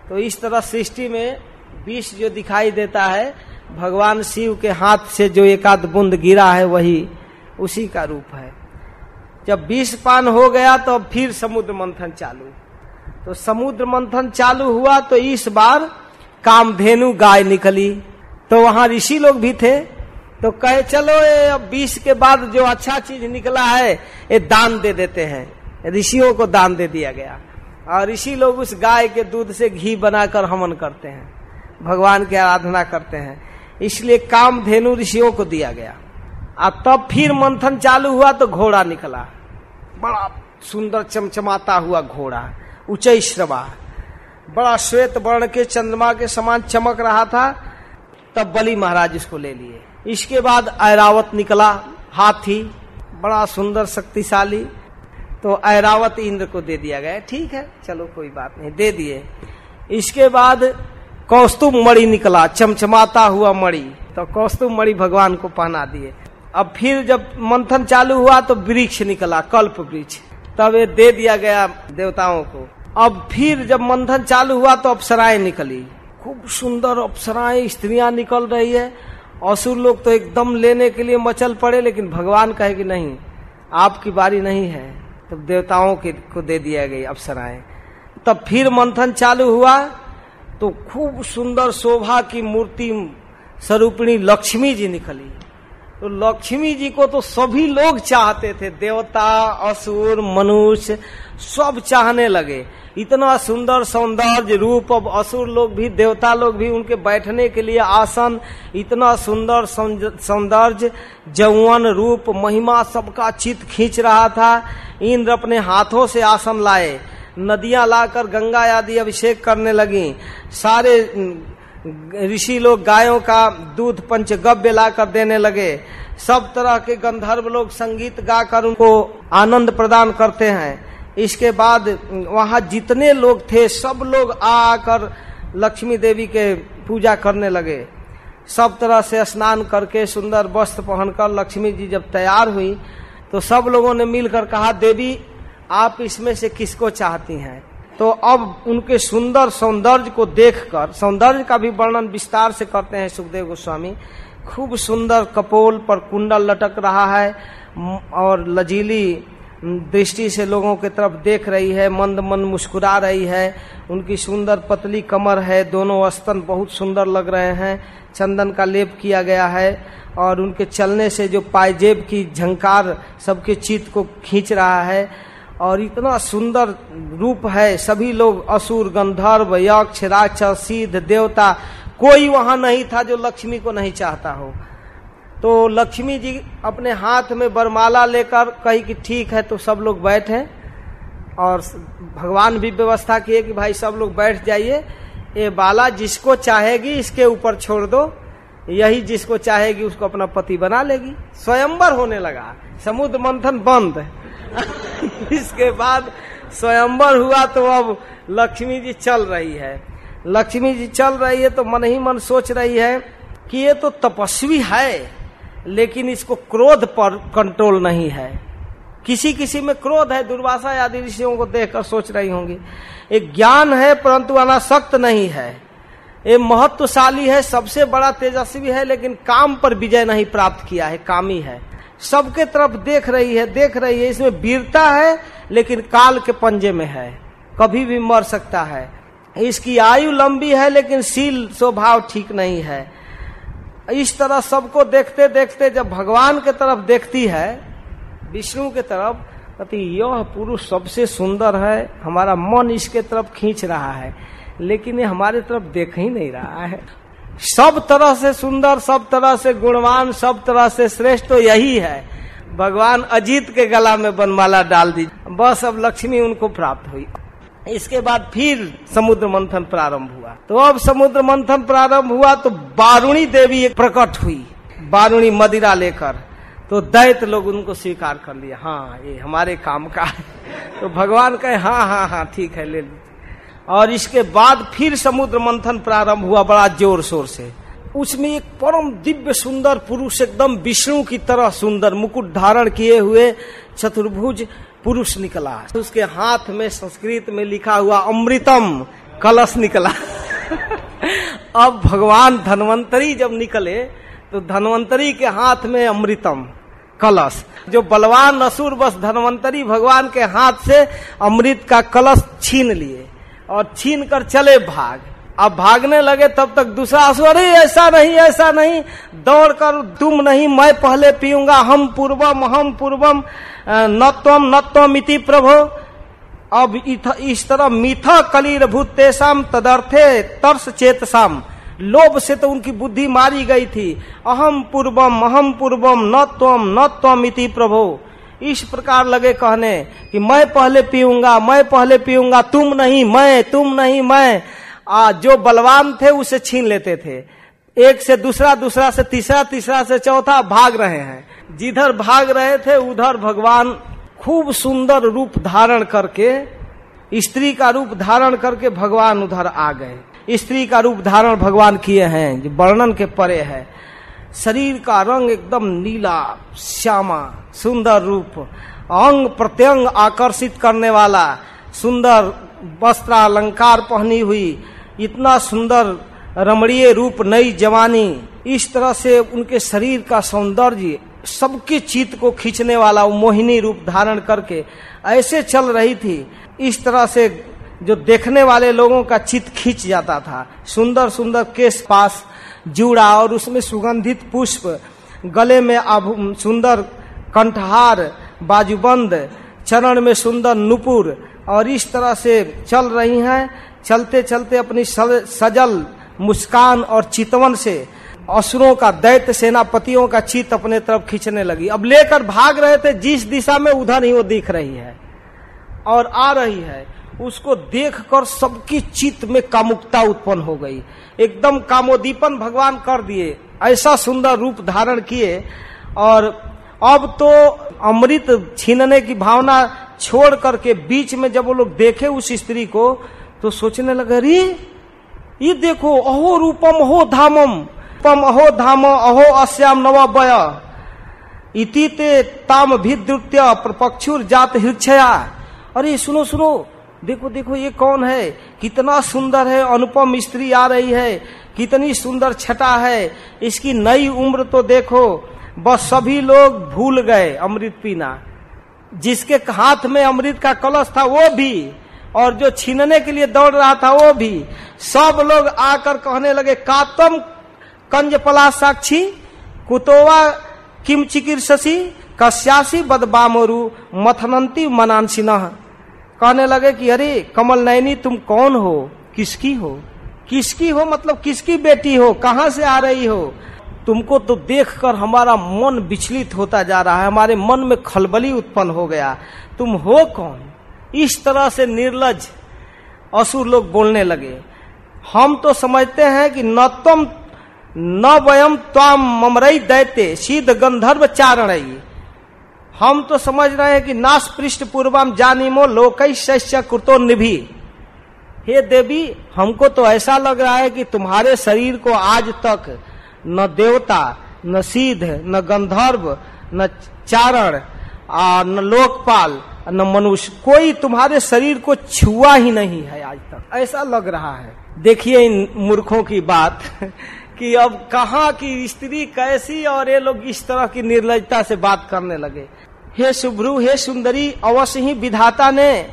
Speaker 1: तो इस तरह सृष्टि में विष जो दिखाई देता है, भगवान शिव के हाथ से जो एक आध बूंद गिरा है, वही उसी का रूप है। जब विष पान हो गया तो फिर समुद्र मंथन चालू। तो समुद्र मंथन चालू हुआ तो इस बार कामधेनु गाय निकली। तो वहाँ ऋषि लोग भी थे तो कहे, चलो ये अब बीस के बाद जो अच्छा चीज़ निकला है ये दान दे देते हैं। ऋषियों को दान दे दिया गया। और ऋषि लोग उस गाय के दूध से घी बनाकर हवन करते हैं, भगवान की आराधना करते हैं। इसलिए काम धेनु ऋषियों को दिया गया। और तब फिर मंथन चालू हुआ तो घोड़ा निकला। बड़ा सुंदर चमचमाता हुआ घोड़ा उच्च श्रवा। बड़ा श्वेत वर्ण के चंद्रमा के समान चमक रहा था। तब बलि महाराज इसको ले लिए। इसके बाद ऐरावत निकला, हाथी, बड़ा सुंदर, शक्तिशाली। तो ऐरावत इंद्र को दे दिया गया। ठीक है, चलो कोई बात नहीं, दे दिए। इसके बाद कौस्तुभ मणि निकला, चमचमाता हुआ मणि। तो कौस्तुभ मणि भगवान को पहना दिए। अब फिर जब मंथन चालू हुआ तो वृक्ष निकला, कल्प वृक्ष। तब ये दे दिया गया देवताओं को। अब फिर जब मंथन चालू हुआ तो अप्सराएँ निकली। खूब सुंदर अप्सराएँ, स्त्रियाँ निकल रही है। असुर लोग तो एकदम लेने के लिए मचल पड़े, लेकिन भगवान कहे कि नहीं, आपकी बारी नहीं है। तब तो देवताओं के को दे दिया गई अप्सराएँ। तब फिर मंथन चालू हुआ तो खूब सुंदर शोभा की मूर्ति स्वरूपिणी लक्ष्मी जी निकली। तो लक्ष्मी जी को तो सभी लोग चाहते थे, देवता, असुर, मनुष्य, सब चाहने लगे। इतना सुंदर सौंदर्य रूप अब असुर लोग भी, देवता लोग भी उनके बैठने के लिए आसन, इतना सुंदर सौंदर्य, जौवन रूप, महिमा सबका चित खींच रहा था। इंद्र अपने हाथों से आसन लाए, नदियाँ लाकर गंगा आदि अभिषेक करने लगी। सारे ऋषि लोग गायों का दूध पंचगव्य लाकर देने लगे। सब तरह के गंधर्व लोग संगीत गाकर उनको आनंद प्रदान करते हैं। इसके बाद वहाँ जितने लोग थे, सब लोग आकर लक्ष्मी देवी के पूजा करने लगे। सब तरह से स्नान करके सुंदर वस्त्र पहनकर लक्ष्मी जी जब तैयार हुई तो सब लोगों ने मिलकर कहा, देवी, आप इसमें से किसको चाहती हैं? तो अब उनके सुंदर सौंदर्य को देखकर, सौंदर्य का भी वर्णन विस्तार से करते हैं सुखदेव गोस्वामी। खूब सुंदर कपोल पर कुंडल लटक रहा है, और लजीली दृष्टि से लोगों की तरफ़ देख रही है, मंद मंद मुस्कुरा रही है। उनकी सुंदर पतली कमर है, दोनों स्तन बहुत सुंदर लग रहे हैं। चंदन का लेप किया गया है और उनके चलने से जो पायजेब की झंकार सबके चित्त को खींच रहा है और इतना सुंदर रूप है। सभी लोग असुर, गंधर्व, यक्ष, राक्षस, सिद्ध, देवता, कोई वहाँ नहीं था जो लक्ष्मी को नहीं चाहता हो। तो लक्ष्मी जी अपने हाथ में बरमाला लेकर कही कि ठीक है तो सब लोग बैठे और भगवान भी व्यवस्था किए कि भाई सब लोग बैठ जाइए। ये बाला जिसको चाहेगी इसके ऊपर छोड़ दो। यही जिसको चाहेगी उसको अपना पति बना लेगी। स्वयंवर होने लगा। समुद्र मंथन बंद। <laughs> इसके बाद स्वयंवर हुआ तो अब लक्ष्मी जी चल रही है। लक्ष्मी जी चल रही है तो मन ही मन सोच रही है कि ये तो तपस्वी है। लेकिन इसको क्रोध पर कंट्रोल नहीं है। किसी किसी में क्रोध है, दुर्वासा आदि ऋषियों को देखकर सोच रही होंगी। एक ज्ञान है, परंतु अनासक्त नहीं है। ये महत्वशाली है, सबसे बड़ा तेजस्वी है, लेकिन काम पर विजय नहीं प्राप्त किया है, कामी है। सबके तरफ़ देख रही है, देख रही है। इसमें वीरता है, लेकिन काल के पंजे में है। कभी भी मर सकता है। इसकी आयु लंबी है, लेकिन सील स्वभाव ठीक नहीं है। इस तरह सबको देखते देखते जब भगवान के तरफ़ देखती है, विष्णु के तरफ़, कहती, यह पुरुष सबसे सुंदर है, हमारा मन इसके तरफ़ खींच रहा है, लेकिन ये हमारे तरफ़ देख ही नहीं रहा है। सब तरह से सुंदर, सब तरह से गुणवान, सब तरह से श्रेष्ठ तो यही है। भगवान अजीत के गला में बनमाला डाल दी। बस अब लक्ष्मी उनको प्राप्त हुई। इसके बाद फिर समुद्र मंथन प्रारंभ हुआ। तो अब समुद्र मंथन प्रारंभ हुआ तो बारुणी देवी प्रकट हुई, बारुणी मदिरा लेकर। तो दैत लोग उनको स्वीकार कर लिया हाँ ये हमारे काम का है। तो भगवान कहे हाँ हाँ हाँ ठीक है, ले और इसके बाद फिर समुद्र मंथन प्रारंभ हुआ बड़ा ज़ोर शोर से। उसमें एक परम दिव्य सुंदर पुरुष एकदम विष्णु की तरह सुंदर मुकुट धारण किए हुए चतुर्भुज पुरुष निकला। उसके हाथ में संस्कृत में लिखा हुआ अमृतम कलश निकला। <laughs> अब भगवान धनवंतरी जब निकले तो धनवंतरी के हाथ में अमृतम कलश। जो बलवान असुर बस धनवंतरी भगवान के हाथ से अमृत का कलश छीन लिए और छीन कर चले भाग। अब भागने लगे, तब तक दूसरा अरे, ऐसा नहीं ऐसा नहीं दौड़ कर तुम नहीं, मैं पहले पीऊँगा, हम पूर्वम हम पूर्वम न तम न तम इति प्रभो। अब इस तरह मीठा कलीर भूत तेसाम, तदर्थे तर्स चेतसाम। लोभ से तो उनकी बुद्धि मारी गई थी। अहम पूर्वम अहम पूर्वम न त्वम न तम इति प्रभो। इस प्रकार लगे कहने कि मैं पहले पीऊँगा, मैं पहले पीऊँगा, तुम नहीं, मैं, तुम नहीं, मैं। आ, जो बलवान थे उसे छीन लेते थे। एक से दूसरा दूसरा से तीसरा तीसरा से चौथा भाग रहे हैं। जिधर भाग रहे थे उधर भगवान खूब सुंदर रूप धारण करके स्त्री का रूप धारण करके भगवान उधर आ गए। स्त्री का रूप धारण भगवान किए हैं जो वर्णन के परे है। शरीर का रंग एकदम नीला श्यामा सुंदर रूप अंग प्रत्यंग आकर्षित करने वाला सुंदर वस्त्र अलंकार पहनी हुई इतना सुंदर रमणीय रूप, नई जवानी, इस तरह से उनके शरीर का सौंदर्य सबके चित्त को खींचने वाला वो मोहिनी रूप धारण करके ऐसे चल रही थी। इस तरह से जो देखने वाले लोगों का चित्त खींच जाता था। सुंदर सुंदर केस पास, जुड़ा और उसमें सुगंधित पुष्प, गले में सुंदर कंठहार, बाजूबंद, चरण में सुंदर नुपुर और इस तरह से चल रही हैं। चलते चलते अपनी सजल, मुस्कान और चितवन से असुरों का दैत्य सेनापतियों का चित अपने तरफ़ खींचने लगी। अब लेकर भाग रहे थे, जिस दिशा में उधर ही वो दिख रही है और आ रही है, उसको देखकर सबकी चित्त में कामुकता उत्पन्न हो गई। एकदम कामोदीपन भगवान कर दिए, ऐसा सुंदर रूप धारण किए और अब तो अमृत छीनने की भावना छोड़ करके बीच में जब वो लोग देखे उस स्त्री को तो सोचने लगे, अरे, ये देखो, अहो रूपम, अहो धामम पम अहो धाम, अहो अश्याम नव बय इति ते ताम भिद्रुत्य प्रपक्षुर जात हृक्षया अरे, सुनो सुनो, देखो देखो, ये कौन है? कितना सुंदर है, अनुपम स्त्री आ रही है, कितनी सुंदर छटा है, इसकी नई उम्र तो देखो बस सभी लोग भूल गए अमृत पीना। जिसके हाथ में अमृत का कलश था, वो भी। और जो छीनने के लिए दौड़ रहा था, वो भी। सब लोग आकर कहने लगे, कातम कंज पला साक्षी, कुतोवा किम शशि कश्यासी बदबामरु, मथनंती मनांसी कहने लगे कि, अरे, कमल नैनी तुम कौन हो? किसकी हो? किसकी हो? मतलब किसकी बेटी हो? कहाँ से आ रही हो? तुमको तो देखकर हमारा मन विचलित होता जा रहा है, हमारे मन में खलबली उत्पन्न हो गया। तुम हो कौन? इस तरह से निर्लज असुर लोग बोलने लगे। हम तो समझते हैं कि न तुम, न वयम त्वाम ममरई दैते सीध गंधर्व चारण। हम तो समझ रहे हैं कि नाश पृष्ठ पूर्वम जानिमो लोक कृतो निभि। हे देवी, हमको तो ऐसा लग रहा है कि तुम्हारे शरीर को आज तक न देवता न सीध न गंधर्व न चारण आ, न लोकपाल न मनुष्य। कोई तुम्हारे शरीर को छुआ ही नहीं है आज तक। ऐसा लग रहा है। देखिए इन मूर्खों की बात <laughs> कि अब कहा की स्त्री कैसी और ये लोग इस तरह की निर्लजता से बात करने लगे। हे शुभ्रु हे सुंदरी अवश्य ही विधाता ने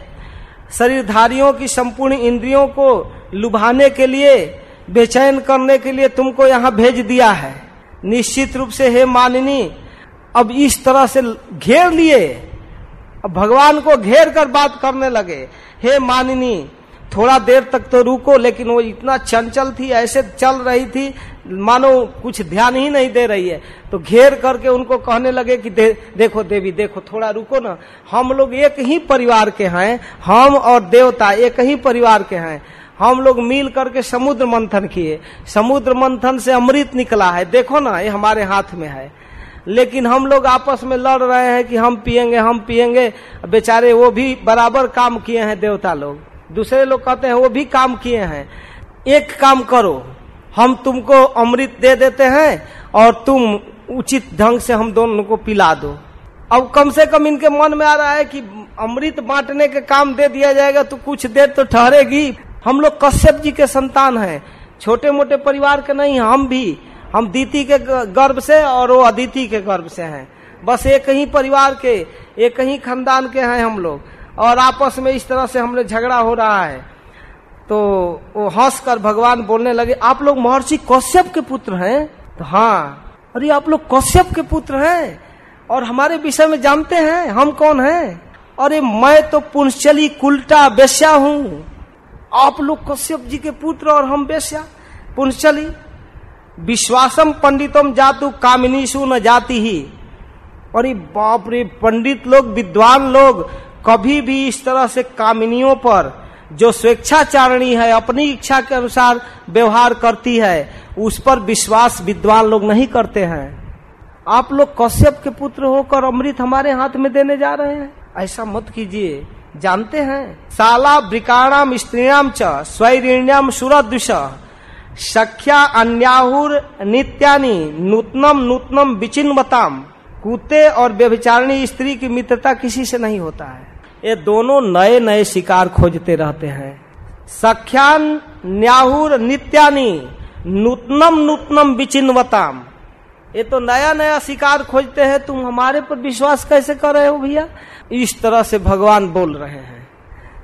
Speaker 1: शरीरधारियों की संपूर्ण इंद्रियों को लुभाने के लिए बेचैन करने के लिए तुमको यहाँ भेज दिया है। निश्चित रूप से हे मानिनी अब इस तरह से घेर लिए। अब भगवान को घेर कर बात करने लगे। हे मानिनी थोड़ा देर तक तो रुको लेकिन वो इतना चंचल थी ऐसे चल रही थी मानो कुछ ध्यान ही नहीं दे रही है। तो घेर करके उनको कहने लगे कि दे, देखो देवी देखो थोड़ा रुको ना। हम लोग एक ही परिवार के हैं हम और देवता एक ही परिवार के हैं। हम लोग मिल करके समुद्र मंथन किए। समुद्र मंथन से अमृत निकला है। देखो ना, ये हमारे हाथ में है। लेकिन हम लोग आपस में लड़ रहे हैं कि हम पियेंगे हम पियेंगे। बेचारे वो भी बराबर काम किए हैं, देवता लोग। दूसरे लोग कहते हैं, वो भी काम किए हैं। एक काम करो, हम तुमको अमृत दे देते हैं और तुम उचित ढंग से हम दोनों को पिला दो। अब कम से कम इनके मन में आ रहा है कि अमृत बांटने के काम दे दिया जाएगा तो कुछ देर तो ठहरेगी। हम लोग कश्यप जी के संतान हैं। छोटे मोटे परिवार के नहीं, हम भी। हम दीति के गर्भ से और वो अदिति के गर्भ से हैं। बस एक ही परिवार के, एक ही खानदान के हैं हम लोग। और आपस में इस तरह से हमने झगड़ा हो रहा है। तो वो हंस कर भगवान बोलने लगे, आप लोग महर्षि कौश्यप के पुत्र हैं? तो हाँ। अरे, आप लोग कौश्यप के पुत्र हैं? और हमारे विषय में जानते हैं, हम कौन हैं? अरे, मैं तो पुंचली कुलटा बेस्या हूँ। आप लोग कश्यप जी के पुत्र और हम बेस्या पुंचली विश्वासम पंडितम जातु कामिनीसु न जाति ही। अरे बाप रे, पंडित लोग, विद्वान लोग, कभी भी इस तरह से कामिनियों पर जो स्वेच्छाचारणी है, अपनी इच्छा के अनुसार व्यवहार करती है, उस पर विश्वास विद्वान लोग नहीं करते हैं। आप लोग कश्यप के पुत्र होकर अमृत हमारे हाथ में देने जा रहे हैं? ऐसा मत कीजिए। जानते हैं? साला ब्रिकाणाम, स्त्रीणाम च, स्वैरिण्याम सुरदुष सख्या अन्याहुर नित्यानि नूतनम नूतनम विचिन्वताम। कुत्ते और व्यभिचारिणी स्त्री की मित्रता किसी से नहीं होता है। ये दोनों नए नए शिकार खोजते रहते हैं। सख्यान, न्याहुर, नित्यानि नूतनम नूतनम विचिन्वताम। ये तो नया नया शिकार खोजते हैं। तुम हमारे पर विश्वास कैसे कर रहे हो भैया? इस तरह से भगवान बोल रहे हैं।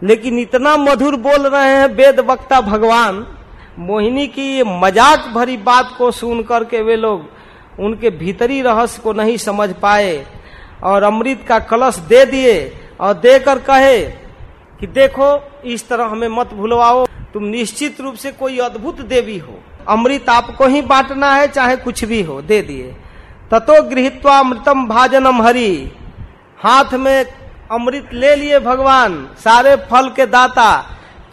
Speaker 1: लेकिन इतना मधुर बोल रहे हैं, वेद वक्ता भगवान, मोहिनी की ये मज़ाक भरी बात को सुन करके वे लोग उनके भीतरी रहस्य को नहीं समझ पाए और अमृत का कलश दे दिए और देकर कहे कि देखो, इस तरह हमें मत भूलवाओ, तुम निश्चित रूप से कोई अद्भुत देवी हो। अमृत आपको ही बांटना है, चाहे कुछ भी हो, दे दिए। ततो गृहित्वा अमृतम भाजनम हरि। हाथ में अमृत ले लिए भगवान, सारे फल के दाता।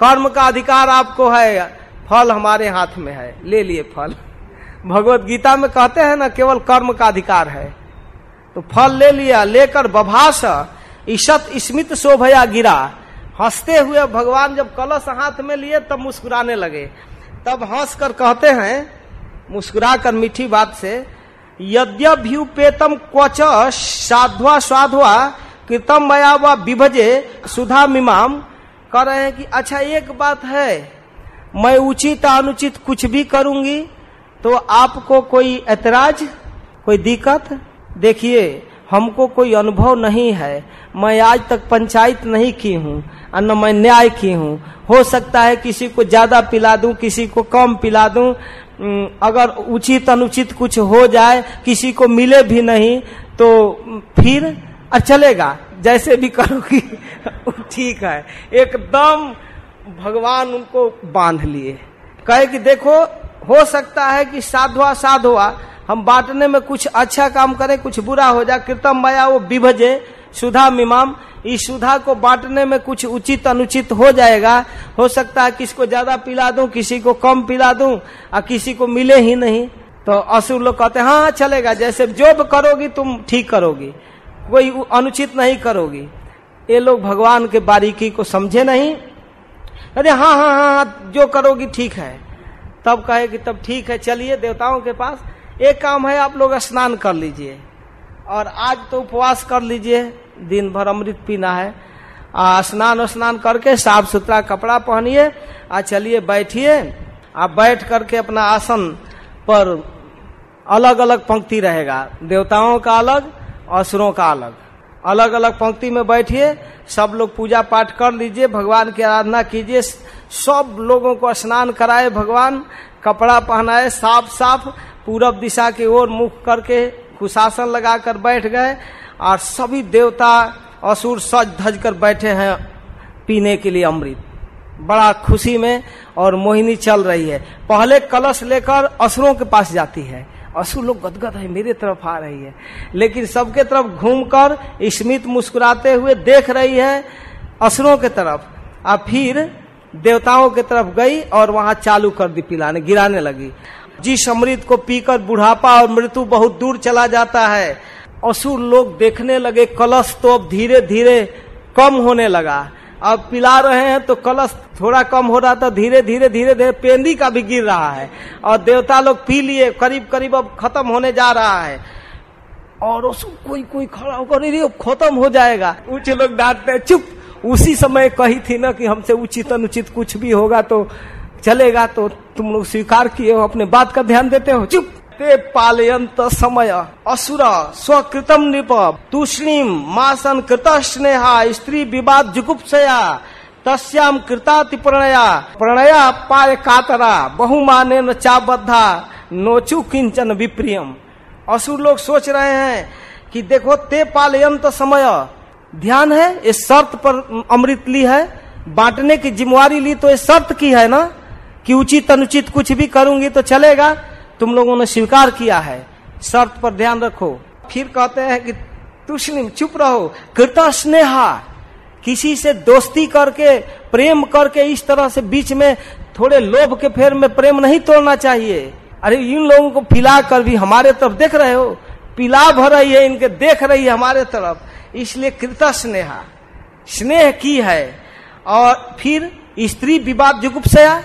Speaker 1: कर्म का अधिकार आपको है, फल हमारे हाथ में है, ले लिए फल। भगवत गीता में कहते हैं ना, केवल कर्म का अधिकार है। तो फल ले लिया, लेकर बभाष ईशत स्मित शोभया गिरा। हँसते हुए भगवान जब कलश हाथ में लिए, तब मुस्कुराने लगे। तब हंस कर कहते हैं मुस्कुरा कर मीठी बात से यद्यभ्युपेतम क्वच साध्वा स्वाध्वा कृतम मया व विभजे सुधा मीमाम कह रहे हैं कि अच्छा एक बात है, मैं उचित अनुचित कुछ भी करूँगी तो आपको कोई ऐतराज, कोई दिक्कत? देखिए, हमको कोई अनुभव नहीं है। मैं आज तक पंचायत नहीं की हूँ, और न मैं न्याय की हूँ। हो सकता है किसी को ज़्यादा पिला दूँ, किसी को कम पिला दूँ अगर उचित अनुचित कुछ हो जाए, किसी को मिले भी नहीं तो फिर चलेगा। जैसे भी करोगी <laughs> ठीक है। एकदम भगवान उनको बाँध लिए। कहे कि देखो, हो सकता है कि साधुआ साधुआ हम बांटने में कुछ अच्छा काम करें, कुछ बुरा हो जाए, कृतम माया वो विभजे सुधा मीमाम, इस सुधा को बांटने में कुछ उचित अनुचित हो जाएगा। हो सकता है किसको ज़्यादा पिला दूँ, किसी को कम पिला दूँ और किसी को मिले ही नहीं। तो असुर लोग कहते हैं हाँ हाँ चलेगा, जैसे जो करोगी, तुम ठीक करोगी। कोई अनुचित नहीं करोगी। ये लोग भगवान के बारीकी को समझे नहीं। अरे हाँ हाँ हाँ हाँ जो करोगी ठीक है। तब कहे कि तब ठीक है, चलिए देवताओं के पास। एक काम है, आप लोग स्नान कर लीजिए। और आज तो उपवास कर लीजिए। दिन भर अमृत पीना है। स्नान स्नान करके साफ़ सुथरा कपड़ा पहनिए, आ, चलिए बैठिए। आप बैठ करके अपना आसन पर अलग अलग पंक्ति रहेगा। देवताओं का अलग, असुरों का अलग। अलग अलग पंक्ति में बैठिए, सब लोग पूजा पाठ कर लीजिए, भगवान की आराधना कीजिए, सब लोगों को स्नान कराए, भगवान कपड़ा पहनाए साफ़ साफ़ पूरब दिशा की ओर मुख करके कुशासन लगाकर बैठ गए। और सभी देवता असुर सज धज कर बैठे हैं पीने के लिए अमृत। बड़ा खुशी में और मोहिनी चल रही है। पहले कलश लेकर असुरों के पास जाती है। असुर लोग गदगद है, मेरे तरफ़ आ रही है। लेकिन सबके तरफ़ घूमकर स्मित मुस्कुराते हुए देख रही है असुरों के तरफ़। और फिर देवताओं के तरफ़ गई और वहाँ चालू कर दी पिलाने, गिराने लगी। जिस अमृत को पीकर बुढ़ापा और मृत्यु बहुत दूर चला जाता है असुर लोग देखने लगे कलश तो अब धीरे धीरे कम होने लगा। अब पिला रहे हैं तो कलश थोड़ा कम हो रहा था धीरे धीरे धीरे धीरे पेंदी का भी गिर रहा है। और देवता लोग पी लिए करीब करीब अब खत्म होने जा रहा है। और उसको कोई कोई खड़ा होकर नहीं खत्म हो जाएगा। ऊँचे लोग डांटते चुप! उसी समय कही थी ना कि हमसे उचित अनुचित कुछ भी होगा तो चलेगा तो तुम लोग स्वीकार किए हो, अपने बात का ध्यान देते हो, चुप! ते पालयंत समय। असुर स्वकृतम नृप। तूष्णीम मासन कृत स्नेहा स्त्री विवाद जुगुप्सया। तस्याम कृताति प्रणया प्रणया पाय कातरा बहुमाने न चाबद्धा, नोचु किंचन विप्रियम। असुर लोग सोच रहे हैं कि देखो, ते पालयंत समय। ध्यान है, इस शर्त पर अमृत ली है। बांटने की जिम्मेवारी ली तो इस शर्त की है ना? कि उचित अनुचित कुछ भी करूँगी तो चलेगा। तुम लोगों ने स्वीकार किया है। शर्त पर ध्यान रखो। फिर कहते हैं कि तुष्णिम, चुप रहो। कृता स्नेहा। किसी से दोस्ती करके, प्रेम करके इस तरह से बीच में थोड़े लोभ के फेर में प्रेम नहीं तोड़ना चाहिए। अरे, इन लोगों को पिला कर भी हमारे तरफ़ देख रहे हो। पिला भर रही है, इनके देख रही है हमारे तरफ़। इसलिए कृत स्नेहा। स्नेह की है। और फिर स्त्री विवाद जुगुप्सया।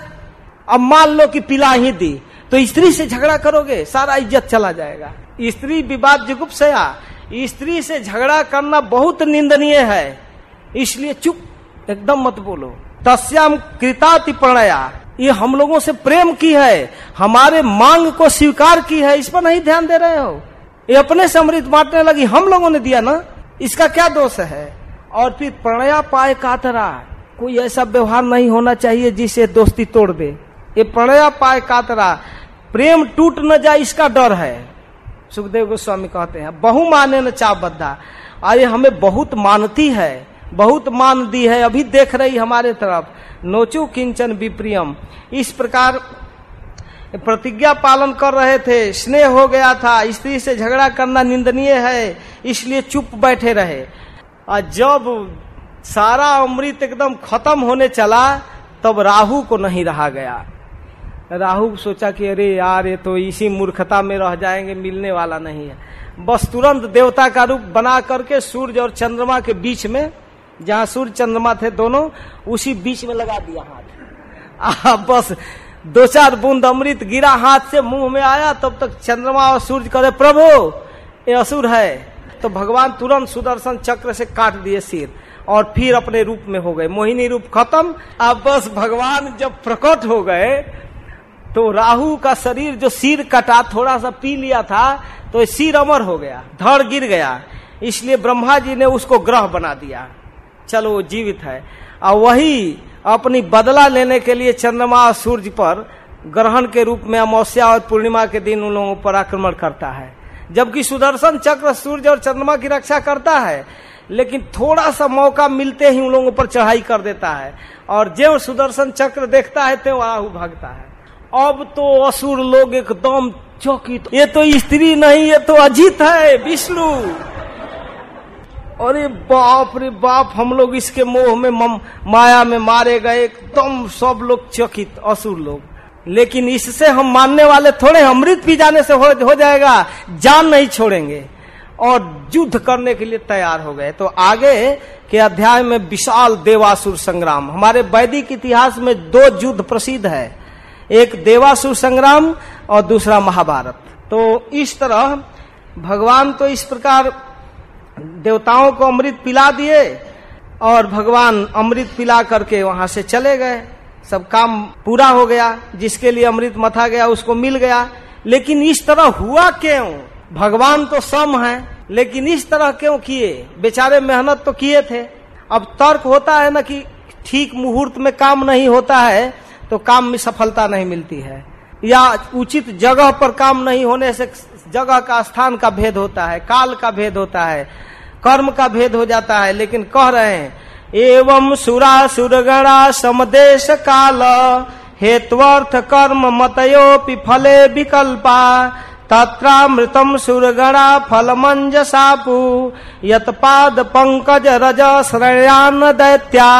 Speaker 1: अब मान लो कि पिला ही दी। तो स्त्री से झगड़ा करोगे, सारा इज़्ज़त चला जाएगा। स्त्री विवाद जुगुप्सया स्त्री से झगड़ा करना बहुत निंदनीय है। इसलिए चुप, एकदम मत बोलो। तस्याम कृताति प्रणया। ये हम लोगों से प्रेम की है। हमारे मांग को स्वीकार की है। इस पर नहीं ध्यान दे रहे हो। ये अपने से अमृत बांटने लगी हम लोगों ने दिया ना? इसका क्या दोष है? और फिर प्रणया पाए कातरा। कोई ऐसा व्यवहार नहीं होना चाहिए जिसे दोस्ती तोड़ दे। ये प्रणया पाए कातरा। प्रेम टूट न जाए, इसका डर है। सुखदेव गोस्वामी कहते हैं, बहु माने न चाबद्धा अरे हमें बहुत मानती है, बहुत मान दी है, अभी देख रही हमारे तरफ़। नोचु किंचन विप्रियम। इस प्रकार प्रतिज्ञा पालन कर रहे थे। स्नेह हो गया था। स्त्री से झगड़ा करना निंदनीय है, इसलिए चुप बैठे रहे। और जब सारा अमृत एकदम खत्म होने चला, तब राहु को नहीं रहा गया। राहु सोचा कि अरे यार ये तो इसी मूर्खता में रह जाएँगे मिलने वाला नहीं है। बस तुरंत देवता का रूप बना करके सूर्य और चंद्रमा के बीच में जहाँ सूर्य चंद्रमा थे दोनों उसी बीच में लगा दिया हाथ। आ, बस दो चार बूंद अमृत गिरा हाथ से मुँह में आया तब तक चंद्रमा और सूर्य करे प्रभु ये असुर है। तो भगवान तुरंत सुदर्शन चक्र से काट दिए सिर और फिर अपने रूप में हो गए। मोहिनी रूप खत्म। अब बस भगवान जब प्रकट हो गए तो राहु का शरीर जो सिर कटा, थोड़ा सा पी लिया था तो सिर अमर हो गया, धड़ गिर गया। इसलिए ब्रह्मा जी ने उसको ग्रह बना दिया। चलो, वो जीवित है। और वही अपनी बदला लेने के लिए चंद्रमा और सूर्य पर ग्रहण के रूप में अमावस्या और पूर्णिमा के दिन उन लोगों पर आक्रमण करता है। जबकि सुदर्शन चक्र सूर्य और चंद्रमा की रक्षा करता है, लेकिन थोड़ा सा मौका मिलते ही उन लोगों पर चढ़ाई कर देता है। और जो सुदर्शन चक्र देखता है तो राहु भागता है। अब तो असुर लोग एकदम चौकित। ये तो स्त्री नहीं ये तो अजीत है विष्णु। अरे बाप रे बाप हम लोग इसके मोह में मम, माया में मारे गए एकदम सब लोग चकित असुर लोग। लेकिन इससे हम मानने वाले थोड़े अमृत पी जाने से हो, हो जाएगा जान नहीं छोड़ेंगे। और युद्ध करने के लिए तैयार हो गए। तो आगे के अध्याय में विशाल देवासुर संग्राम। हमारे वैदिक इतिहास में दो युद्ध प्रसिद्ध है। एक देवासुर संग्राम और दूसरा महाभारत। तो इस तरह भगवान तो इस प्रकार देवताओं को अमृत पिला दिए और भगवान अमृत पिला करके वहाँ से चले गए। सब काम पूरा हो गया, जिसके लिए अमृत मथा गया, उसको मिल गया। लेकिन इस तरह हुआ क्यों? भगवान तो सम है, लेकिन इस तरह क्यों किए? बेचारे मेहनत तो किए थे। अब तर्क होता है ना कि ठीक मुहूर्त में काम नहीं होता है तो काम में सफलता नहीं मिलती है। या उचित जगह पर काम नहीं होने से जगह का स्थान का भेद होता है, काल का भेद होता है, कर्म का भेद हो जाता है। लेकिन कह रहे हैं, एवं सुरा सुरगणा समदेश काल, हेत्वर्थ कर्म मतयोपि फले विकल्पा तत्रामृतम सुरगणा फल मंजसापु यतपाद पंकज रज श्रेयान दैत्या।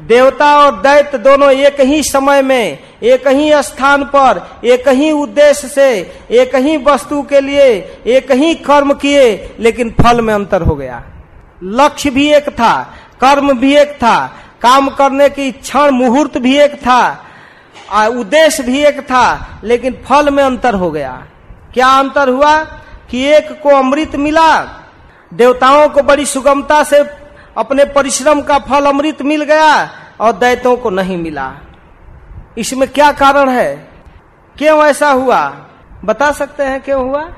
Speaker 1: देवता और दैत्य दोनों एक ही समय में, एक ही स्थान पर, एक ही उद्देश्य से, एक ही वस्तु के लिए, एक ही कर्म किए, लेकिन फल में अंतर हो गया। लक्ष्य भी एक था, कर्म भी एक था, काम करने की क्षण मुहूर्त भी एक था उद्देश्य भी एक था, लेकिन फल में अंतर हो गया। क्या अंतर हुआ? कि एक को अमृत मिला, देवताओं को बड़ी सुगमता से अपने परिश्रम का फल अमृत मिल गया और दैतों को नहीं मिला। इसमें क्या कारण है? क्यों ऐसा हुआ? बता सकते हैं क्यों हुआ?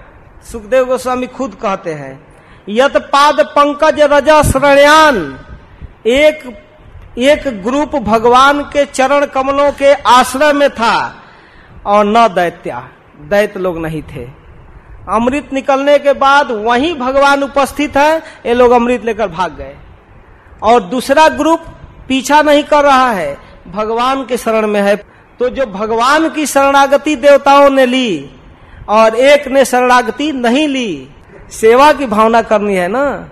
Speaker 1: सुखदेव गोस्वामी खुद कहते हैं, यत पाद पंकज रजा श्रण्यान, एक एक ग्रुप भगवान के चरण कमलों के आश्रय में था और न दैत्या, दैत लोग नहीं थे। अमृत निकलने के बाद वहीं भगवान उपस्थित है, ये लोग अमृत लेकर भाग गए। और दूसरा ग्रुप पीछा नहीं कर रहा है, भगवान के शरण में है। तो जो भगवान की शरणागति देवताओं ने ली और एक ने शरणागति नहीं ली, सेवा की भावना करनी है ना?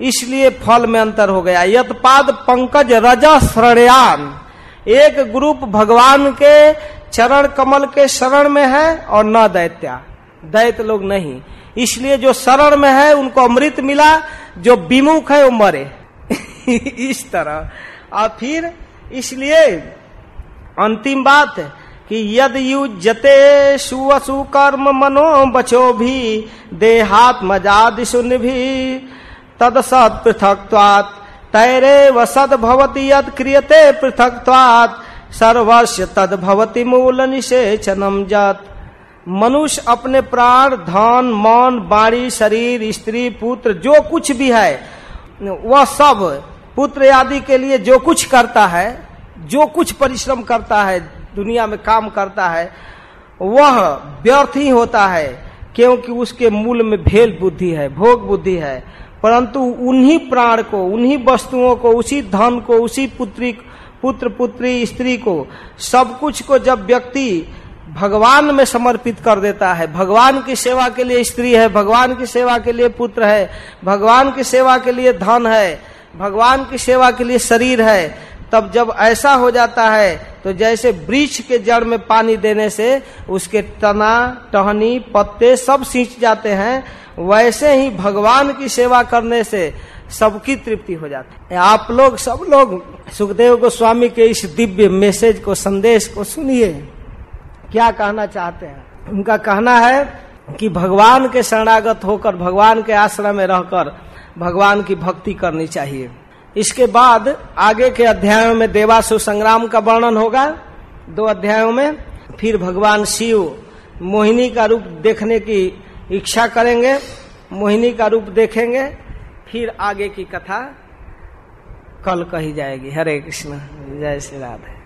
Speaker 1: इसलिए फल में अंतर हो गया। यतपाद पंकज रजा शरणयान। एक ग्रुप भगवान के चरण कमल के शरण में है और न दैत्या। दैत लोग नहीं। इसलिए जो शरण में है, उनको अमृत मिला, जो विमुख है, वो मरे। <laughs> इस तरह। और फिर इसलिए अंतिम बात कि यद युजते सुवसु कर्म मनो बचो भी, देहात मजाद सुन भी, तद सद पृथक तैरे व सद भवती यद क्रियते पृथक सर्वस्व तद भवती मूल निषेचनम जात। मनुष्य अपने प्राण, धन, मन, बाड़ी, शरीर, स्त्री, पुत्र, जो कुछ भी है, वह सब पुत्र आदि के लिए जो कुछ करता है, जो कुछ परिश्रम करता है, दुनिया में काम करता है, वह व्यर्थ ही होता है, क्योंकि उसके मूल में भेल बुद्धि है, भोग बुद्धि है। परंतु उन्हीं प्राण को, उन्हीं वस्तुओं को, उसी धन को, उसी पुत्री, पुत्र, पुत्री, स्त्री को, सब कुछ को जब व्यक्ति भगवान में समर्पित कर देता है, भगवान की सेवा के लिए स्त्री है, भगवान की सेवा के लिए पुत्र है, भगवान की सेवा के लिए धन है भगवान की सेवा के लिए शरीर है, तब जब ऐसा हो जाता है तो जैसे वृक्ष के जड़ में पानी देने से उसके तना, टहनी, पत्ते सब सींच जाते हैं, वैसे ही भगवान की सेवा करने से सबकी तृप्ति हो जाती है। आप लोग, सब लोग, सुखदेव गोस्वामी के इस दिव्य मैसेज को, संदेश को सुनिए। क्या कहना चाहते हैं? उनका कहना है कि भगवान के शरणागत होकर, भगवान के आश्रम में रहकर भगवान की भक्ति करनी चाहिए। इसके बाद आगे के अध्यायों में देवासु संग्राम का वर्णन होगा। दो अध्यायों में फिर भगवान शिव मोहिनी का रूप देखने की इच्छा करेंगे, मोहिनी का रूप देखेंगे, फिर आगे की कथा कल कही जाएगी। हरे कृष्ण, जय श्री राधे।